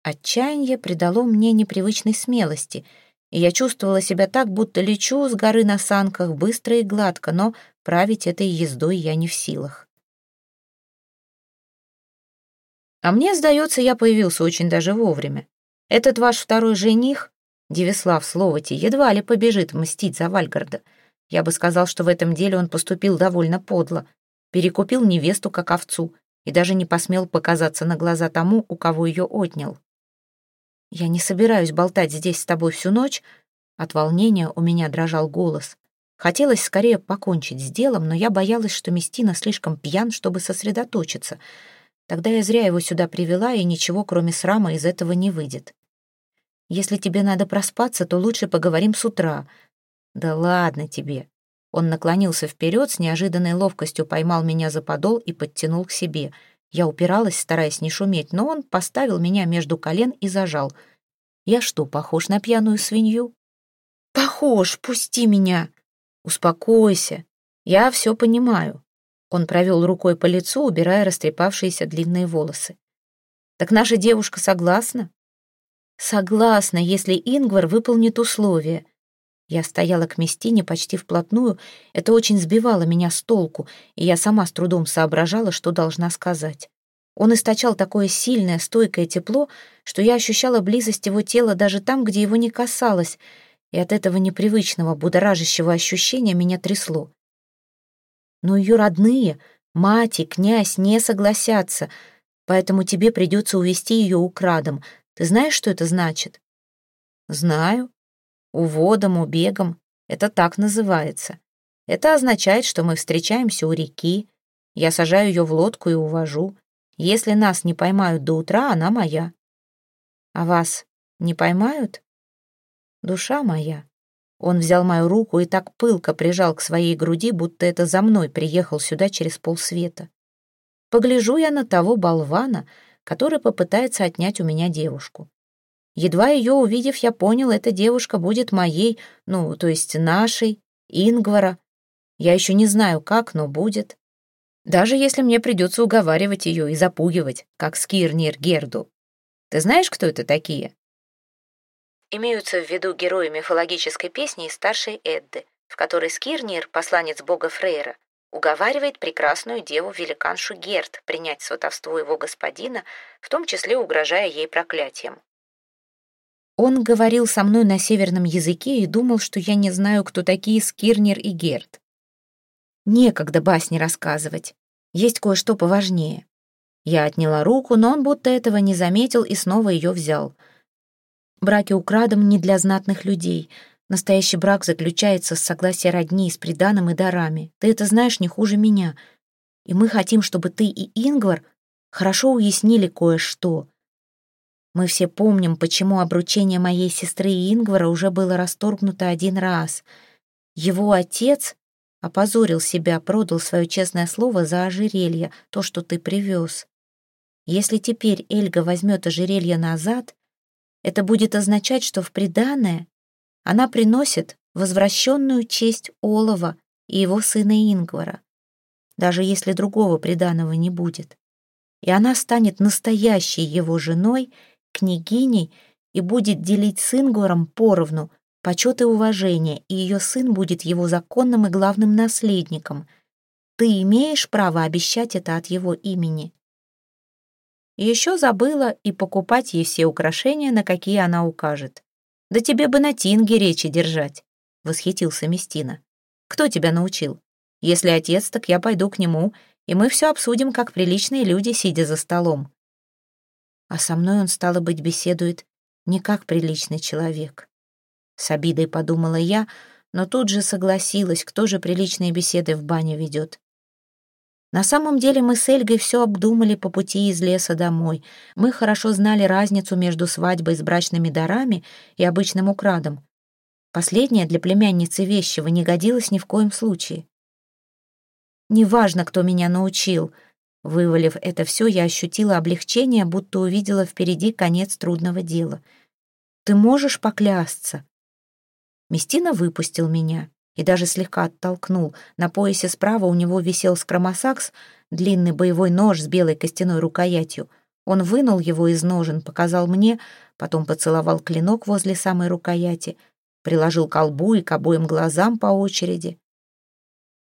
Отчаяние придало мне непривычной смелости, и я чувствовала себя так, будто лечу с горы на санках быстро и гладко, но править этой ездой я не в силах. А мне, сдается, я появился очень даже вовремя. Этот ваш второй жених, Девислав Словоти, едва ли побежит мстить за Вальгарда. Я бы сказал, что в этом деле он поступил довольно подло. Перекупил невесту как овцу и даже не посмел показаться на глаза тому, у кого ее отнял. Я не собираюсь болтать здесь с тобой всю ночь. От волнения у меня дрожал голос. Хотелось скорее покончить с делом, но я боялась, что Местина слишком пьян, чтобы сосредоточиться. Тогда я зря его сюда привела, и ничего, кроме срама, из этого не выйдет. Если тебе надо проспаться, то лучше поговорим с утра. Да ладно тебе. Он наклонился вперед, с неожиданной ловкостью поймал меня за подол и подтянул к себе. Я упиралась, стараясь не шуметь, но он поставил меня между колен и зажал. Я что, похож на пьяную свинью? Похож, пусти меня. Успокойся. Я все понимаю. Он провел рукой по лицу, убирая растрепавшиеся длинные волосы. Так наша девушка согласна? Согласна, если Ингвар выполнит условия. Я стояла к Местине почти вплотную, это очень сбивало меня с толку, и я сама с трудом соображала, что должна сказать. Он источал такое сильное, стойкое тепло, что я ощущала близость его тела даже там, где его не касалось, и от этого непривычного, будоражащего ощущения меня трясло. Но ее родные, мать и князь, не согласятся, поэтому тебе придется увести ее украдом, ты знаешь, что это значит? Знаю. Уводом, убегом. Это так называется. Это означает, что мы встречаемся у реки. Я сажаю ее в лодку и увожу. Если нас не поймают до утра, она моя. А вас не поймают? Душа моя. Он взял мою руку и так пылко прижал к своей груди, будто это за мной приехал сюда через полсвета. Погляжу я на того болвана, который попытается отнять у меня девушку. Едва ее увидев, я понял, эта девушка будет моей, ну, то есть нашей, Ингвара. Я еще не знаю, как, но будет. Даже если мне придется уговаривать ее и запугивать, как Скирнир Герду. Ты знаешь, кто это такие? Имеются в виду герои мифологической песни из старшей Эдды, в которой Скирнир, посланец бога Фрейра, уговаривает прекрасную деву-великаншу Герт принять сватовство его господина, в том числе угрожая ей проклятием. Он говорил со мной на северном языке и думал, что я не знаю, кто такие Скирнер и Герт. Некогда басни рассказывать. Есть кое-что поважнее. Я отняла руку, но он будто этого не заметил и снова ее взял. Браки украдом не для знатных людей — Настоящий брак заключается с согласия родни, с приданым и дарами. Ты это знаешь не хуже меня. И мы хотим, чтобы ты и Ингвар хорошо уяснили кое-что. Мы все помним, почему обручение моей сестры Ингвара уже было расторгнуто один раз. Его отец опозорил себя, продал свое честное слово за ожерелье, то, что ты привез. Если теперь Эльга возьмет ожерелье назад, это будет означать, что в приданое она приносит возвращенную честь Олова и его сына Ингвара, даже если другого приданого не будет. И она станет настоящей его женой, княгиней, и будет делить с Ингваром поровну почет и уважение, и ее сын будет его законным и главным наследником. Ты имеешь право обещать это от его имени. Еще забыла и покупать ей все украшения, на какие она укажет. Да тебе бы на тинге речи держать, восхитился Местина. Кто тебя научил? Если отец, так я пойду к нему, и мы все обсудим, как приличные люди, сидя за столом. А со мной он, стало быть, беседует не как приличный человек. С обидой подумала я, но тут же согласилась, кто же приличные беседы в бане ведет. На самом деле мы с Эльгой все обдумали по пути из леса домой. Мы хорошо знали разницу между свадьбой с брачными дарами и обычным украдом. Последняя для племянницы вещего не годилась ни в коем случае. «Неважно, кто меня научил», Вывалив это все, я ощутила облегчение, будто увидела впереди конец трудного дела. «Ты можешь поклясться?» Местина выпустил меня и даже слегка оттолкнул. На поясе справа у него висел скромосакс, длинный боевой нож с белой костяной рукоятью. Он вынул его из ножен, показал мне, потом поцеловал клинок возле самой рукояти, приложил к колбу и к обоим глазам по очереди.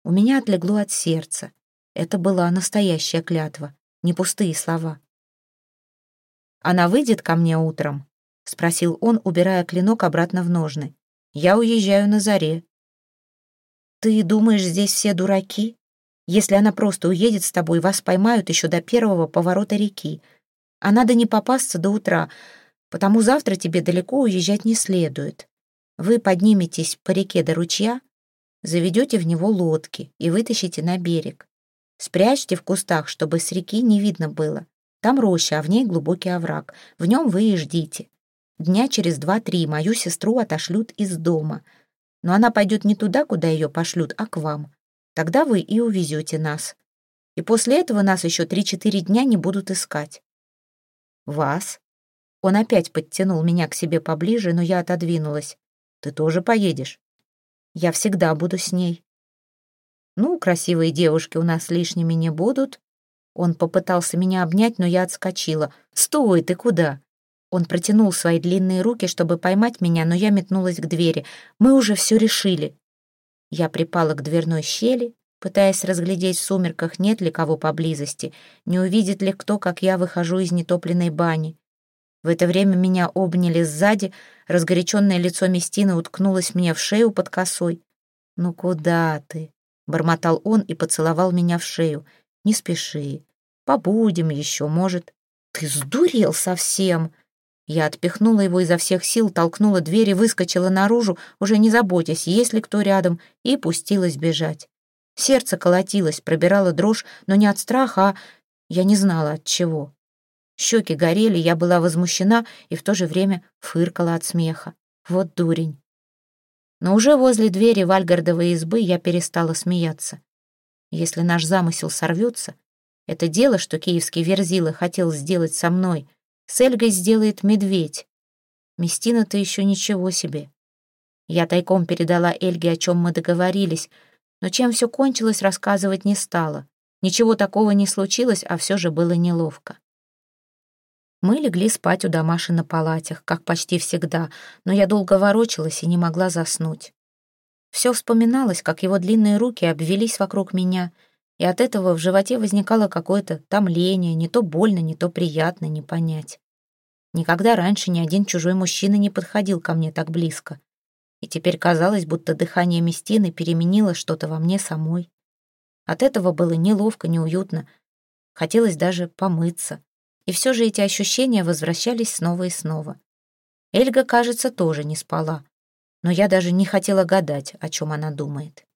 У меня отлегло от сердца. Это была настоящая клятва, не пустые слова. «Она выйдет ко мне утром?» — спросил он, убирая клинок обратно в ножны. «Я уезжаю на заре. «Ты думаешь, здесь все дураки? Если она просто уедет с тобой, вас поймают еще до первого поворота реки. А надо не попасться до утра, потому завтра тебе далеко уезжать не следует. Вы подниметесь по реке до ручья, Заведете в него лодки и вытащите на берег. Спрячьте в кустах, чтобы с реки не видно было. Там роща, а в ней глубокий овраг. В нем вы и ждите. Дня через два-три мою сестру отошлют из дома. Но она пойдет не туда, куда ее пошлют, а к вам. Тогда вы и увезете нас. И после этого нас еще три-четыре дня не будут искать. Вас? Он опять подтянул меня к себе поближе, но я отодвинулась. Ты тоже поедешь? Я всегда буду с ней. Ну, красивые девушки у нас лишними не будут. Он попытался меня обнять, но я отскочила. «Стой, ты куда?» Он протянул свои длинные руки, чтобы поймать меня, но я метнулась к двери. «Мы уже все решили». Я припала к дверной щели, пытаясь разглядеть в сумерках, нет ли кого поблизости, не увидит ли кто, как я выхожу из нетопленной бани. В это время меня обняли сзади, разгоряченное лицо Местины уткнулось мне в шею под косой. «Ну куда ты?» — бормотал он и поцеловал меня в шею. «Не спеши. Побудем еще, может». «Ты сдурел совсем!» Я отпихнула его изо всех сил, толкнула дверь и выскочила наружу, уже не заботясь, есть ли кто рядом, и пустилась бежать. Сердце колотилось, пробирало дрожь, но не от страха, а я не знала от чего. Щеки горели, я была возмущена и в то же время фыркала от смеха. Вот дурень. Но уже возле двери Вальгардовой избы я перестала смеяться. Если наш замысел сорвется, это дело, что киевский Верзила хотел сделать со мной, с Эльгой сделает медведь. Местина-то еще ничего себе. Я тайком передала Эльге, о чем мы договорились, но чем все кончилось, рассказывать не стала. Ничего такого не случилось, а все же было неловко. Мы легли спать у Дамаши на палатях, как почти всегда, но я долго ворочалась и не могла заснуть. Все вспоминалось, как его длинные руки обвелись вокруг меня, и от этого в животе возникало какое-то томление, не то больно, не то приятно, не понять. Никогда раньше ни один чужой мужчина не подходил ко мне так близко. И теперь казалось, будто дыхание Местины переменило что-то во мне самой. От этого было неловко, неуютно. Хотелось даже помыться и все же эти ощущения возвращались снова и снова. Эльга, кажется, тоже не спала, но я даже не хотела гадать, о чем она думает.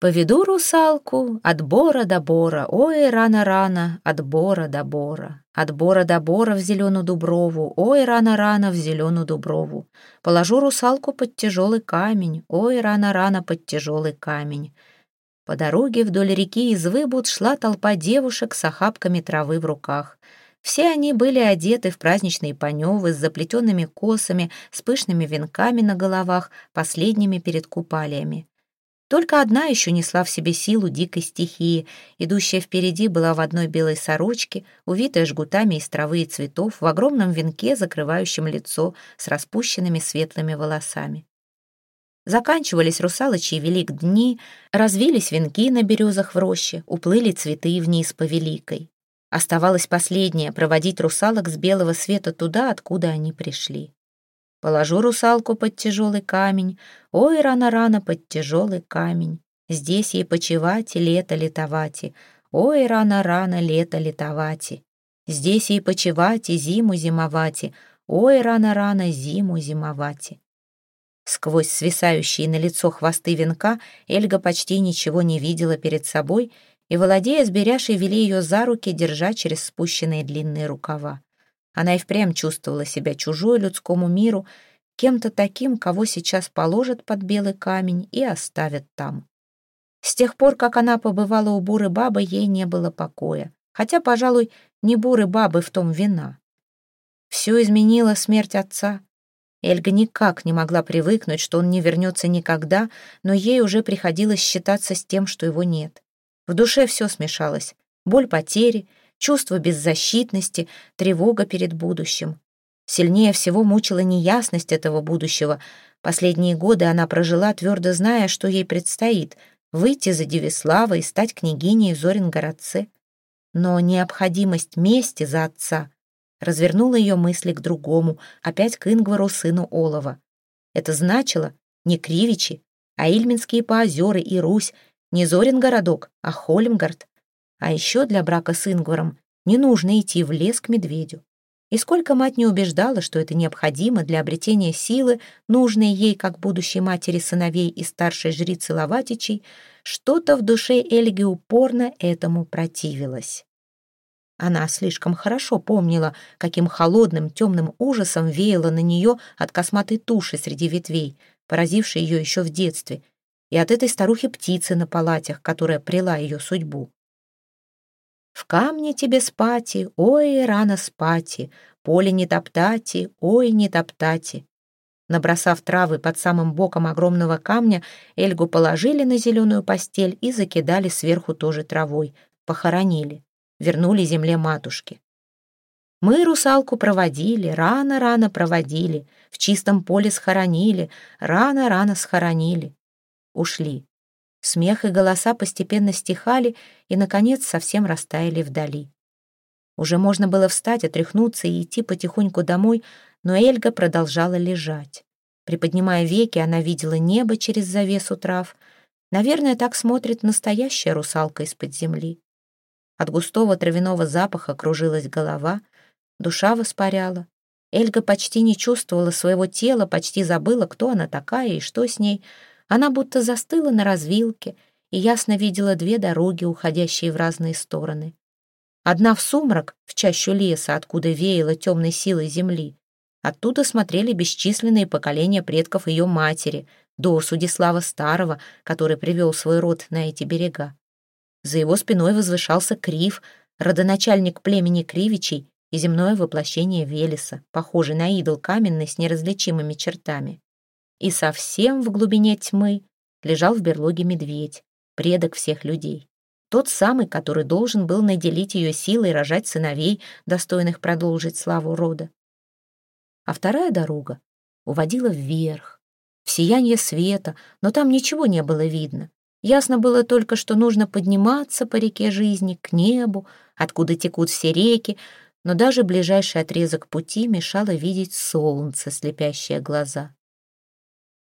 Поведу русалку от бора до бора, ой, рано-рано, от бора до бора, от бора до бора в зеленую дуброву, ой, рано-рано в зеленую дуброву. Положу русалку под тяжелый камень, ой, рано-рано под тяжелый камень. По дороге вдоль реки из Выбуд шла толпа девушек с охапками травы в руках. Все они были одеты в праздничные паневы с заплетенными косами, с пышными венками на головах, последними перед купалиями. Только одна еще несла в себе силу дикой стихии. Идущая впереди была в одной белой сорочке, увитая жгутами из травы и цветов, в огромном венке, закрывающем лицо, с распущенными светлыми волосами. Заканчивались русалочьи велик дни, развились венки на березах в роще, уплыли цветы вниз по великой. Оставалось последнее — проводить русалок с белого света туда, откуда они пришли. Положу русалку под тяжелый камень, ой, рано-рано под тяжелый камень. Здесь ей почевать и лето летовать, ой, рано-рано лето летовать. Здесь ей почевать и зиму зимовать, ой, рано-рано зиму зимовать. Сквозь свисающие на лицо хвосты венка Эльга почти ничего не видела перед собой, и, владея с Беряшей, вели ее за руки, держа через спущенные длинные рукава. Она и впрямь чувствовала себя чужой людскому миру, кем-то таким, кого сейчас положат под белый камень и оставят там. С тех пор, как она побывала у буры бабы, ей не было покоя. Хотя, пожалуй, не буры бабы в том вина. Все изменила смерть отца, Эльга никак не могла привыкнуть, что он не вернется никогда, но ей уже приходилось считаться с тем, что его нет. В душе все смешалось. Боль потери, чувство беззащитности, тревога перед будущим. Сильнее всего мучила неясность этого будущего. Последние годы она прожила, твердо зная, что ей предстоит — выйти за Девислава и стать княгиней Зорингородце. Но необходимость мести за отца развернула ее мысли к другому, опять к Ингвару, сыну Олова. Это значило не Кривичи, а Ильминские поозеры и Русь, не Зорин городок, а Хольмгард. А еще для брака с Ингваром не нужно идти в лес к медведю. И сколько мать не убеждала, что это необходимо для обретения силы, нужной ей, как будущей матери сыновей и старшей жрицы Лаватичей, что-то в душе Эльги упорно этому противилось. Она слишком хорошо помнила, каким холодным темным ужасом веяло на нее от косматой туши среди ветвей, поразившей ее еще в детстве, и от этой старухи-птицы на палатях, которая прила ее судьбу. В камне тебе спати, ой, рано спати, поле не топтати, ой, не топтати. Набросав травы под самым боком огромного камня, Эльгу положили на зеленую постель и закидали сверху тоже травой, похоронили, вернули земле матушки. Мы русалку проводили, рано-рано проводили, в чистом поле схоронили, рано-рано схоронили. Ушли. Смех и голоса постепенно стихали и, наконец, совсем растаяли вдали. Уже можно было встать, отряхнуться и идти потихоньку домой, но Эльга продолжала лежать. Приподнимая веки, она видела небо через завесу трав. Наверное, так смотрит настоящая русалка из-под земли. От густого травяного запаха кружилась голова, душа воспаряла. Эльга почти не чувствовала своего тела, почти забыла, кто она такая и что с ней — она будто застыла на развилке и ясно видела две дороги, уходящие в разные стороны. Одна в сумрак, в чащу леса, откуда веяло темной силой земли. Оттуда смотрели бесчисленные поколения предков ее матери, до Судислава Старого, который привел свой род на эти берега. За его спиной возвышался Крив, родоначальник племени Кривичей и земное воплощение Велеса, похожий на идол каменный с неразличимыми чертами. И совсем в глубине тьмы лежал в берлоге медведь, предок всех людей. Тот самый, который должен был наделить ее силой рожать сыновей, достойных продолжить славу рода. А вторая дорога уводила вверх, в сияние света, но там ничего не было видно. Ясно было только, что нужно подниматься по реке жизни к небу, откуда текут все реки, но даже ближайший отрезок пути мешало видеть солнце, слепящее глаза.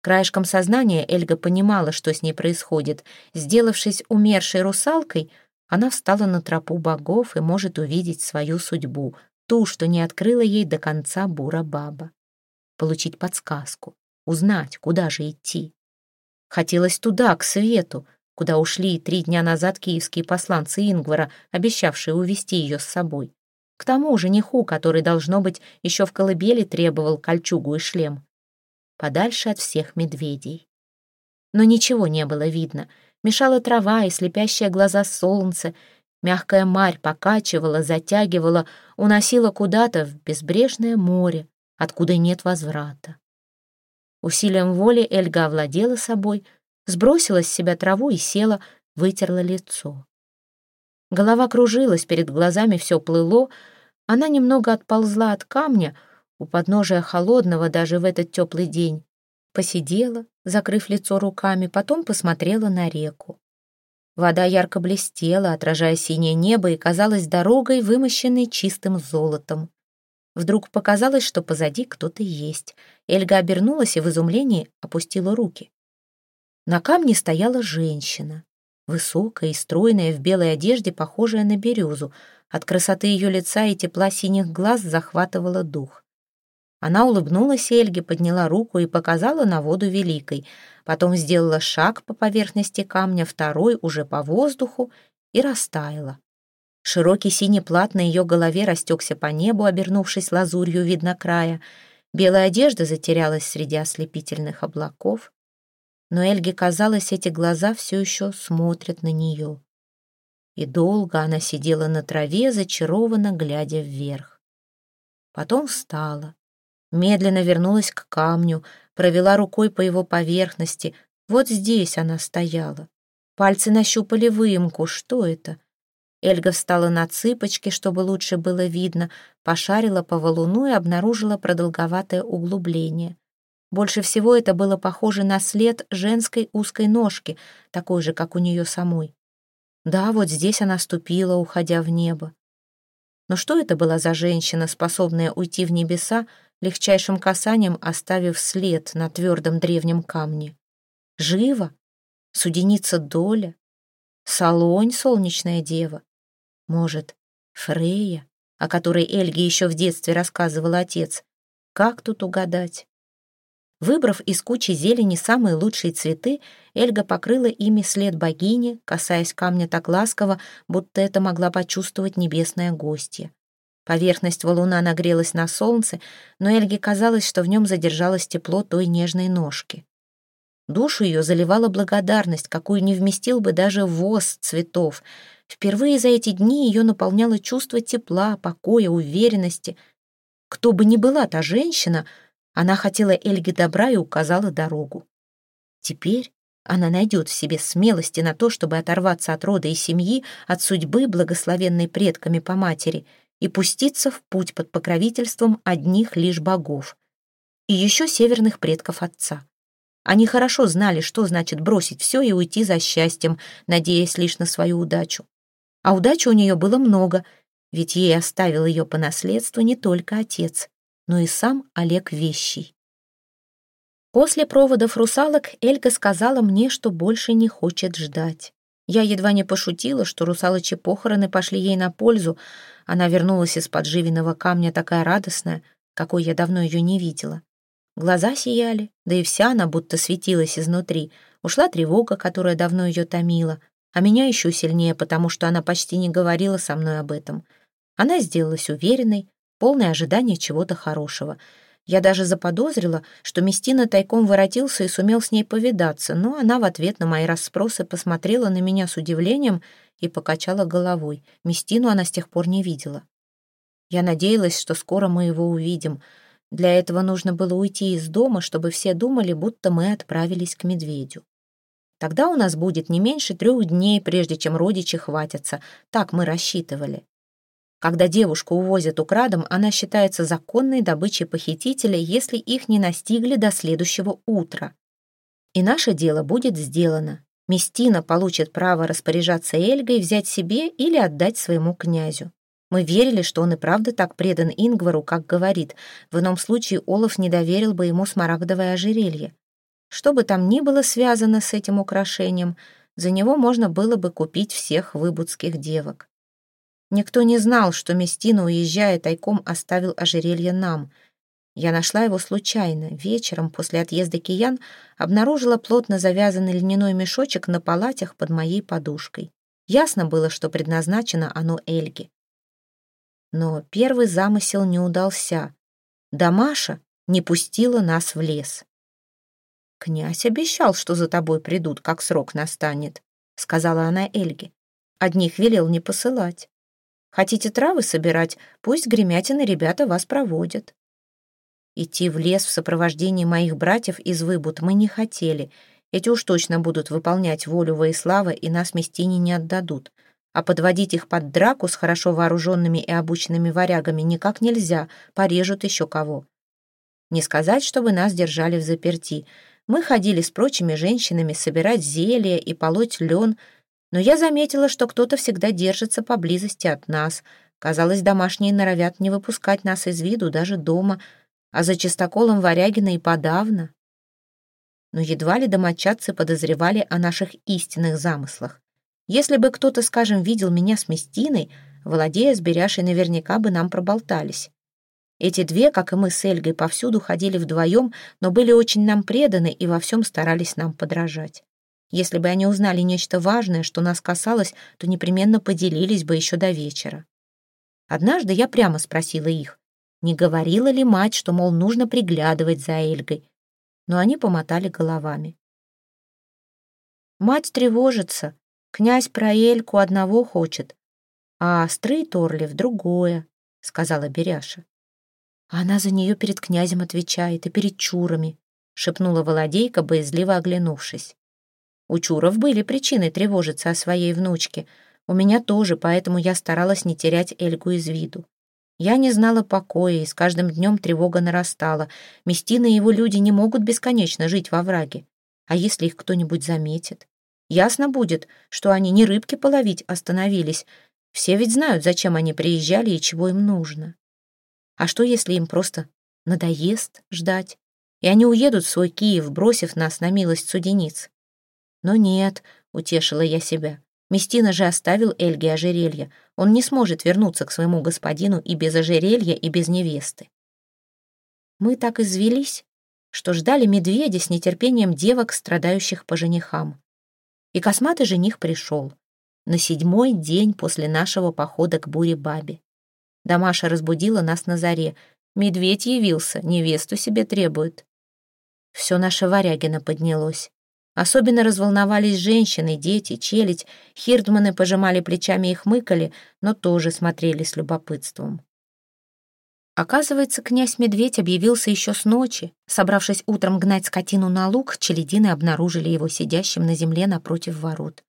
Краешком сознания Эльга понимала, что с ней происходит. Сделавшись умершей русалкой, она встала на тропу богов и может увидеть свою судьбу, ту, что не открыла ей до конца бура-баба. Получить подсказку, узнать, куда же идти. Хотелось туда, к свету, куда ушли три дня назад киевские посланцы Ингвара, обещавшие увести ее с собой. К тому жениху, который, должно быть, еще в колыбели требовал кольчугу и шлем подальше от всех медведей. Но ничего не было видно. Мешала трава и слепящие глаза солнце. Мягкая марь покачивала, затягивала, уносила куда-то в безбрежное море, откуда нет возврата. Усилием воли Эльга овладела собой, сбросила с себя траву и села, вытерла лицо. Голова кружилась, перед глазами все плыло, она немного отползла от камня — у подножия холодного даже в этот теплый день. Посидела, закрыв лицо руками, потом посмотрела на реку. Вода ярко блестела, отражая синее небо, и казалась дорогой, вымощенной чистым золотом. Вдруг показалось, что позади кто-то есть. Эльга обернулась и в изумлении опустила руки. На камне стояла женщина, высокая и стройная, в белой одежде, похожая на березу. От красоты ее лица и тепла синих глаз захватывала дух. Она улыбнулась Эльге, подняла руку и показала на воду великой. Потом сделала шаг по поверхности камня, второй уже по воздуху и растаяла. Широкий синий плат на ее голове растекся по небу, обернувшись лазурью видно края. Белая одежда затерялась среди ослепительных облаков. Но Эльге казалось, эти глаза все еще смотрят на нее. И долго она сидела на траве, зачарованно глядя вверх. Потом встала Медленно вернулась к камню, провела рукой по его поверхности. Вот здесь она стояла. Пальцы нащупали выемку. Что это? Эльга встала на цыпочки, чтобы лучше было видно, пошарила по валуну и обнаружила продолговатое углубление. Больше всего это было похоже на след женской узкой ножки, такой же, как у нее самой. Да, вот здесь она ступила, уходя в небо. Но что это была за женщина, способная уйти в небеса, легчайшим касанием оставив след на твердом древнем камне. Живо? Суденица доля? Солонь, солнечная дева? Может, Фрея, о которой Эльге еще в детстве рассказывал отец. Как тут угадать? Выбрав из кучи зелени самые лучшие цветы, Эльга покрыла ими след богини, касаясь камня так ласково, будто это могла почувствовать небесная гостья. Поверхность валуна нагрелась на солнце, но Эльге казалось, что в нем задержалось тепло той нежной ножки. Душу ее заливала благодарность, какую не вместил бы даже воз цветов. Впервые за эти дни ее наполняло чувство тепла, покоя, уверенности. Кто бы ни была та женщина, она хотела Эльге добра и указала дорогу. Теперь она найдет в себе смелости на то, чтобы оторваться от рода и семьи, от судьбы, благословенной предками по матери, и пуститься в путь под покровительством одних лишь богов. И еще северных предков отца. Они хорошо знали, что значит бросить все и уйти за счастьем, надеясь лишь на свою удачу. А удачи у нее было много, ведь ей оставил ее по наследству не только отец, но и сам Олег Вещий. После проводов русалок Эльга сказала мне, что больше не хочет ждать. Я едва не пошутила, что русалочьи похороны пошли ей на пользу. Она вернулась из-под живиного камня такая радостная, какой я давно ее не видела. Глаза сияли, да и вся она будто светилась изнутри. Ушла тревога, которая давно ее томила, а меня еще сильнее, потому что она почти не говорила со мной об этом. Она сделалась уверенной, полной ожидания чего-то хорошего. Я даже заподозрила, что Местина тайком воротился и сумел с ней повидаться, но она в ответ на мои расспросы посмотрела на меня с удивлением и покачала головой. Местину она с тех пор не видела. Я надеялась, что скоро мы его увидим — для этого нужно было уйти из дома, чтобы все думали, будто мы отправились к медведю. Тогда у нас будет не меньше трех дней, прежде чем родичи хватятся. Так мы рассчитывали. Когда девушку увозят украдом, она считается законной добычей похитителя, если их не настигли до следующего утра. И наше дело будет сделано. Местина получит право распоряжаться Эльгой, взять себе или отдать своему князю. Мы верили, что он и правда так предан Ингвару, как говорит. В ином случае Олаф не доверил бы ему смарагдовое ожерелье. Что бы там ни было связано с этим украшением, за него можно было бы купить всех выбудских девок. Никто не знал, что Местина, уезжая тайком, оставил ожерелье нам. Я нашла его случайно. Вечером, после отъезда киян, обнаружила плотно завязанный льняной мешочек на палатях под моей подушкой. Ясно было, что предназначено оно Эльге. Но первый замысел не удался. Дамаша не пустила нас в лес. «Князь обещал, что за тобой придут, как срок настанет», — сказала она Эльге. «Одних велел не посылать. Хотите травы собирать, пусть гремятины ребята вас проводят». Идти в лес в сопровождении моих братьев из Выбут мы не хотели. Эти уж точно будут выполнять волю Воислава и нас Местине не отдадут а подводить их под драку с хорошо вооруженными и обученными варягами никак нельзя, порежут еще кого. Не сказать, чтобы нас держали в заперти. Мы ходили с прочими женщинами собирать зелья и полоть лен, но я заметила, что кто-то всегда держится поблизости от нас. Казалось, домашние норовят не выпускать нас из виду даже дома, а за чистоколом Варягина и подавно. Но едва ли домочадцы подозревали о наших истинных замыслах. Если бы кто-то, скажем, видел меня с Местиной, владея с Беряшей, наверняка бы нам проболтались. Эти две, как и мы с Эльгой, повсюду ходили вдвоем, но были очень нам преданы и во всем старались нам подражать. Если бы они узнали нечто важное, что нас касалось, то непременно поделились бы еще до вечера. Однажды я прямо спросила их, не говорила ли мать, что, мол, нужно приглядывать за Эльгой, но они помотали головами. «Мать тревожится», Князь про Эльку одного хочет, а Стрый Торлив другое, — сказала Беряша. Она за нее перед князем отвечает и перед чурами, — шепнула Володейка, боязливо оглянувшись. У чуров были причины тревожиться о своей внучке. У меня тоже, поэтому я старалась не терять Эльгу из виду. Я не знала покоя, и с каждым днем тревога нарастала. Местины и его люди не могут бесконечно жить во враге. А если их кто-нибудь заметит? Ясно будет, что они не рыбки половить остановились. Все ведь знают, зачем они приезжали и чего им нужно. А что, если им просто надоест ждать, и они уедут в свой Киев, бросив нас на милость судениц? Но нет, утешила я себя, Местина же оставил Эльге ожерелье. Он не сможет вернуться к своему господину и без ожерелья, и без невесты. Мы так извелись, что ждали медведя с нетерпением девок, страдающих по женихам. И косматый жених пришел на седьмой день после нашего похода к буре-бабе. Дамаша разбудила нас на заре. Медведь явился, невесту себе требует. Все наше Варягино поднялось. Особенно разволновались женщины, дети, челядь. Хирдманы пожимали плечами и хмыкали, но тоже смотрели с любопытством. Оказывается, князь-медведь объявился еще с ночи. Собравшись утром гнать скотину на луг, челядины обнаружили его сидящим на земле напротив ворот.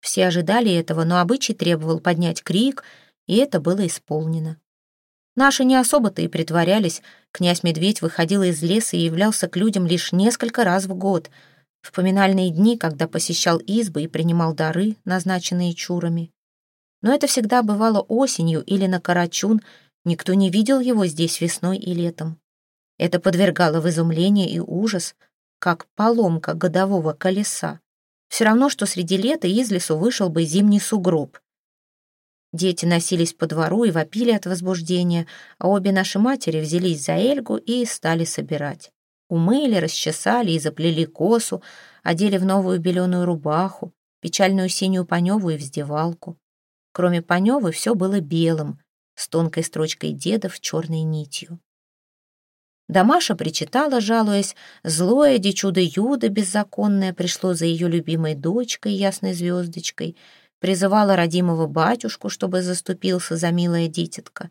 Все ожидали этого, но обычай требовал поднять крик, и это было исполнено. Наши не особо-то и притворялись. Князь-медведь выходил из леса и являлся к людям лишь несколько раз в год — в поминальные дни, когда посещал избы и принимал дары, назначенные чурами. Но это всегда бывало осенью или на Карачун, никто не видел его здесь весной и летом. Это подвергало в изумление и ужас, как поломка годового колеса. Все равно, что среди лета из лесу вышел бы зимний сугроб. Дети носились по двору и вопили от возбуждения, а обе наши матери взялись за Эльгу и стали собирать. Умыли, расчесали и заплели косу, одели в новую беленую рубаху, печальную синюю паневу и вздевалку. Кроме паневы все было белым, с тонкой строчкой дедов черной нитью. Дамаша причитала, жалуясь, злое дичудо-юдо беззаконное пришло за ее любимой дочкой, ясной звездочкой, призывала родимого батюшку, чтобы заступился за милое дитятко.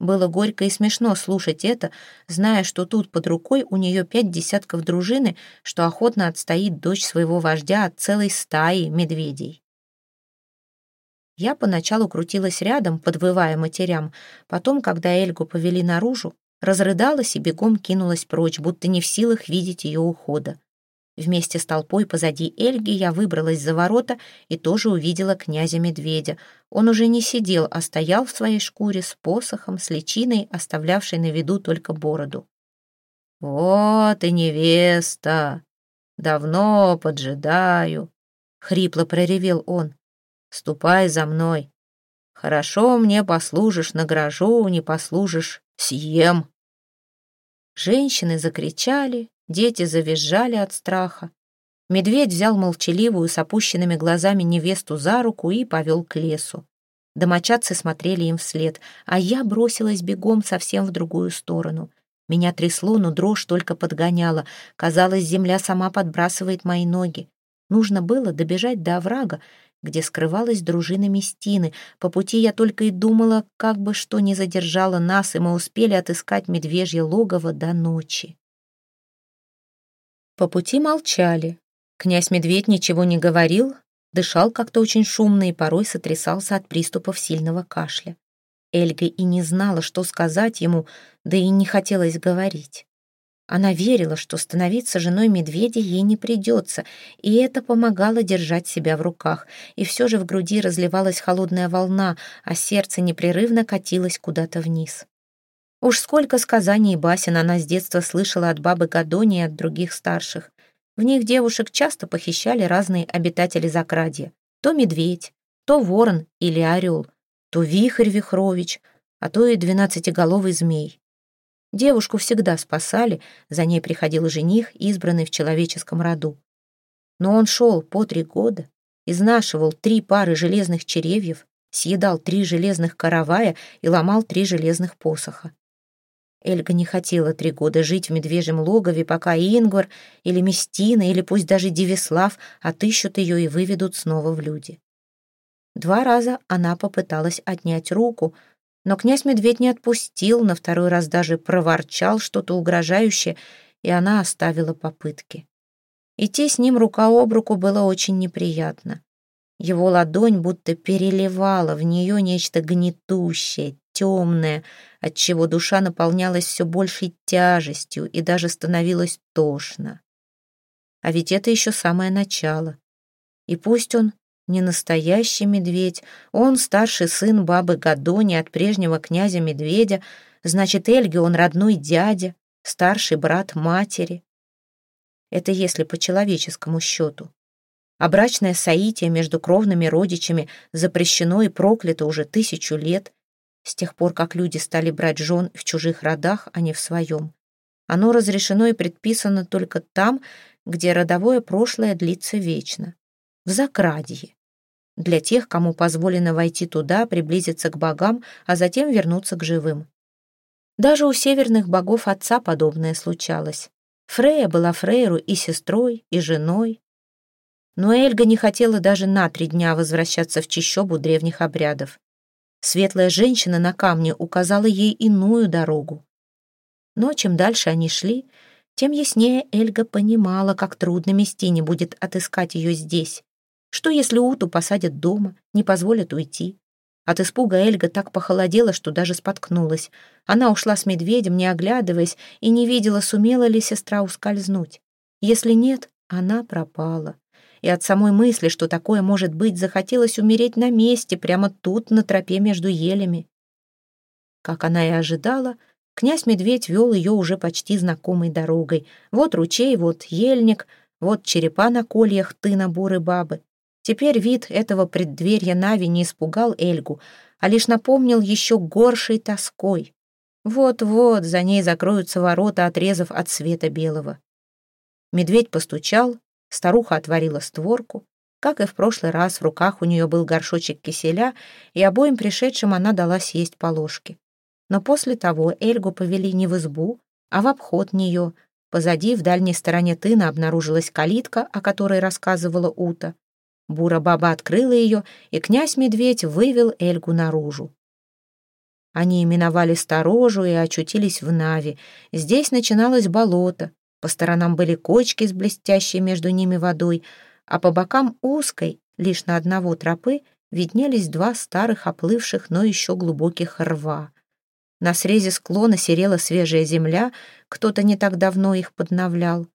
Было горько и смешно слушать это, зная, что тут под рукой у нее пять десятков дружины, что охотно отстоит дочь своего вождя от целой стаи медведей. Я поначалу крутилась рядом, подвывая матерям, потом, когда Эльгу повели наружу, разрыдалась и бегом кинулась прочь, будто не в силах видеть ее ухода. Вместе с толпой позади Эльги я выбралась за ворота и тоже увидела князя-медведя. Он уже не сидел, а стоял в своей шкуре с посохом, с личиной, оставлявшей на виду только бороду. «Вот и невеста! Давно поджидаю!» — хрипло проревел он. «Ступай за мной. Хорошо мне послужишь, награжу, не послужишь, съем!» Женщины закричали, Дети завизжали от страха. Медведь взял молчаливую с опущенными глазами невесту за руку и повел к лесу. Домочадцы смотрели им вслед, а я бросилась бегом совсем в другую сторону. Меня трясло, но дрожь только подгоняла. Казалось, земля сама подбрасывает мои ноги. Нужно было добежать до оврага, где скрывалась дружина Местины. По пути я только и думала, как бы что не задержало нас, и мы успели отыскать медвежье логово до ночи. По пути молчали. Князь-медведь ничего не говорил, дышал как-то очень шумно и порой сотрясался от приступов сильного кашля. Эльга и не знала, что сказать ему, да и не хотелось говорить. Она верила, что становиться женой медведя ей не придется, и это помогало держать себя в руках, и все же в груди разливалась холодная волна, а сердце непрерывно катилось куда-то вниз. Уж сколько сказаний и басен она с детства слышала от бабы Гадони и от других старших. В них девушек часто похищали разные обитатели Закрадья. То медведь, то ворон или орел, то вихрь Вихрович, а то и двенадцатиголовый змей. Девушку всегда спасали, за ней приходил жених, избранный в человеческом роду. Но он шел по три года, изнашивал три пары железных черевьев, съедал три железных каравая и ломал три железных посоха. Эльга не хотела три года жить в медвежьем логове, пока Ингвар или Местина, или пусть даже Девислав отыщут ее и выведут снова в люди. Два раза она попыталась отнять руку, но князь-медведь не отпустил, на второй раз даже проворчал что-то угрожающее, и она оставила попытки. Идти с ним рука об руку было очень неприятно. Его ладонь будто переливала в нее нечто гнетущее, темное, отчего душа наполнялась все большей тяжестью и даже становилась тошно. А ведь это еще самое начало. И пусть он не настоящий медведь, он старший сын бабы Гадони от прежнего князя медведя, значит, Эльге он родной дядя, старший брат матери. Это если по человеческому счету. А брачное соитие между кровными родичами запрещено и проклято уже тысячу лет, с тех пор, как люди стали брать жен в чужих родах, а не в своем. Оно разрешено и предписано только там, где родовое прошлое длится вечно. В Закрадье. Для тех, кому позволено войти туда, приблизиться к богам, а затем вернуться к живым. Даже у северных богов отца подобное случалось. Фрея была Фрейру и сестрой, и женой. Но Эльга не хотела даже на три дня возвращаться в чищобу древних обрядов. Светлая женщина на камне указала ей иную дорогу. Но чем дальше они шли, тем яснее Эльга понимала, как трудно Местине будет отыскать ее здесь. Что, если Уту посадят дома, не позволят уйти? От испуга Эльга так похолодела, что даже споткнулась. Она ушла с медведем, не оглядываясь, и не видела, сумела ли сестра ускользнуть. Если нет, она пропала. И от самой мысли, что такое может быть, захотелось умереть на месте, прямо тут, на тропе между елями. Как она и ожидала, князь-медведь вел ее уже почти знакомой дорогой. Вот ручей, вот ельник, вот черепа на кольях тына буры бабы. Теперь вид этого преддверья Нави не испугал Эльгу, а лишь напомнил еще горшей тоской. Вот-вот за ней закроются ворота, отрезав от света белого. Медведь постучал, старуха отворила створку. Как и в прошлый раз, в руках у нее был горшочек киселя, и обоим пришедшим она дала съесть по ложке. Но после того Эльгу повели не в избу, а в обход нее. Позади, в дальней стороне тына, обнаружилась калитка, о которой рассказывала Ута. Бура-баба открыла ее, и князь-медведь вывел Эльгу наружу. Они именовали сторожу и очутились в Нави. Здесь начиналось болото, по сторонам были кочки с блестящей между ними водой, а по бокам узкой, лишь на одного тропы, виднелись два старых оплывших, но еще глубоких рва. На срезе склона серела свежая земля, кто-то не так давно их подновлял.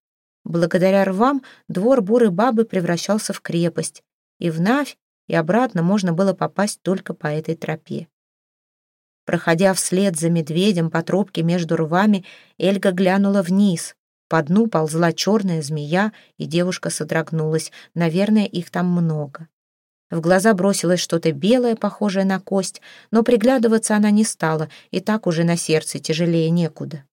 Благодаря рвам двор буры бабы превращался в крепость, и в и обратно можно было попасть только по этой тропе. Проходя вслед за медведем по тропке между рвами, Эльга глянула вниз. По дну ползла черная змея, и девушка содрогнулась. Наверное, их там много. В глаза бросилось что-то белое, похожее на кость, но приглядываться она не стала, и так уже на сердце тяжелее некуда.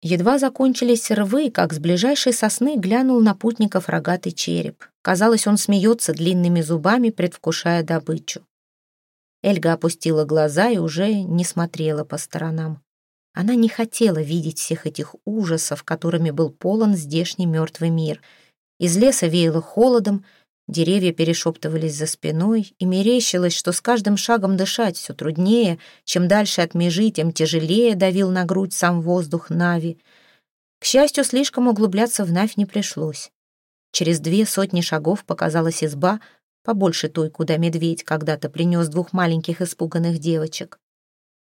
Едва закончились рвы, как с ближайшей сосны глянул на путников рогатый череп. Казалось, он смеется длинными зубами, предвкушая добычу. Эльга опустила глаза и уже не смотрела по сторонам. Она не хотела видеть всех этих ужасов, которыми был полон здешний мертвый мир. Из леса веяло холодом, Деревья перешептывались за спиной, и мерещилось, что с каждым шагом дышать все труднее, чем дальше от межи, тем тяжелее давил на грудь сам воздух Нави. К счастью, слишком углубляться в Навь не пришлось. Через две сотни шагов показалась изба, побольше той, куда медведь когда-то принес двух маленьких испуганных девочек.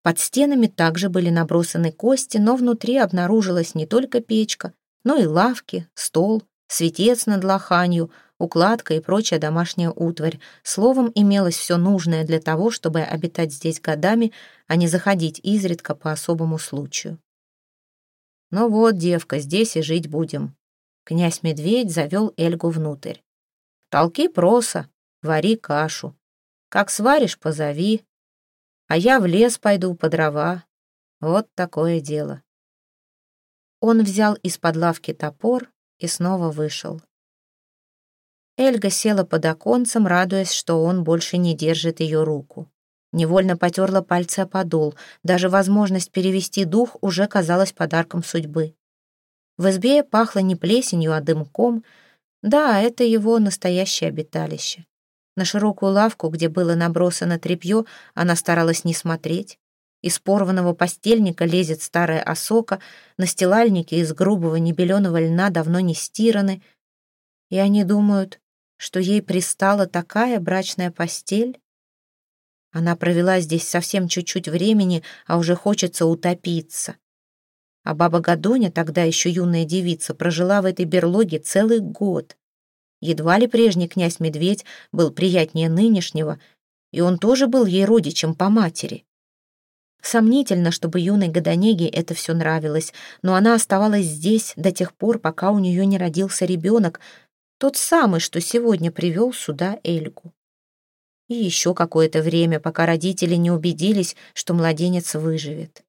Под стенами также были набросаны кости, но внутри обнаружилась не только печка, но и лавки, стол, светец над лоханью, укладка и прочая домашняя утварь. Словом, имелось все нужное для того, чтобы обитать здесь годами, а не заходить изредка по особому случаю. «Ну вот, девка, здесь и жить будем». Князь-медведь завел Эльгу внутрь. «Толки проса, вари кашу. Как сваришь, позови. А я в лес пойду по дрова. Вот такое дело». Он взял из-под лавки топор и снова вышел. Эльга села под оконцем, радуясь, что он больше не держит ее руку. Невольно потерла пальцы о подол. Даже возможность перевести дух уже казалась подарком судьбы. В избе пахло не плесенью, а дымком. Да, это его настоящее обиталище. На широкую лавку, где было набросано тряпье, она старалась не смотреть. Из порванного постельника лезет старая осока, на стелальнике из грубого небеленого льна давно не стираны. И они думают, что ей пристала такая брачная постель? Она провела здесь совсем чуть-чуть времени, а уже хочется утопиться. А баба Гадоня, тогда еще юная девица, прожила в этой берлоге целый год. Едва ли прежний князь-медведь был приятнее нынешнего, и он тоже был ей родичем по матери. Сомнительно, чтобы юной Годонеге это все нравилось, но она оставалась здесь до тех пор, пока у нее не родился ребенок, Тот самый, что сегодня привел сюда Эльгу. И еще какое-то время, пока родители не убедились, что младенец выживет.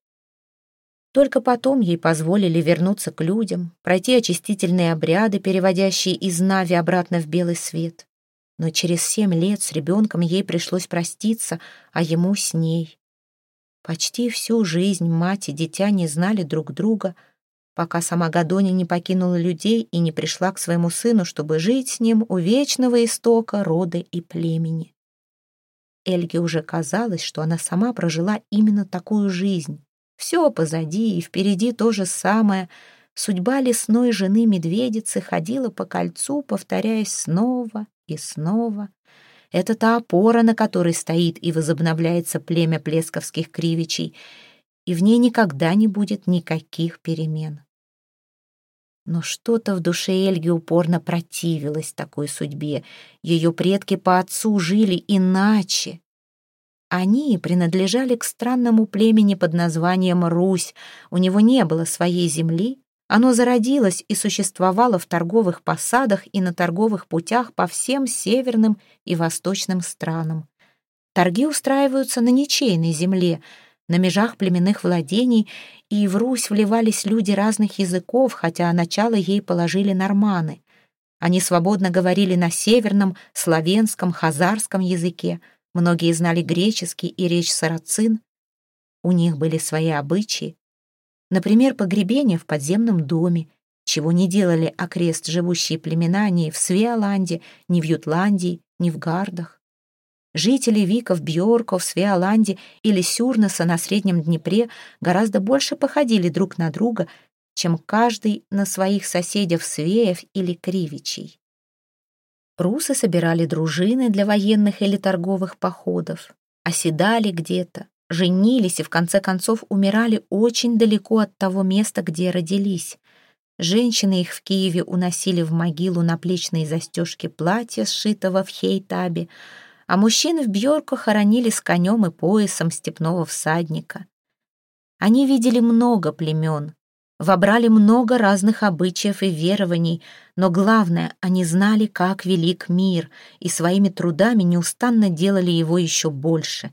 Только потом ей позволили вернуться к людям, пройти очистительные обряды, переводящие из Нави обратно в белый свет. Но через семь лет с ребенком ей пришлось проститься, а ему с ней. Почти всю жизнь мать и дитя не знали друг друга, пока сама Гадони не покинула людей и не пришла к своему сыну, чтобы жить с ним у вечного истока рода и племени. Эльге уже казалось, что она сама прожила именно такую жизнь. Все позади и впереди то же самое. Судьба лесной жены медведицы ходила по кольцу, повторяясь снова и снова. Это та опора, на которой стоит и возобновляется племя плесковских кривичей, и в ней никогда не будет никаких перемен. Но что-то в душе Эльги упорно противилось такой судьбе. Ее предки по отцу жили иначе. Они принадлежали к странному племени под названием Русь. У него не было своей земли, оно зародилось и существовало в торговых посадах и на торговых путях по всем северным и восточным странам. Торги устраиваются на ничейной земле, на межах племенных владений, и в Русь вливались люди разных языков, хотя начало ей положили норманы. Они свободно говорили на северном, славянском, хазарском языке, многие знали греческий и речь сарацин. У них были свои обычаи, Например, погребение в подземном доме, чего не делали окрест живущие племена ни в Свеоланде, ни в Ютландии, ни в Гардах. Жители Виков, Бьорков, Свеоланде или Сюрнеса на Среднем Днепре гораздо больше походили друг на друга, чем каждый на своих соседей Свеев или Кривичей. Русы собирали дружины для военных или торговых походов, оседали где-то, женились и в конце концов умирали очень далеко от того места, где родились. Женщины их в Киеве уносили в могилу наплечные застежки платья, сшитого в хейтабе, а мужчин в Бьорку хоронили с конем и поясом степного всадника. Они видели много племен, вобрали много разных обычаев и верований, но главное, они знали, как велик мир, и своими трудами неустанно делали его еще больше.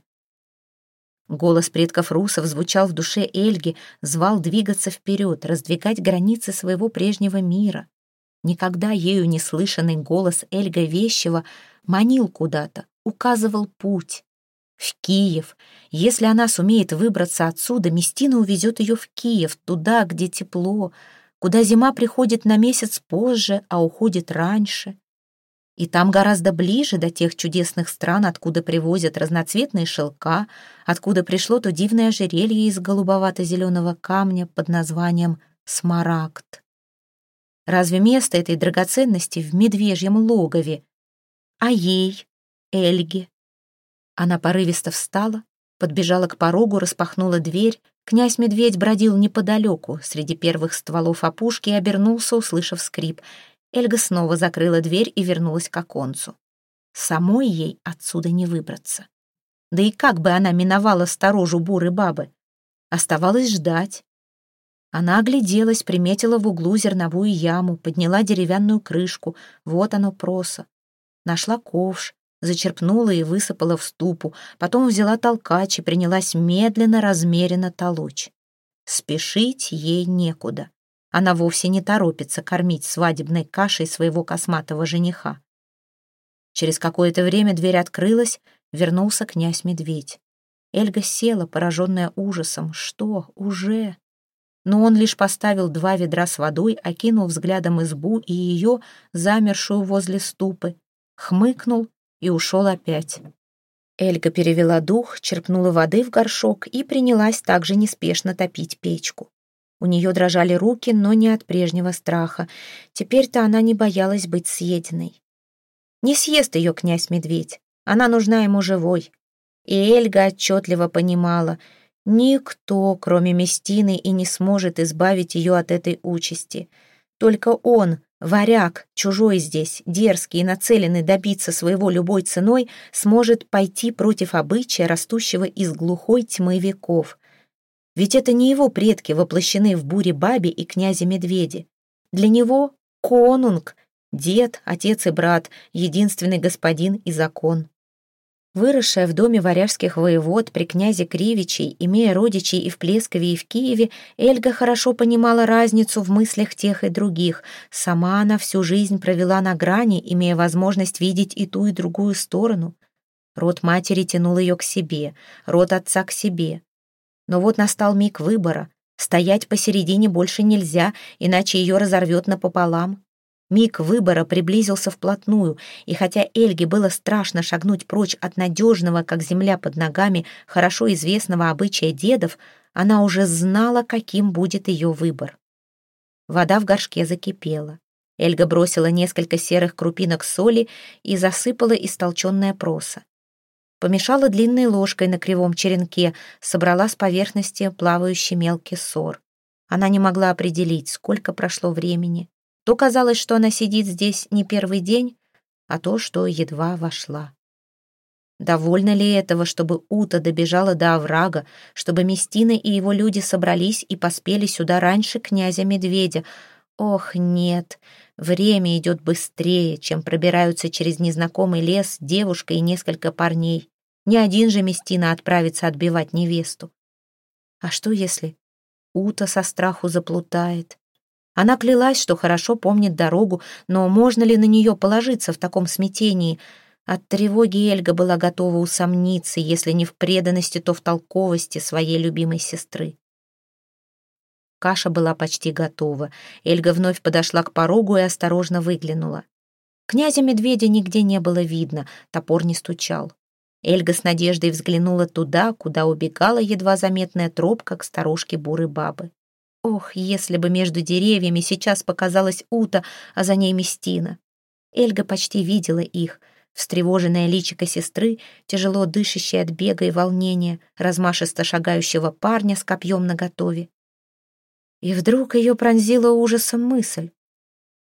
Голос предков русов звучал в душе Эльги, звал двигаться вперед, раздвигать границы своего прежнего мира. Никогда ею не слышанный голос Эльга Вещева манил куда-то, указывал путь. В Киев. Если она сумеет выбраться отсюда, Местина увезет ее в Киев, туда, где тепло, куда зима приходит на месяц позже, а уходит раньше. И там гораздо ближе до тех чудесных стран, откуда привозят разноцветные шелка, откуда пришло то дивное ожерелье из голубовато-зеленого камня под названием смарагд. Разве место этой драгоценности в медвежьем логове? А ей, Эльге? Она порывисто встала, подбежала к порогу, распахнула дверь. Князь-медведь бродил неподалеку, среди первых стволов опушки, и обернулся, услышав скрип — Эльга снова закрыла дверь и вернулась к оконцу. Самой ей отсюда не выбраться. Да и как бы она миновала сторожу буры бабы? Оставалось ждать. Она огляделась, приметила в углу зерновую яму, подняла деревянную крышку. Вот оно просо. Нашла ковш, зачерпнула и высыпала в ступу. Потом взяла толкач и принялась медленно, размеренно толочь. Спешить ей некуда. Она вовсе не торопится кормить свадебной кашей своего косматого жениха. Через какое-то время дверь открылась, вернулся князь-медведь. Эльга села, пораженная ужасом. Что, уже? Но он лишь поставил два ведра с водой, окинул взглядом избу и ее, замершую возле ступы, хмыкнул и ушел опять. Эльга перевела дух, черпнула воды в горшок и принялась также неспешно топить печку. У нее дрожали руки, но не от прежнего страха. Теперь-то она не боялась быть съеденной. Не съест ее князь-медведь. Она нужна ему живой. И Эльга отчетливо понимала, никто, кроме Местины, и не сможет избавить ее от этой участи. Только он, варяг, чужой здесь, дерзкий и нацеленный добиться своего любой ценой, сможет пойти против обычая, растущего из глухой тьмы веков. Ведь это не его предки воплощены в буре бабе и князе медведе. Для него конунг Дед, отец и брат, единственный господин и закон. Выросшая в доме варяжских воевод при князе Кривичей, имея родичей и в Плескове, и в Киеве, Эльга хорошо понимала разницу в мыслях тех и других. Сама она всю жизнь провела на грани, имея возможность видеть и ту, и другую сторону. Род матери тянул ее к себе, род отца к себе. Но вот настал миг выбора. Стоять посередине больше нельзя, иначе ее разорвет напополам. Миг выбора приблизился вплотную, и хотя Эльге было страшно шагнуть прочь от надежного, как земля под ногами, хорошо известного обычая дедов, она уже знала, каким будет ее выбор. Вода в горшке закипела. Эльга бросила несколько серых крупинок соли и засыпала истолченное просо. Помешала длинной ложкой на кривом черенке, собрала с поверхности плавающий мелкий сор. Она не могла определить, сколько прошло времени то казалось, что она сидит здесь не первый день, а то, что едва вошла. Довольно ли этого, чтобы Ута добежала до оврага, чтобы Местина и его люди собрались и поспели сюда раньше князя-медведя? Ох, нет, время идет быстрее, чем пробираются через незнакомый лес девушка и несколько парней. Ни один же Местина отправится отбивать невесту. А что, если Ута со страху заплутает? Она клялась, что хорошо помнит дорогу, но можно ли на нее положиться в таком смятении? От тревоги Эльга была готова усомниться, если не в преданности, то в толковости своей любимой сестры. Каша была почти готова. Эльга вновь подошла к порогу и осторожно выглянула. Князя-медведя нигде не было видно, топор не стучал. Эльга с надеждой взглянула туда, куда убегала едва заметная тропка к сторожке буры бабы. Ох, если бы между деревьями сейчас показалась Ута, а за ней Местина. Эльга почти видела их. Встревоженная личико сестры, тяжело дышащая от бега и волнения, размашисто шагающего парня с копьем наготове. И вдруг ее пронзила ужасом мысль.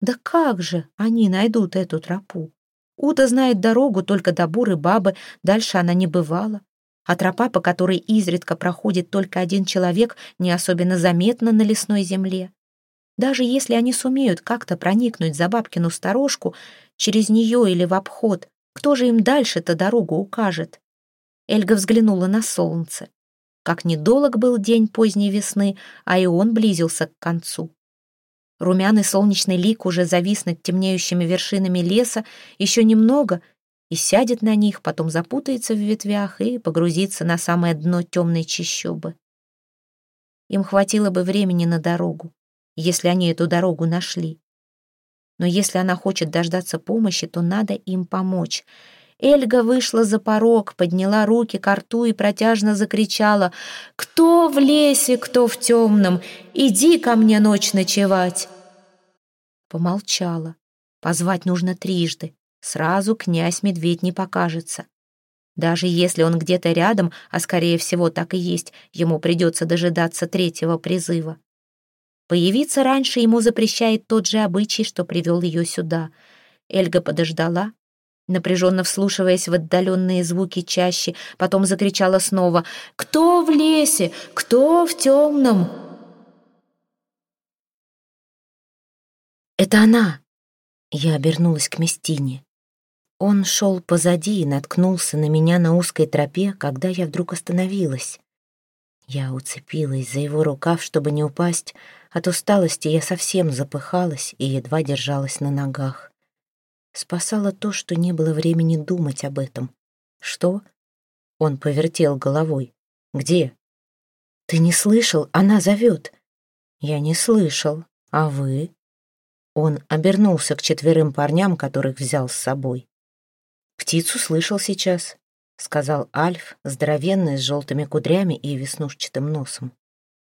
Да как же они найдут эту тропу? Ута знает дорогу только до буры бабы, дальше она не бывала а тропа, по которой изредка проходит только один человек, не особенно заметна на лесной земле. Даже если они сумеют как-то проникнуть за бабкину сторожку, через нее или в обход, кто же им дальше-то дорогу укажет? Эльга взглянула на солнце. Как недолг был день поздней весны, а и он близился к концу. Румяный солнечный лик уже завис над темнеющими вершинами леса, еще немного — и сядет на них, потом запутается в ветвях и погрузится на самое дно темной чащобы. Им хватило бы времени на дорогу, если они эту дорогу нашли. Но если она хочет дождаться помощи, то надо им помочь. Эльга вышла за порог, подняла руки к рту и протяжно закричала «Кто в лесе, кто в темном? Иди ко мне ночь ночевать!» Помолчала. Позвать нужно трижды. Сразу князь-медведь не покажется. Даже если он где-то рядом, а скорее всего так и есть, ему придется дожидаться третьего призыва. Появиться раньше ему запрещает тот же обычай, что привел ее сюда. Эльга подождала, напряженно вслушиваясь в отдаленные звуки чаще, потом закричала снова «Кто в лесе? Кто в темном?» «Это она!» Я обернулась к Местине. Он шел позади и наткнулся на меня на узкой тропе, когда я вдруг остановилась. Я уцепилась за его рукав, чтобы не упасть. От усталости я совсем запыхалась и едва держалась на ногах. Спасало то, что не было времени думать об этом. «Что?» Он повертел головой. «Где?» «Ты не слышал? Она зовет». «Я не слышал. А вы?» Он обернулся к четверым парням, которых взял с собой. «Птицу слышал сейчас», — сказал Альф, здоровенный, с желтыми кудрями и веснушчатым носом.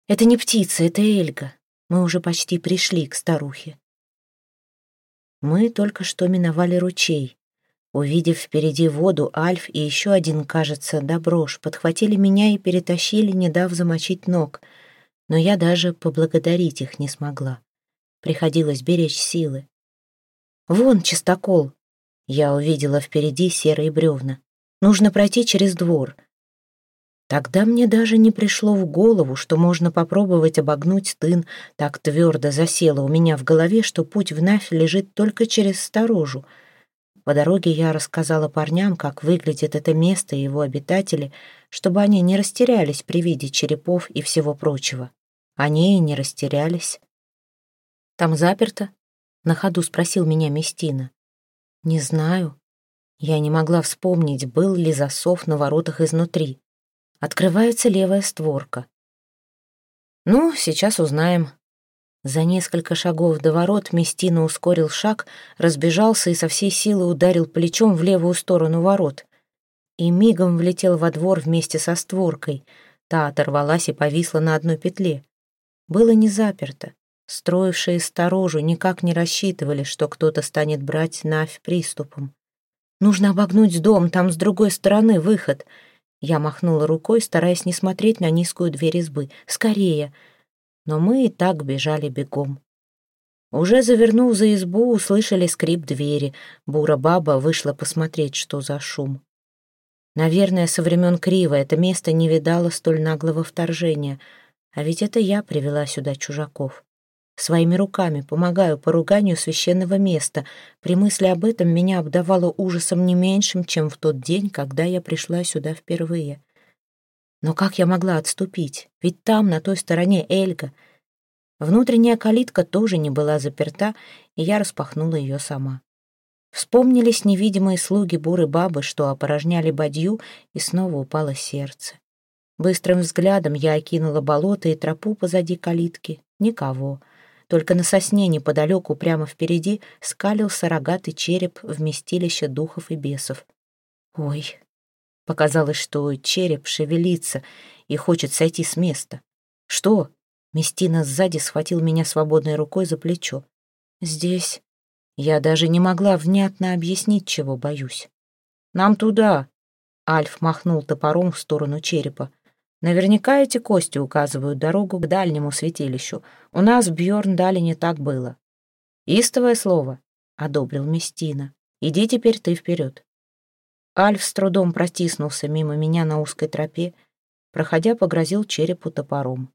«Это не птица, это Эльга. Мы уже почти пришли к старухе». Мы только что миновали ручей. Увидев впереди воду, Альф и еще один, кажется, Доброш, подхватили меня и перетащили, не дав замочить ног. Но я даже поблагодарить их не смогла. Приходилось беречь силы. «Вон чистокол!» Я увидела впереди серые бревна. Нужно пройти через двор. Тогда мне даже не пришло в голову, что можно попробовать обогнуть тын, так твердо засело у меня в голове, что путь в Навь лежит только через сторожу. По дороге я рассказала парням, как выглядит это место и его обитатели, чтобы они не растерялись при виде черепов и всего прочего. Они и не растерялись. «Там заперто?» — на ходу спросил меня Местина. «Не знаю». Я не могла вспомнить, был ли засов на воротах изнутри. Открывается левая створка. «Ну, сейчас узнаем». За несколько шагов до ворот Местина ускорил шаг, разбежался и со всей силы ударил плечом в левую сторону ворот. И мигом влетел во двор вместе со створкой. Та оторвалась и повисла на одной петле. Было не заперто. Строившие сторожу никак не рассчитывали, что кто-то станет брать Навь приступом. «Нужно обогнуть дом, там с другой стороны выход», я махнула рукой, стараясь не смотреть на низкую дверь избы. «Скорее!» Но мы и так бежали бегом. Уже завернув за избу, услышали скрип двери. Бура-баба вышла посмотреть, что за шум. Наверное, со времен Крива это место не видало столь наглого вторжения. А ведь это я привела сюда чужаков. Своими руками помогаю поруганию священного места. При мысли об этом меня обдавало ужасом не меньшим, чем в тот день, когда я пришла сюда впервые. Но как я могла отступить? Ведь там, на той стороне, Эльга. Внутренняя калитка тоже не была заперта, и я распахнула ее сама. Вспомнились невидимые слуги буры-бабы, что опорожняли бадью, и снова упало сердце. Быстрым взглядом я окинула болото и тропу позади калитки. Никого. Только на сосне неподалеку, прямо впереди, скалился рогатый череп вместилища духов и бесов. Ой, показалось, что череп шевелится и хочет сойти с места. Что? Местина сзади схватил меня свободной рукой за плечо. Здесь я даже не могла внятно объяснить, чего боюсь. «Нам туда!» Альф махнул топором в сторону черепа. Наверняка эти кости указывают дорогу к дальнему святилищу. У нас в Бьорн-Далине так было. «Истовое слово», — одобрил Местина. «Иди теперь ты вперед». Альф с трудом протиснулся мимо меня на узкой тропе, проходя, погрозил черепу топором.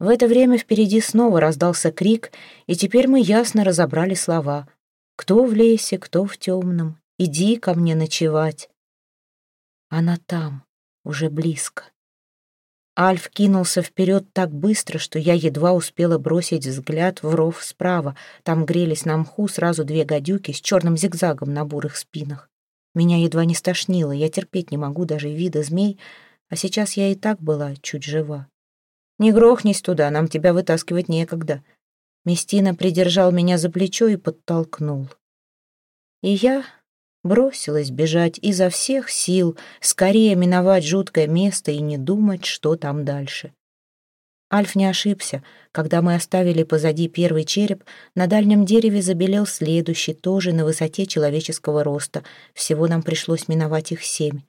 В это время впереди снова раздался крик, и теперь мы ясно разобрали слова. «Кто в лесе, кто в темном, иди ко мне ночевать». Она там, уже близко. Альф кинулся вперед так быстро, что я едва успела бросить взгляд в ров справа. Там грелись на мху сразу две гадюки с черным зигзагом на бурых спинах. Меня едва не стошнило, я терпеть не могу даже вида змей, а сейчас я и так была чуть жива. «Не грохнись туда, нам тебя вытаскивать некогда». Местина придержал меня за плечо и подтолкнул. И я Бросилась бежать изо всех сил, скорее миновать жуткое место и не думать, что там дальше. Альф не ошибся. Когда мы оставили позади первый череп, на дальнем дереве забелел следующий, тоже на высоте человеческого роста. Всего нам пришлось миновать их семь.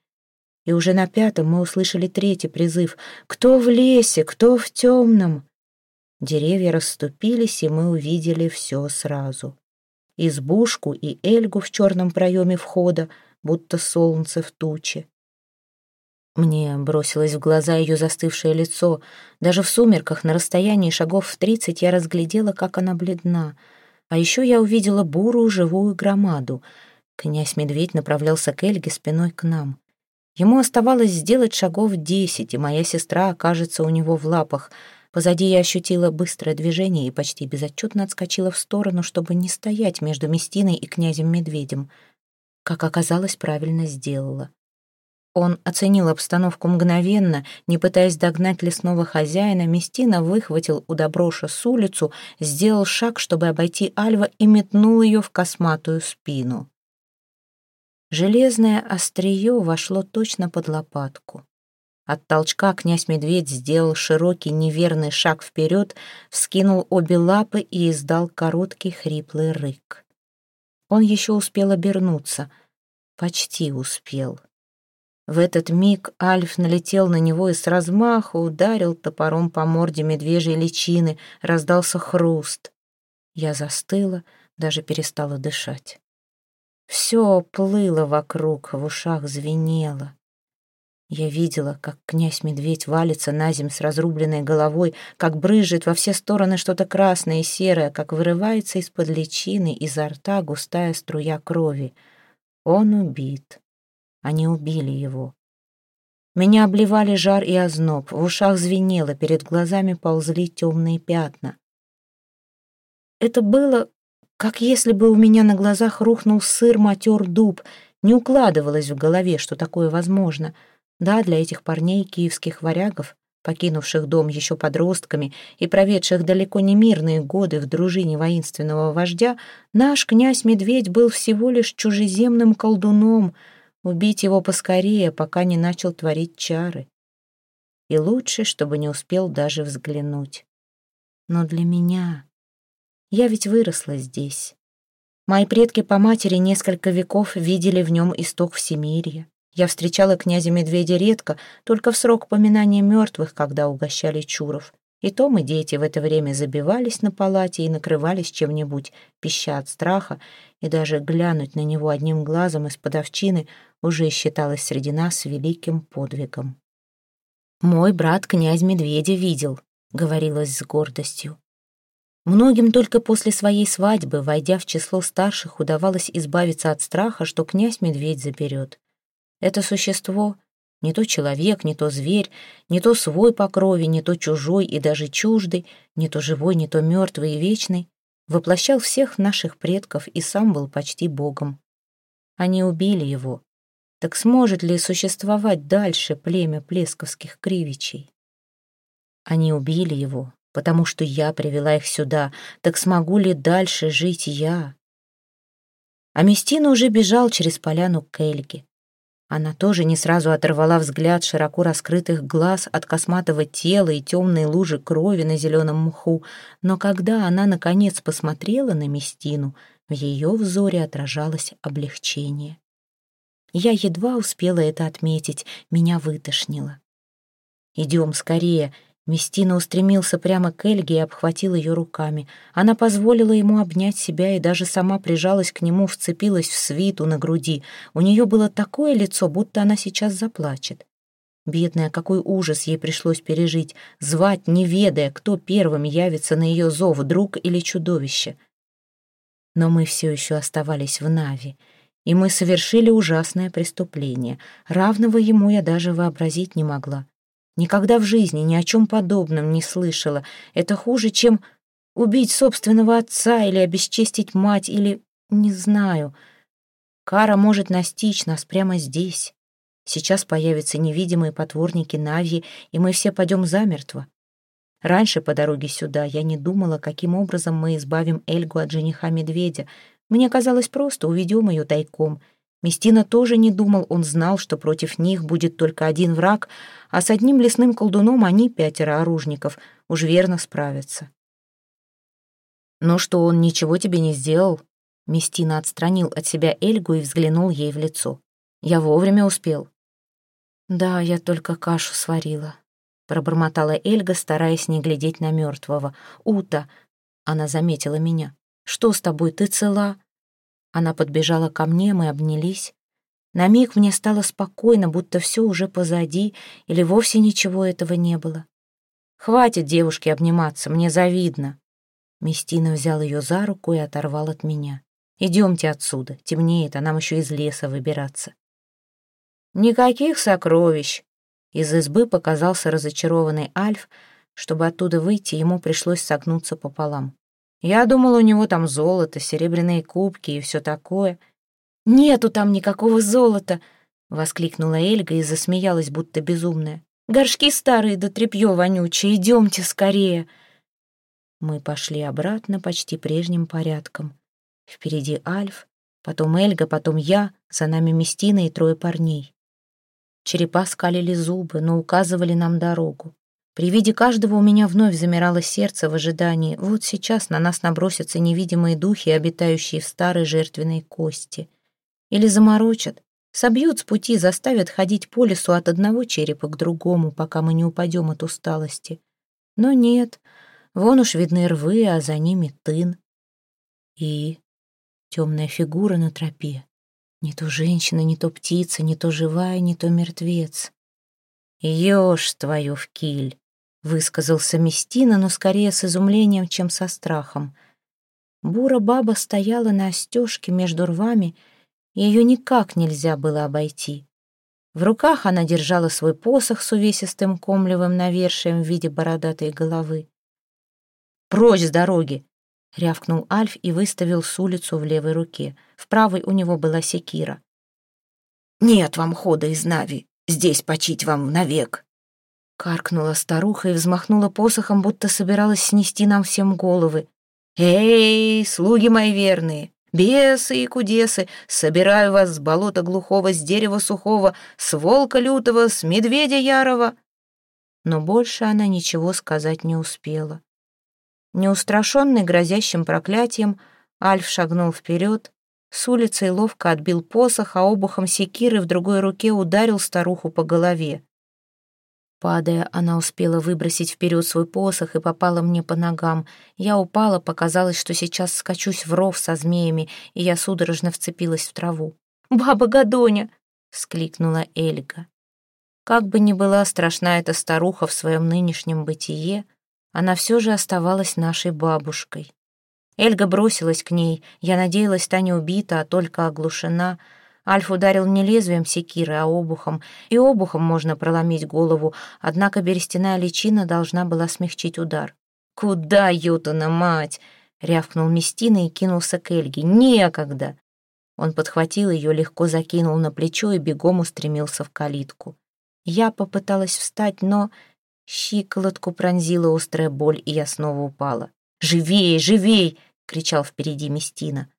И уже на пятом мы услышали третий призыв «Кто в лесе? Кто в темном?» Деревья расступились, и мы увидели все сразу избушку и Эльгу в черном проеме входа, будто солнце в туче. Мне бросилось в глаза ее застывшее лицо. Даже в сумерках на расстоянии шагов в тридцать я разглядела, как она бледна. А еще я увидела бурую живую громаду. Князь-медведь направлялся к Эльге спиной к нам. Ему оставалось сделать шагов десять, и моя сестра окажется у него в лапах — Позади я ощутила быстрое движение и почти безотчетно отскочила в сторону, чтобы не стоять между Местиной и князем-медведем. Как оказалось, правильно сделала. Он оценил обстановку мгновенно, не пытаясь догнать лесного хозяина, Местина выхватил у Доброша с улицу, сделал шаг, чтобы обойти Альва, и метнул ее в косматую спину. Железное острие вошло точно под лопатку. От толчка князь-медведь сделал широкий неверный шаг вперед, вскинул обе лапы и издал короткий хриплый рык. Он еще успел обернуться. Почти успел. В этот миг Альф налетел на него и с размаху ударил топором по морде медвежьей личины, раздался хруст. Я застыла, даже перестала дышать. Все плыло вокруг, в ушах звенело. Я видела, как князь-медведь валится на земь с разрубленной головой, как брызжет во все стороны что-то красное и серое, как вырывается из-под личины изо рта густая струя крови. Он убит. Они убили его. Меня обливали жар и озноб, в ушах звенело, перед глазами ползли темные пятна. Это было, как если бы у меня на глазах рухнул сыр матер дуб, не укладывалось в голове, что такое возможно — да, для этих парней, киевских варягов, покинувших дом еще подростками и проведших далеко не мирные годы в дружине воинственного вождя, наш князь-медведь был всего лишь чужеземным колдуном, убить его поскорее, пока не начал творить чары. И лучше, чтобы не успел даже взглянуть. Но для меня... Я ведь выросла здесь. Мои предки по матери несколько веков видели в нем исток всемирья. Я встречала князя-медведя редко, только в срок поминания мертвых, когда угощали чуров. И то мы, дети, в это время забивались на палате и накрывались чем-нибудь, пища от страха, и даже глянуть на него одним глазом из-под овчины уже считалось среди нас великим подвигом. «Мой брат князь Медведя видел», — говорилось с гордостью. Многим только после своей свадьбы, войдя в число старших, удавалось избавиться от страха, что князь Медведь заберет. Это существо — не то человек, не то зверь, не то свой по крови, не то чужой и даже чуждый, не то живой, не то мертвый и вечный, воплощал всех наших предков и сам был почти богом. Они убили его. Так сможет ли существовать дальше племя плесковских кривичей? Они убили его, потому что я привела их сюда, так смогу ли дальше жить я? А Местина уже бежал через поляну к Эльге. Она тоже не сразу оторвала взгляд широко раскрытых глаз от косматого тела и темной лужи крови на зеленом мху, но когда она, наконец, посмотрела на Местину, в ее взоре отражалось облегчение. Я едва успела это отметить, меня вытошнило. «Идем скорее», Местина устремился прямо к Эльге и обхватил ее руками. Она позволила ему обнять себя и даже сама прижалась к нему, вцепилась в свиту на груди. У нее было такое лицо, будто она сейчас заплачет. Бедная, какой ужас ей пришлось пережить, звать, не ведая, кто первым явится на ее зов, друг или чудовище. Но мы все еще оставались в Нави, и мы совершили ужасное преступление. Равного ему я даже вообразить не могла. Никогда в жизни ни о чем подобном не слышала. Это хуже, чем убить собственного отца или обесчестить мать, или... не знаю. Кара может настичь нас прямо здесь. Сейчас появятся невидимые потворники Нави, и мы все пойдем замертво. Раньше по дороге сюда я не думала, каким образом мы избавим Эльгу от жениха-медведя. Мне казалось, просто уведем ее тайком — Местина тоже не думал, он знал, что против них будет только один враг, а с одним лесным колдуном они, пятеро оружников, уж верно справятся. «Ну что, он ничего тебе не сделал?» Местина отстранил от себя Эльгу и взглянул ей в лицо. «Я вовремя успел». «Да, я только кашу сварила», — пробормотала Эльга, стараясь не глядеть на мертвого. «Ута!» — она заметила меня. «Что с тобой, ты цела?» Она подбежала ко мне, мы обнялись. На миг мне стало спокойно, будто все уже позади, или вовсе ничего этого не было. «Хватит девушке обниматься, мне завидно». Местина взял ее за руку и оторвал от меня. «Идемте отсюда, темнеет, а нам еще из леса выбираться». «Никаких сокровищ!» Из избы показался разочарованный Альф. Чтобы оттуда выйти, ему пришлось согнуться пополам. Я думал, у него там золото, серебряные кубки и все такое. «Нету там никакого золота!» — воскликнула Эльга и засмеялась, будто безумная. «Горшки старые да тряпье вонючее, идемте скорее!» Мы пошли обратно почти прежним порядком. Впереди Альф, потом Эльга, потом я, за нами Местина и трое парней. Черепа скалили зубы, но указывали нам дорогу. При виде каждого у меня вновь замирало сердце в ожидании. Вот сейчас на нас набросятся невидимые духи, обитающие в старой жертвенной кости. Или заморочат, собьют с пути, заставят ходить по лесу от одного черепа к другому, пока мы не упадем от усталости. Но нет, вон уж видны рвы, а за ними тын. И темная фигура на тропе. Не то женщина, не то птица, не то живая, не то мертвец. «Ешь твою в киль», — высказался Местина, но скорее с изумлением, чем со страхом. Бура баба стояла на остежке между рвами, и ее никак нельзя было обойти. В руках она держала свой посох с увесистым комлевым навершием в виде бородатой головы. «Прочь с дороги!» — рявкнул Альф и выставил с улицу в левой руке. В правой у него была секира. «Нет вам хода из Нави, здесь почить вам навек!» Каркнула старуха и взмахнула посохом, будто собиралась снести нам всем головы. «Эй, слуги мои верные, бесы и кудесы, собираю вас с болота глухого, с дерева сухого, с волка лютого, с медведя ярого!» Но больше она ничего сказать не успела. Неустрашенный грозящим проклятием, Альф шагнул вперед, с улицы ловко отбил посох, а обухом секиры в другой руке ударил старуху по голове. Падая, она успела выбросить вперед свой посох и попала мне по ногам. Я упала, показалось, что сейчас скачусь в ров со змеями, и я судорожно вцепилась в траву. «Баба Гадоня!» — вскликнула Эльга. Как бы ни была страшна эта старуха в своем нынешнем бытие, она все же оставалась нашей бабушкой. Эльга бросилась к ней. Я надеялась, та не убита, а только оглушена. Альф ударил не лезвием секиры, а обухом. И обухом можно проломить голову, однако берестяная личина должна была смягчить удар. «Куда, Ютана, мать?» — рявкнул Местина и кинулся к Эльге. «Некогда!» Он подхватил ее, легко закинул на плечо и бегом устремился в калитку. Я попыталась встать, но Щиколотку пронзила острая боль, и я снова упала. «Живей, живей!» — кричал впереди Местина.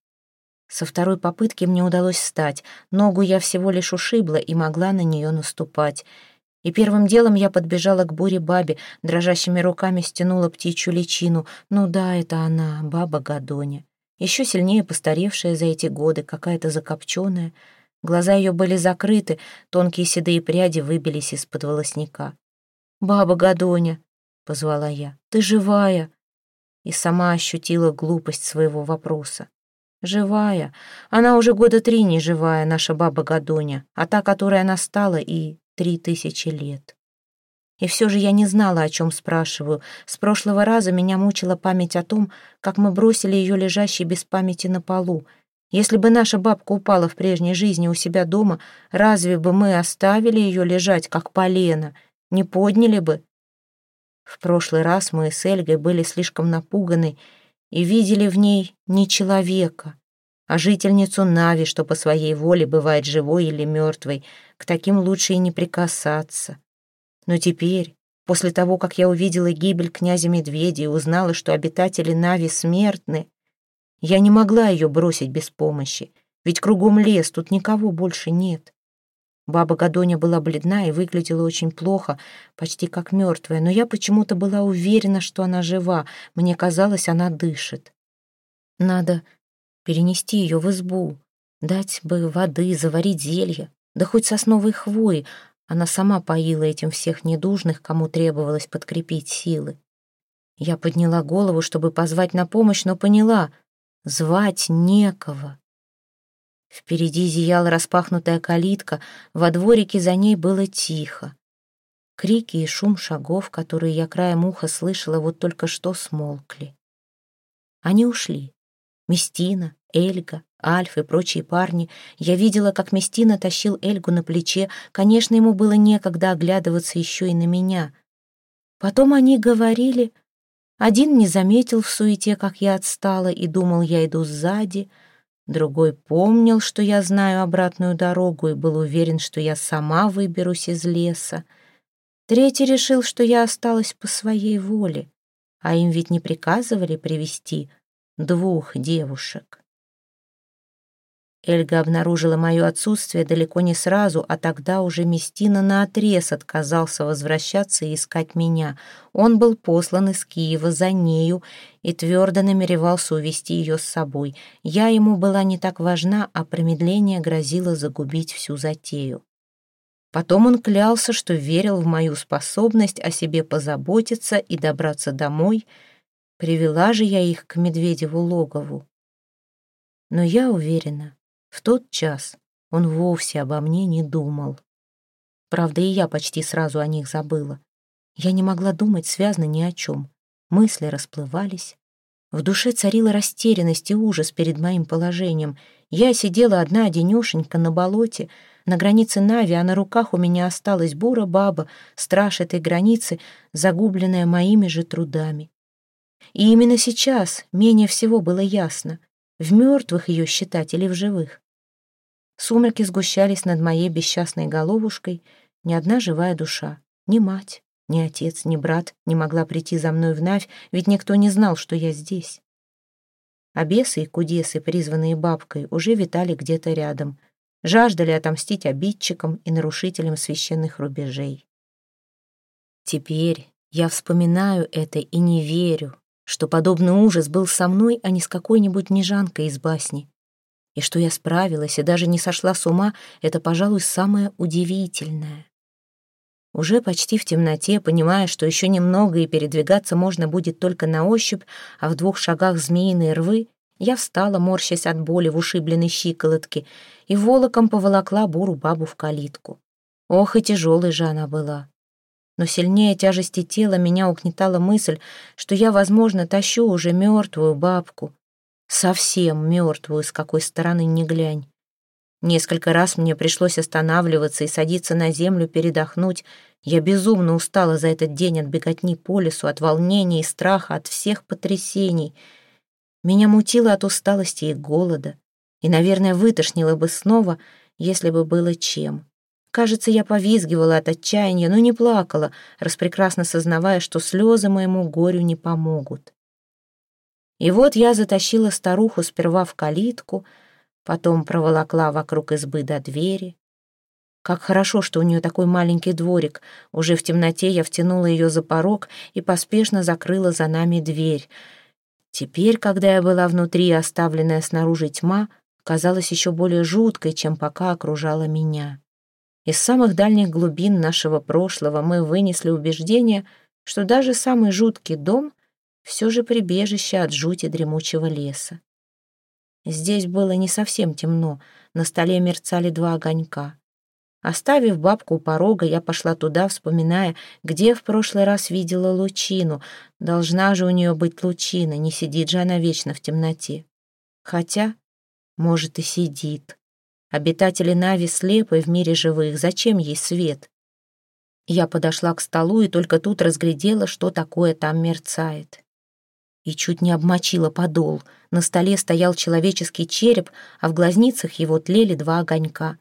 Со второй попытки мне удалось встать. Ногу я всего лишь ушибла и могла на нее наступать. И первым делом я подбежала к буре-бабе, дрожащими руками стянула птичью личину. Ну да, это она, баба Гадоня. Еще сильнее постаревшая за эти годы, какая-то закопченная. Глаза ее были закрыты, тонкие седые пряди выбились из-под волосника. «Баба Гадоня!» — позвала я. «Ты живая!» И сама ощутила глупость своего вопроса. «Живая. Она уже года три не живая, наша баба Гадоня, а та, которая она стала, и три тысячи лет». И все же я не знала, о чем спрашиваю. С прошлого раза меня мучила память о том, как мы бросили ее лежащей без памяти на полу. Если бы наша бабка упала в прежней жизни у себя дома, разве бы мы оставили ее лежать, как полено, не подняли бы. В прошлый раз мы с Эльгой были слишком напуганы и видели в ней не человека, а жительницу Нави, что по своей воле бывает живой или мертвой. К таким лучше и не прикасаться. Но теперь, после того, как я увидела гибель князя Медведя и узнала, что обитатели Нави смертны, я не могла ее бросить без помощи, ведь кругом лес, тут никого больше нет. Баба Гадоня была бледна и выглядела очень плохо, почти как мертвая, но я почему-то была уверена, что она жива. Мне казалось, она дышит. Надо перенести ее в избу, дать бы воды, заварить зелье, да хоть сосновой хвои. Она сама поила этим всех недужных, кому требовалось подкрепить силы. Я подняла голову, чтобы позвать на помощь, но поняла — звать некого. Впереди зияла распахнутая калитка, во дворике за ней было тихо. Крики и шум шагов, которые я краем уха слышала, вот только что смолкли. Они ушли. Местина, Эльга, Альф и прочие парни. Я видела, как Местина тащил Эльгу на плече. Конечно, ему было некогда оглядываться еще и на меня. Потом они говорили... Один не заметил в суете, как я отстала, и думал, я иду сзади — Другой помнил, что я знаю обратную дорогу и был уверен, что я сама выберусь из леса. Третий решил, что я осталась по своей воле, а им ведь не приказывали привести двух девушек. Эльга обнаружила мое отсутствие далеко не сразу, а тогда уже Местина наотрез отказался возвращаться и искать меня. Он был послан из Киева за нею и твердо намеревался увести ее с собой. Я ему была не так важна, а промедление грозило загубить всю затею. Потом он клялся, что верил в мою способность о себе позаботиться и добраться домой. Привела же я их к Медведеву логову. Но я уверена, в тот час он вовсе обо мне не думал. Правда, и я почти сразу о них забыла. Я не могла думать связно ни о чем. Мысли расплывались. В душе царила растерянность и ужас перед моим положением. Я сидела одна одинешенька на болоте, на границе Нави, а на руках у меня осталась бура-баба, страж этой границы, загубленная моими же трудами. И именно сейчас менее всего было ясно, в мертвых ее считать или в живых. Сумерки сгущались над моей бесчастной головушкой, ни одна живая душа, ни мать, ни отец, ни брат не могла прийти за мной в Навь, ведь никто не знал, что я здесь. А бесы и кудесы, призванные бабкой, уже витали где-то рядом, жаждали отомстить обидчикам и нарушителям священных рубежей. Теперь я вспоминаю это и не верю, что подобный ужас был со мной, а не с какой-нибудь нежанкой из басни. И что я справилась и даже не сошла с ума, это, пожалуй, самое удивительное. Уже почти в темноте, понимая, что еще немного и передвигаться можно будет только на ощупь, а в двух шагах змеиные рвы, я встала, морщась от боли в ушибленной щиколотке, и волоком поволокла буру бабу в калитку. Ох, и тяжелой же она была. Но сильнее тяжести тела меня угнетала мысль, что я, возможно, тащу уже мертвую бабку, Совсем мертвую, с какой стороны не глянь. Несколько раз мне пришлось останавливаться и садиться на землю передохнуть. Я безумно устала за этот день от беготни по лесу, от волнения и страха, от всех потрясений. Меня мутило от усталости и голода. И, наверное, вытошнило бы снова, если бы было чем. Кажется, я повизгивала от отчаяния, но не плакала, распрекрасно сознавая, что слезы моему горю не помогут. И вот я затащила старуху сперва в калитку, потом проволокла вокруг избы до двери. Как хорошо, что у нее такой маленький дворик. Уже в темноте я втянула ее за порог и поспешно закрыла за нами дверь. Теперь, когда я была внутри, оставленная снаружи тьма, казалась еще более жуткой, чем пока окружала меня. Из самых дальних глубин нашего прошлого мы вынесли убеждение, что даже самый жуткий дом все же прибежище от жути дремучего леса. Здесь было не совсем темно, на столе мерцали два огонька. Оставив бабку у порога, я пошла туда, вспоминая, где в прошлый раз видела лучину. Должна же у нее быть лучина, не сидит же она вечно в темноте. Хотя, может, и сидит. Обитатели Нави слепы в мире живых, зачем ей свет? Я подошла к столу и только тут разглядела, что такое там мерцает и чуть не обмочила подол. На столе стоял человеческий череп, а в глазницах его тлели два огонька.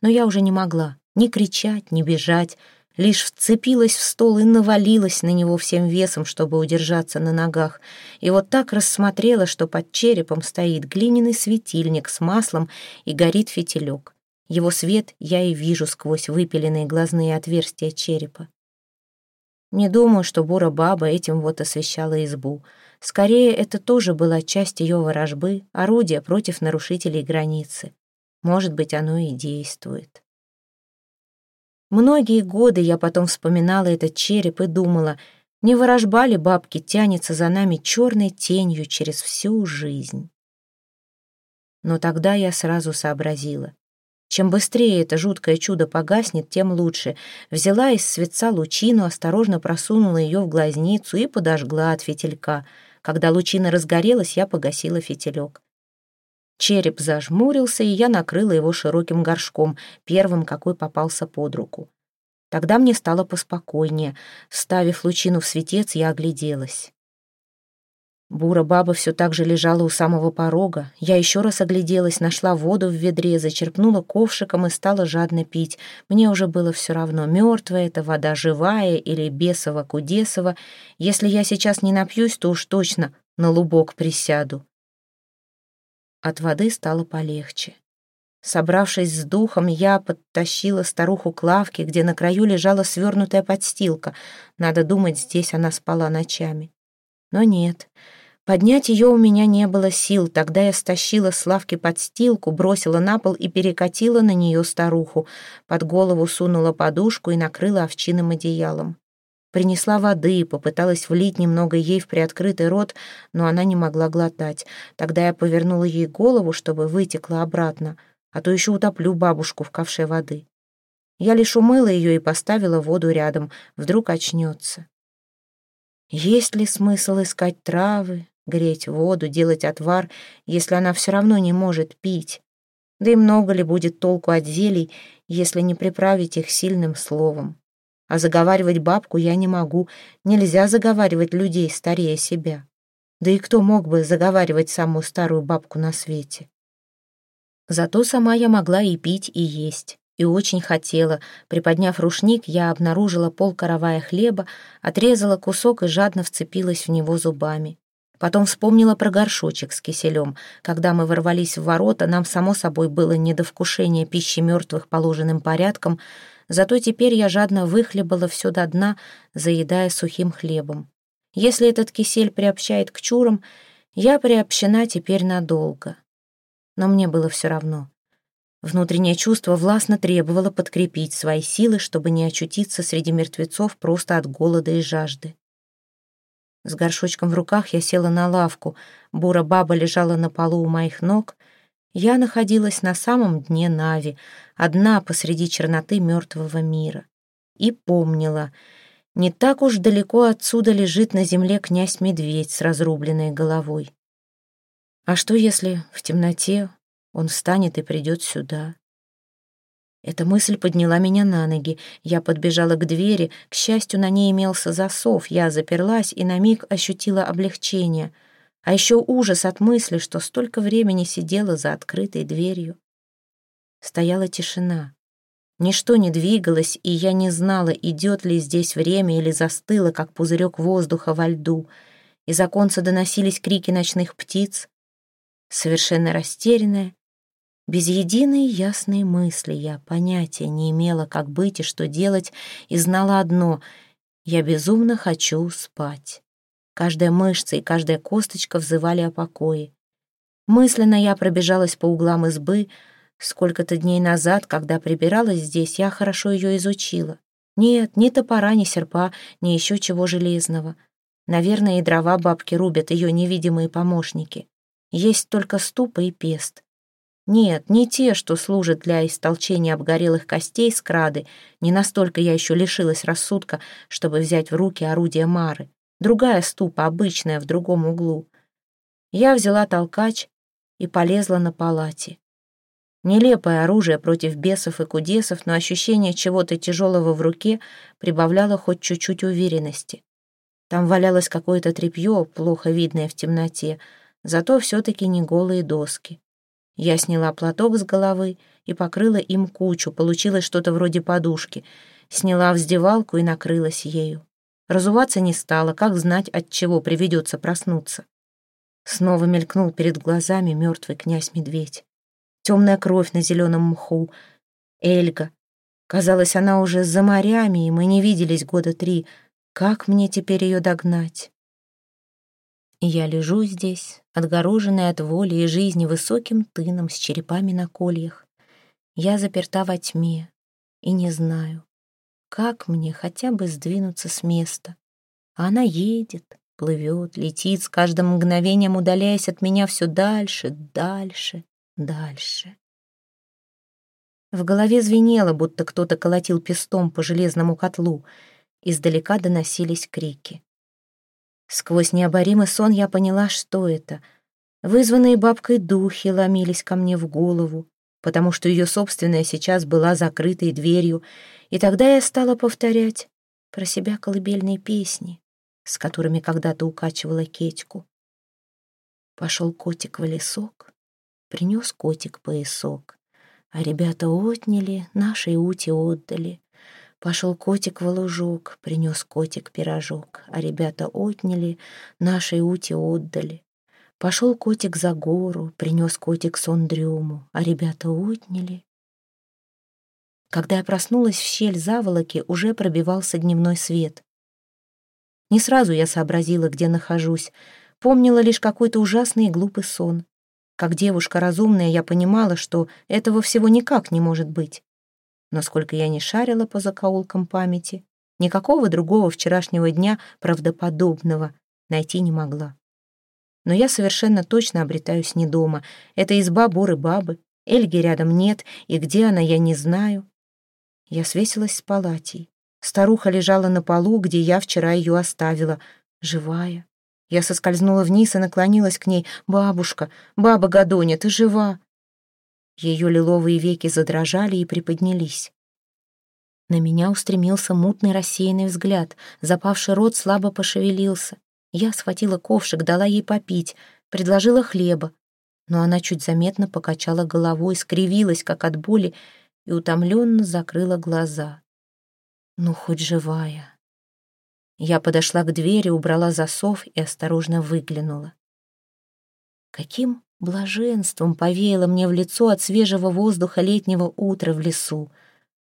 Но я уже не могла ни кричать, ни бежать, лишь вцепилась в стол и навалилась на него всем весом, чтобы удержаться на ногах. И вот так рассмотрела, что под черепом стоит глиняный светильник с маслом и горит фитилек. Его свет я и вижу сквозь выпиленные глазные отверстия черепа. Не думаю, что бура-баба этим вот освещала избу — Скорее, это тоже была часть ее ворожбы, орудие против нарушителей границы. Может быть, оно и действует. Многие годы я потом вспоминала этот череп и думала, не ворожба ли бабки тянется за нами черной тенью через всю жизнь. Но тогда я сразу сообразила. Чем быстрее это жуткое чудо погаснет, тем лучше. Взяла из светца лучину, осторожно просунула ее в глазницу и подожгла от фитилька — когда лучина разгорелась, я погасила фитилек. Череп зажмурился, и я накрыла его широким горшком, первым, какой попался под руку. Тогда мне стало поспокойнее. Вставив лучину в светец, я огляделась. Бура баба все так же лежала у самого порога. Я еще раз огляделась, нашла воду в ведре, зачерпнула ковшиком и стала жадно пить. Мне уже было все равно, мертвая эта вода, живая или бесова-кудесова. Если я сейчас не напьюсь, то уж точно на лубок присяду. От воды стало полегче. Собравшись с духом, я подтащила старуху к лавке, где на краю лежала свернутая подстилка. Надо думать, здесь она спала ночами. Но нет, Поднять ее у меня не было сил, тогда я стащила с лавки подстилку, бросила на пол и перекатила на нее старуху. Под голову сунула подушку и накрыла овчиным одеялом. Принесла воды, попыталась влить немного ей в приоткрытый рот, но она не могла глотать. Тогда я повернула ей голову, чтобы вытекла обратно, а то еще утоплю бабушку в ковше воды. Я лишь умыла ее и поставила воду рядом, вдруг очнется. Есть ли смысл искать травы, греть воду, делать отвар, если она все равно не может пить? Да и много ли будет толку от зелий, если не приправить их сильным словом? А заговаривать бабку я не могу, нельзя заговаривать людей старее себя. Да и кто мог бы заговаривать самую старую бабку на свете? Зато сама я могла и пить, и есть. И очень хотела. Приподняв рушник, я обнаружила пол каравая хлеба, отрезала кусок и жадно вцепилась в него зубами. Потом вспомнила про горшочек с киселем. Когда мы ворвались в ворота, нам, само собой, было не до вкушения пищи мертвых положенным порядком, зато теперь я жадно выхлебала все до дна, заедая сухим хлебом. Если этот кисель приобщает к чурам, я приобщена теперь надолго но мне было все равно. Внутреннее чувство властно требовало подкрепить свои силы, чтобы не очутиться среди мертвецов просто от голода и жажды. С горшочком в руках я села на лавку, бура баба лежала на полу у моих ног. Я находилась на самом дне Нави, одна посреди черноты мертвого мира. И помнила, не так уж далеко отсюда лежит на земле князь-медведь с разрубленной головой. А что, если в темноте он встанет и придет сюда? Эта мысль подняла меня на ноги. Я подбежала к двери. К счастью, на ней имелся засов. Я заперлась и на миг ощутила облегчение. А еще ужас от мысли, что столько времени сидела за открытой дверью. Стояла тишина. Ничто не двигалось, и я не знала, идет ли здесь время или застыло, как пузырек воздуха во льду. Из оконца доносились крики ночных птиц, совершенно растерянная, без единой ясной мысли я понятия не имела, как быть и что делать, и знала одно — я безумно хочу спать. Каждая мышца и каждая косточка взывали о покое. Мысленно я пробежалась по углам избы. Сколько-то дней назад, когда прибиралась здесь, я хорошо ее изучила. Нет, ни топора, ни серпа, ни еще чего железного. Наверное, и дрова бабки рубят ее невидимые помощники. Есть только ступа и пест. Нет, не те, что служат для истолчения обгорелых костей с крады. Не настолько я еще лишилась рассудка, чтобы взять в руки орудие Мары. Другая ступа, обычная, в другом углу. Я взяла толкач и полезла на палате. Нелепое оружие против бесов и кудесов, но ощущение чего-то тяжелого в руке прибавляло хоть чуть-чуть уверенности. Там валялось какое-то тряпье, плохо видное в темноте, зато все-таки не голые доски. Я сняла платок с головы и покрыла им кучу, получилось что-то вроде подушки. Сняла вздевалку и накрылась ею. Разуваться не стала, как знать, от чего приведется проснуться. Снова мелькнул перед глазами мертвый князь-медведь. Темная кровь на зеленом мху. Эльга. Казалось, она уже за морями, и мы не виделись года три. Как мне теперь ее догнать? Я лежу здесь, отгороженная от воли и жизни высоким тыном с черепами на кольях. Я заперта во тьме и не знаю, как мне хотя бы сдвинуться с места. Она едет, плывет, летит, с каждым мгновением удаляясь от меня все дальше, дальше, дальше. В голове звенело, будто кто-то колотил пестом по железному котлу. Издалека доносились крики. Сквозь необоримый сон я поняла, что это. Вызванные бабкой духи ломились ко мне в голову, потому что ее собственная сейчас была закрытой дверью, и тогда я стала повторять про себя колыбельные песни, с которыми когда-то укачивала Кетьку. Пошел котик в лесок, принес котик поясок, а ребята отняли, нашей ути отдали. Пошел котик в лужок, принес котик пирожок, а ребята отняли, нашей ути отдали. Пошел котик за гору, принес котик сон дрему, а ребята отняли. Когда я проснулась в щель заволоки, уже пробивался дневной свет. Не сразу я сообразила, где нахожусь. Помнила лишь какой-то ужасный и глупый сон. Как девушка разумная, я понимала, что этого всего никак не может быть. Но сколько я не шарила по закоулкам памяти, никакого другого вчерашнего дня правдоподобного найти не могла. Но я совершенно точно обретаюсь не дома. Это изба буры бабы. Эльги рядом нет, и где она, я не знаю. Я свесилась с палатей. Старуха лежала на полу, где я вчера ее оставила. Живая. Я соскользнула вниз и наклонилась к ней. «Бабушка, баба Гадоня, ты жива?» Ее лиловые веки задрожали и приподнялись. На меня устремился мутный рассеянный взгляд. Запавший рот слабо пошевелился. Я схватила ковшик, дала ей попить, предложила хлеба. Но она чуть заметно покачала головой, скривилась, как от боли, и утомленно закрыла глаза. Ну, хоть живая. Я подошла к двери, убрала засов и осторожно выглянула. Каким блаженством повеяло мне в лицо от свежего воздуха летнего утра в лесу.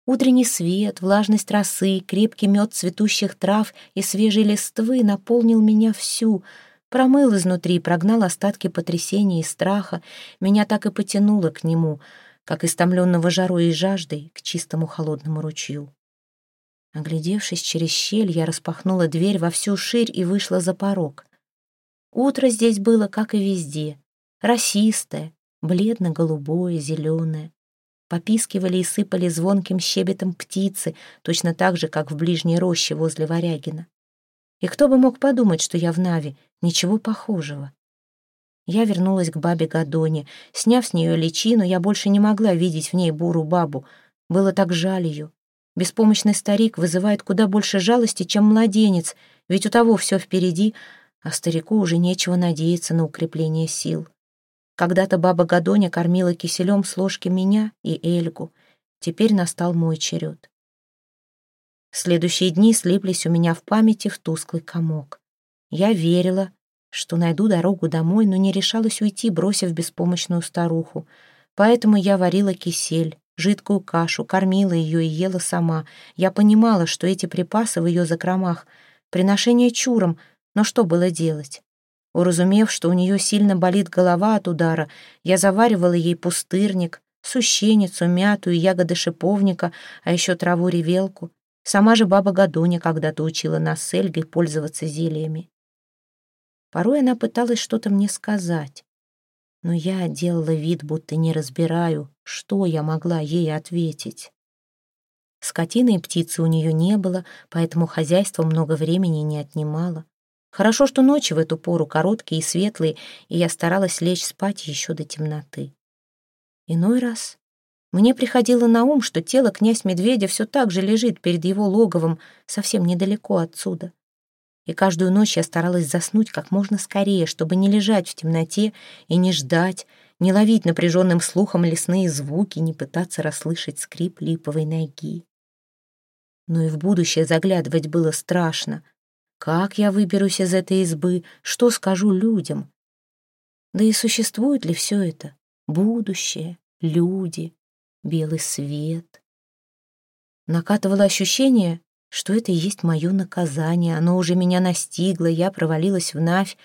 Утренний свет, влажность росы, крепкий мед цветущих трав и свежей листвы наполнил меня всю, промыл изнутри, прогнал остатки потрясения и страха, меня так и потянуло к нему, как истомленного жарой и жаждой к чистому холодному ручью. Оглядевшись через щель, я распахнула дверь во всю ширь и вышла за порог. Утро здесь было, как и везде, росистое, бледно-голубое, зеленое. Попискивали и сыпали звонким щебетом птицы, точно так же, как в ближней роще возле Варягина. И кто бы мог подумать, что я в Наве, ничего похожего. Я вернулась к бабе Гадоне. Сняв с нее личину, я больше не могла видеть в ней буру бабу. Было так жаль ее. Беспомощный старик вызывает куда больше жалости, чем младенец, ведь у того все впереди, а старику уже нечего надеяться на укрепление сил. Когда-то баба Гадоня кормила киселем с ложки меня и Эльгу. Теперь настал мой черед. Следующие дни слиплись у меня в памяти в тусклый комок. Я верила, что найду дорогу домой, но не решалась уйти, бросив беспомощную старуху. Поэтому я варила кисель, жидкую кашу, кормила ее и ела сама. Я понимала, что эти припасы в ее закромах — приношение чуром, но что было делать? Уразумев, что у нее сильно болит голова от удара, я заваривала ей пустырник, сущеницу, мяту и ягоды шиповника, а еще траву-ревелку. Сама же баба Гадоня когда-то учила нас с Эльгой пользоваться зельями. Порой она пыталась что-то мне сказать, но я делала вид, будто не разбираю, что я могла ей ответить. Скотины и птицы у нее не было, поэтому хозяйство много времени не отнимало. Хорошо, что ночи в эту пору короткие и светлые, и я старалась лечь спать еще до темноты. Иной раз мне приходило на ум, что тело князь Медведя все так же лежит перед его логовом, совсем недалеко отсюда. И каждую ночь я старалась заснуть как можно скорее, чтобы не лежать в темноте и не ждать, не ловить напряженным слухом лесные звуки, не пытаться расслышать скрип липовой ноги. Но и в будущее заглядывать было страшно — как я выберусь из этой избы? Что скажу людям? Да и существует ли все это? Будущее, люди, белый свет. Накатывало ощущение, что это и есть мое наказание. Оно уже меня настигло, я провалилась в Навь,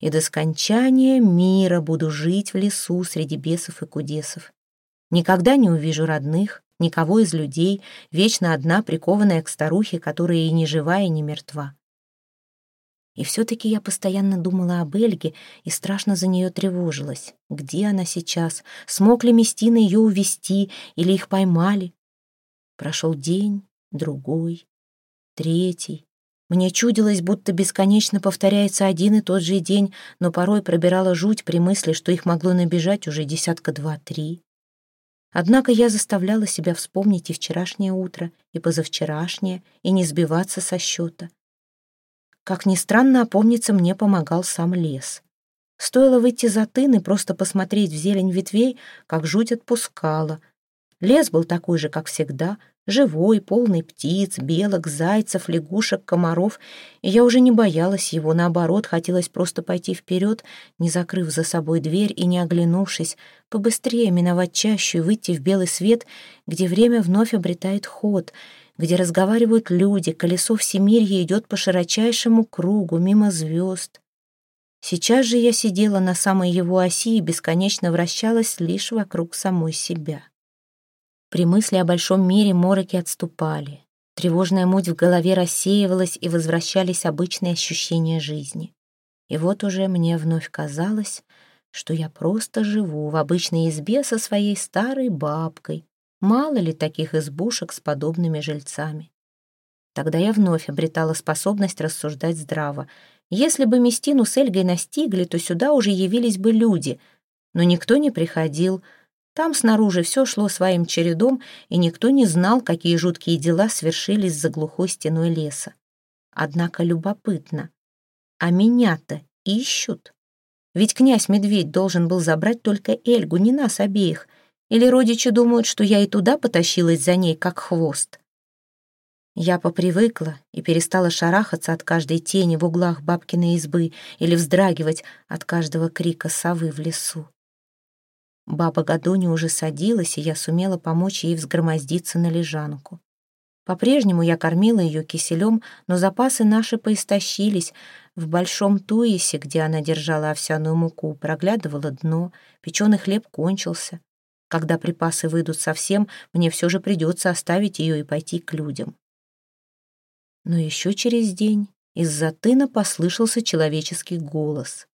и до скончания мира буду жить в лесу среди бесов и кудесов. Никогда не увижу родных, никого из людей, вечно одна, прикованная к старухе, которая и не жива, и не мертва. И все-таки я постоянно думала об Эльге и страшно за нее тревожилась. Где она сейчас? Смог ли Местина ее увести или их поймали? Прошел день, другой, третий. Мне чудилось, будто бесконечно повторяется один и тот же день, но порой пробирала жуть при мысли, что их могло набежать уже десятка два-три. Однако я заставляла себя вспомнить и вчерашнее утро, и позавчерашнее, и не сбиваться со счета. Как ни странно, опомниться мне помогал сам лес. Стоило выйти за тын и просто посмотреть в зелень ветвей, как жуть отпускала. Лес был такой же, как всегда, живой, полный птиц, белок, зайцев, лягушек, комаров, и я уже не боялась его, наоборот, хотелось просто пойти вперед, не закрыв за собой дверь и не оглянувшись, побыстрее миновать чащу и выйти в белый свет, где время вновь обретает ход — где разговаривают люди, колесо всемирья идет по широчайшему кругу, мимо звезд. Сейчас же я сидела на самой его оси и бесконечно вращалась лишь вокруг самой себя. При мысли о большом мире мороки отступали. Тревожная муть в голове рассеивалась, и возвращались обычные ощущения жизни. И вот уже мне вновь казалось, что я просто живу в обычной избе со своей старой бабкой, Мало ли таких избушек с подобными жильцами. Тогда я вновь обретала способность рассуждать здраво. Если бы Местину с Эльгой настигли, то сюда уже явились бы люди. Но никто не приходил. Там снаружи все шло своим чередом, и никто не знал, какие жуткие дела свершились за глухой стеной леса. Однако любопытно. А меня-то ищут. Ведь князь-медведь должен был забрать только Эльгу, не нас обеих. Или родичи думают, что я и туда потащилась за ней, как хвост. Я попривыкла и перестала шарахаться от каждой тени в углах бабкиной избы или вздрагивать от каждого крика совы в лесу. Баба Гадони уже садилась, и я сумела помочь ей взгромоздиться на лежанку. По-прежнему я кормила ее киселем, но запасы наши поистощились. В большом туисе, где она держала овсяную муку, проглядывало дно, печеный хлеб кончился. Когда припасы выйдут совсем, мне все же придется оставить ее и пойти к людям. Но еще через день из-за тына послышался человеческий голос.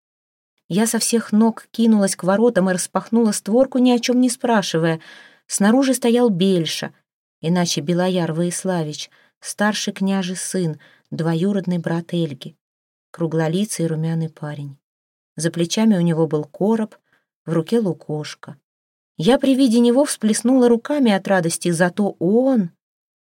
Я со всех ног кинулась к воротам и распахнула створку, ни о чем не спрашивая. Снаружи стоял Бельша — иначе Белояр Воиславич, старший княжий сын, двоюродный брат Эльги, круглолицый румяный парень. За плечами у него был короб, в руке лукошка. Я при виде него всплеснула руками от радости, зато он...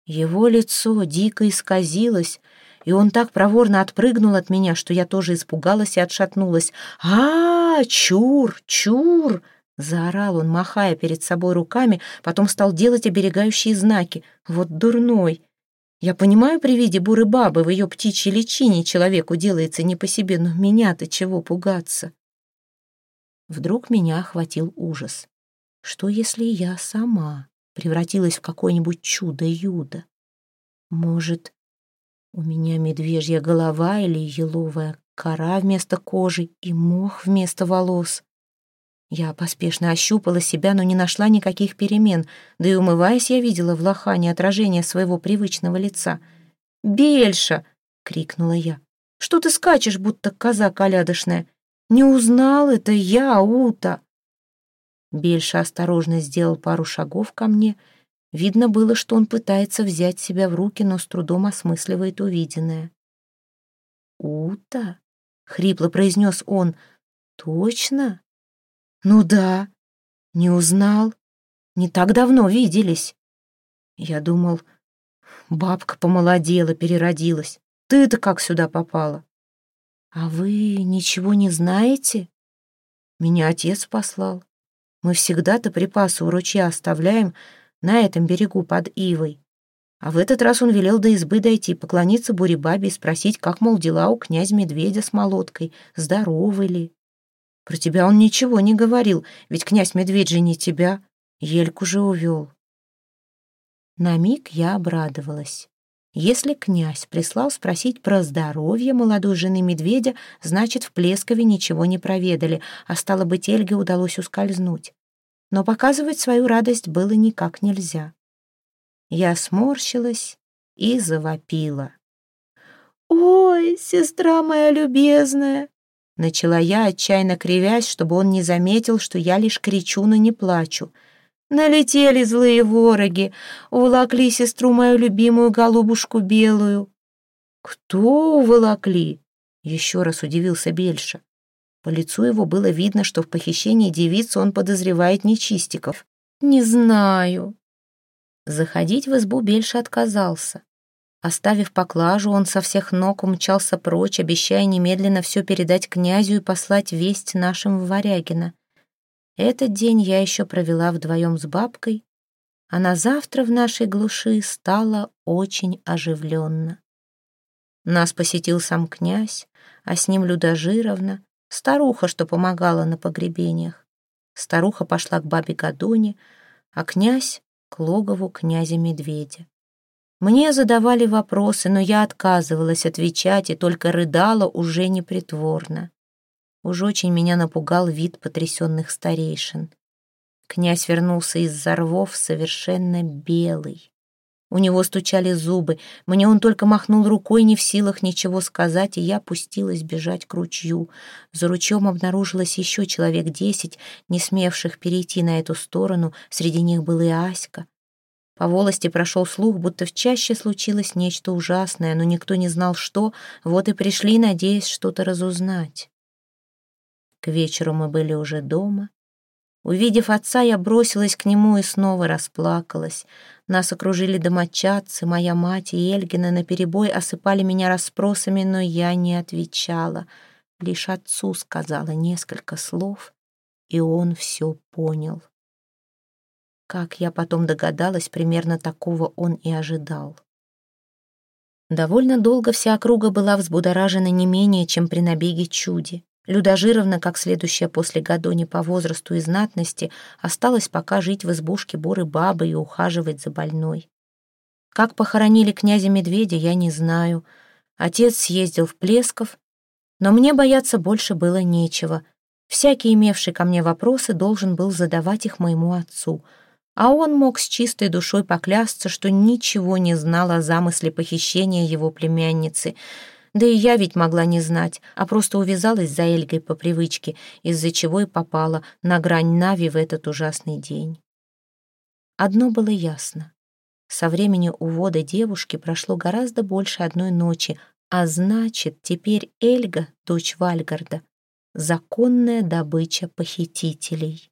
Его лицо дико исказилось, и он так проворно отпрыгнул от меня, что я тоже испугалась и отшатнулась. «А, -а, -а чур, чур!» Заорал он, махая перед собой руками, потом стал делать оберегающие знаки. Вот дурной. Я понимаю, при виде буры бабы в ее птичьей личине человеку делается не по себе, но меня-то чего пугаться? Вдруг меня охватил ужас. Что, если я сама превратилась в какое-нибудь чудо-юдо? Может, у меня медвежья голова или еловая кора вместо кожи и мох вместо волос? Я поспешно ощупала себя, но не нашла никаких перемен, да и умываясь, я видела в лохане отражение своего привычного лица. «Бельша!» — крикнула я. «Что ты скачешь, будто коза колядошная? Не узнал это я, Ута!» Бельша осторожно сделал пару шагов ко мне. Видно было, что он пытается взять себя в руки, но с трудом осмысливает увиденное. «Ута?» — хрипло произнес он. «Точно?» «Ну да, не узнал. Не так давно виделись». Я думал, бабка помолодела, переродилась. Ты-то как сюда попала? А вы ничего не знаете? Меня отец послал. Мы всегда-то припасы у ручья оставляем на этом берегу под Ивой. А в этот раз он велел до избы дойти, поклониться Буребабе и спросить, как, мол, дела у князь-медведя с молоткой, здоровы ли. Про тебя он ничего не говорил, ведь князь Медведь же не тебя. Ельку же увел. На миг я обрадовалась. Если князь прислал спросить про здоровье молодой жены медведя, значит, в Плескове ничего не проведали, а стало быть, Эльге удалось ускользнуть. Но показывать свою радость было никак нельзя. Я сморщилась и завопила. «Ой, сестра моя любезная, Начала я, отчаянно кривясь, чтобы он не заметил, что я лишь кричу, но не плачу. Налетели злые вороги, уволокли сестру мою любимую голубушку белую. «Кто уволокли?» — еще раз удивился Бельша. По лицу его было видно, что в похищении девицы он подозревает нечистиков. «Не знаю». Заходить в избу Бельша отказался. Оставив поклажу, он со всех ног умчался прочь, обещая немедленно все передать князю и послать весть нашим в Варягино. Этот день я еще провела вдвоем с бабкой, а на завтра в нашей глуши стало очень оживленно. Нас посетил сам князь, а с ним Люда Жировна, старуха, что помогала на погребениях. Старуха пошла к бабе Гадоне, а князь — к логову князя-медведя. Мне задавали вопросы, но я отказывалась отвечать и только рыдала уже непритворно. Уж очень меня напугал вид потрясенных старейшин. Князь вернулся из-за рвов совершенно белый. У него стучали зубы, мне он только махнул рукой, не в силах ничего сказать, и я пустилась бежать к ручью. За ручьем обнаружилось еще человек десять, не смевших перейти на эту сторону, среди них был и Аська. По волости прошел слух, будто в чаще случилось нечто ужасное, но никто не знал, что, вот и пришли, надеясь что-то разузнать. К вечеру мы были уже дома. Увидев отца, я бросилась к нему и снова расплакалась. Нас окружили домочадцы, моя мать и Эльгина наперебой осыпали меня расспросами, но я не отвечала. Лишь отцу сказала несколько слов, и он все понял. Как я потом догадалась, примерно такого он и ожидал. Довольно долго вся округа была взбудоражена не менее, чем при набеге чуди. Люда Жировна, как следующая после Гадони по возрасту и знатности, осталась пока жить в избушке буры бабы и ухаживать за больной. Как похоронили князя Медведя, я не знаю. Отец съездил в Плесков, но мне бояться больше было нечего. Всякий, имевший ко мне вопросы, должен был задавать их моему отцу — а он мог с чистой душой поклясться, что ничего не знал о замысле похищения его племянницы. Да и я ведь могла не знать, а просто увязалась за Эльгой по привычке, из-за чего и попала на грань Нави в этот ужасный день. Одно было ясно. Со времени увода девушки прошло гораздо больше одной ночи, а значит, теперь Эльга, дочь Вальгарда, законная добыча похитителей.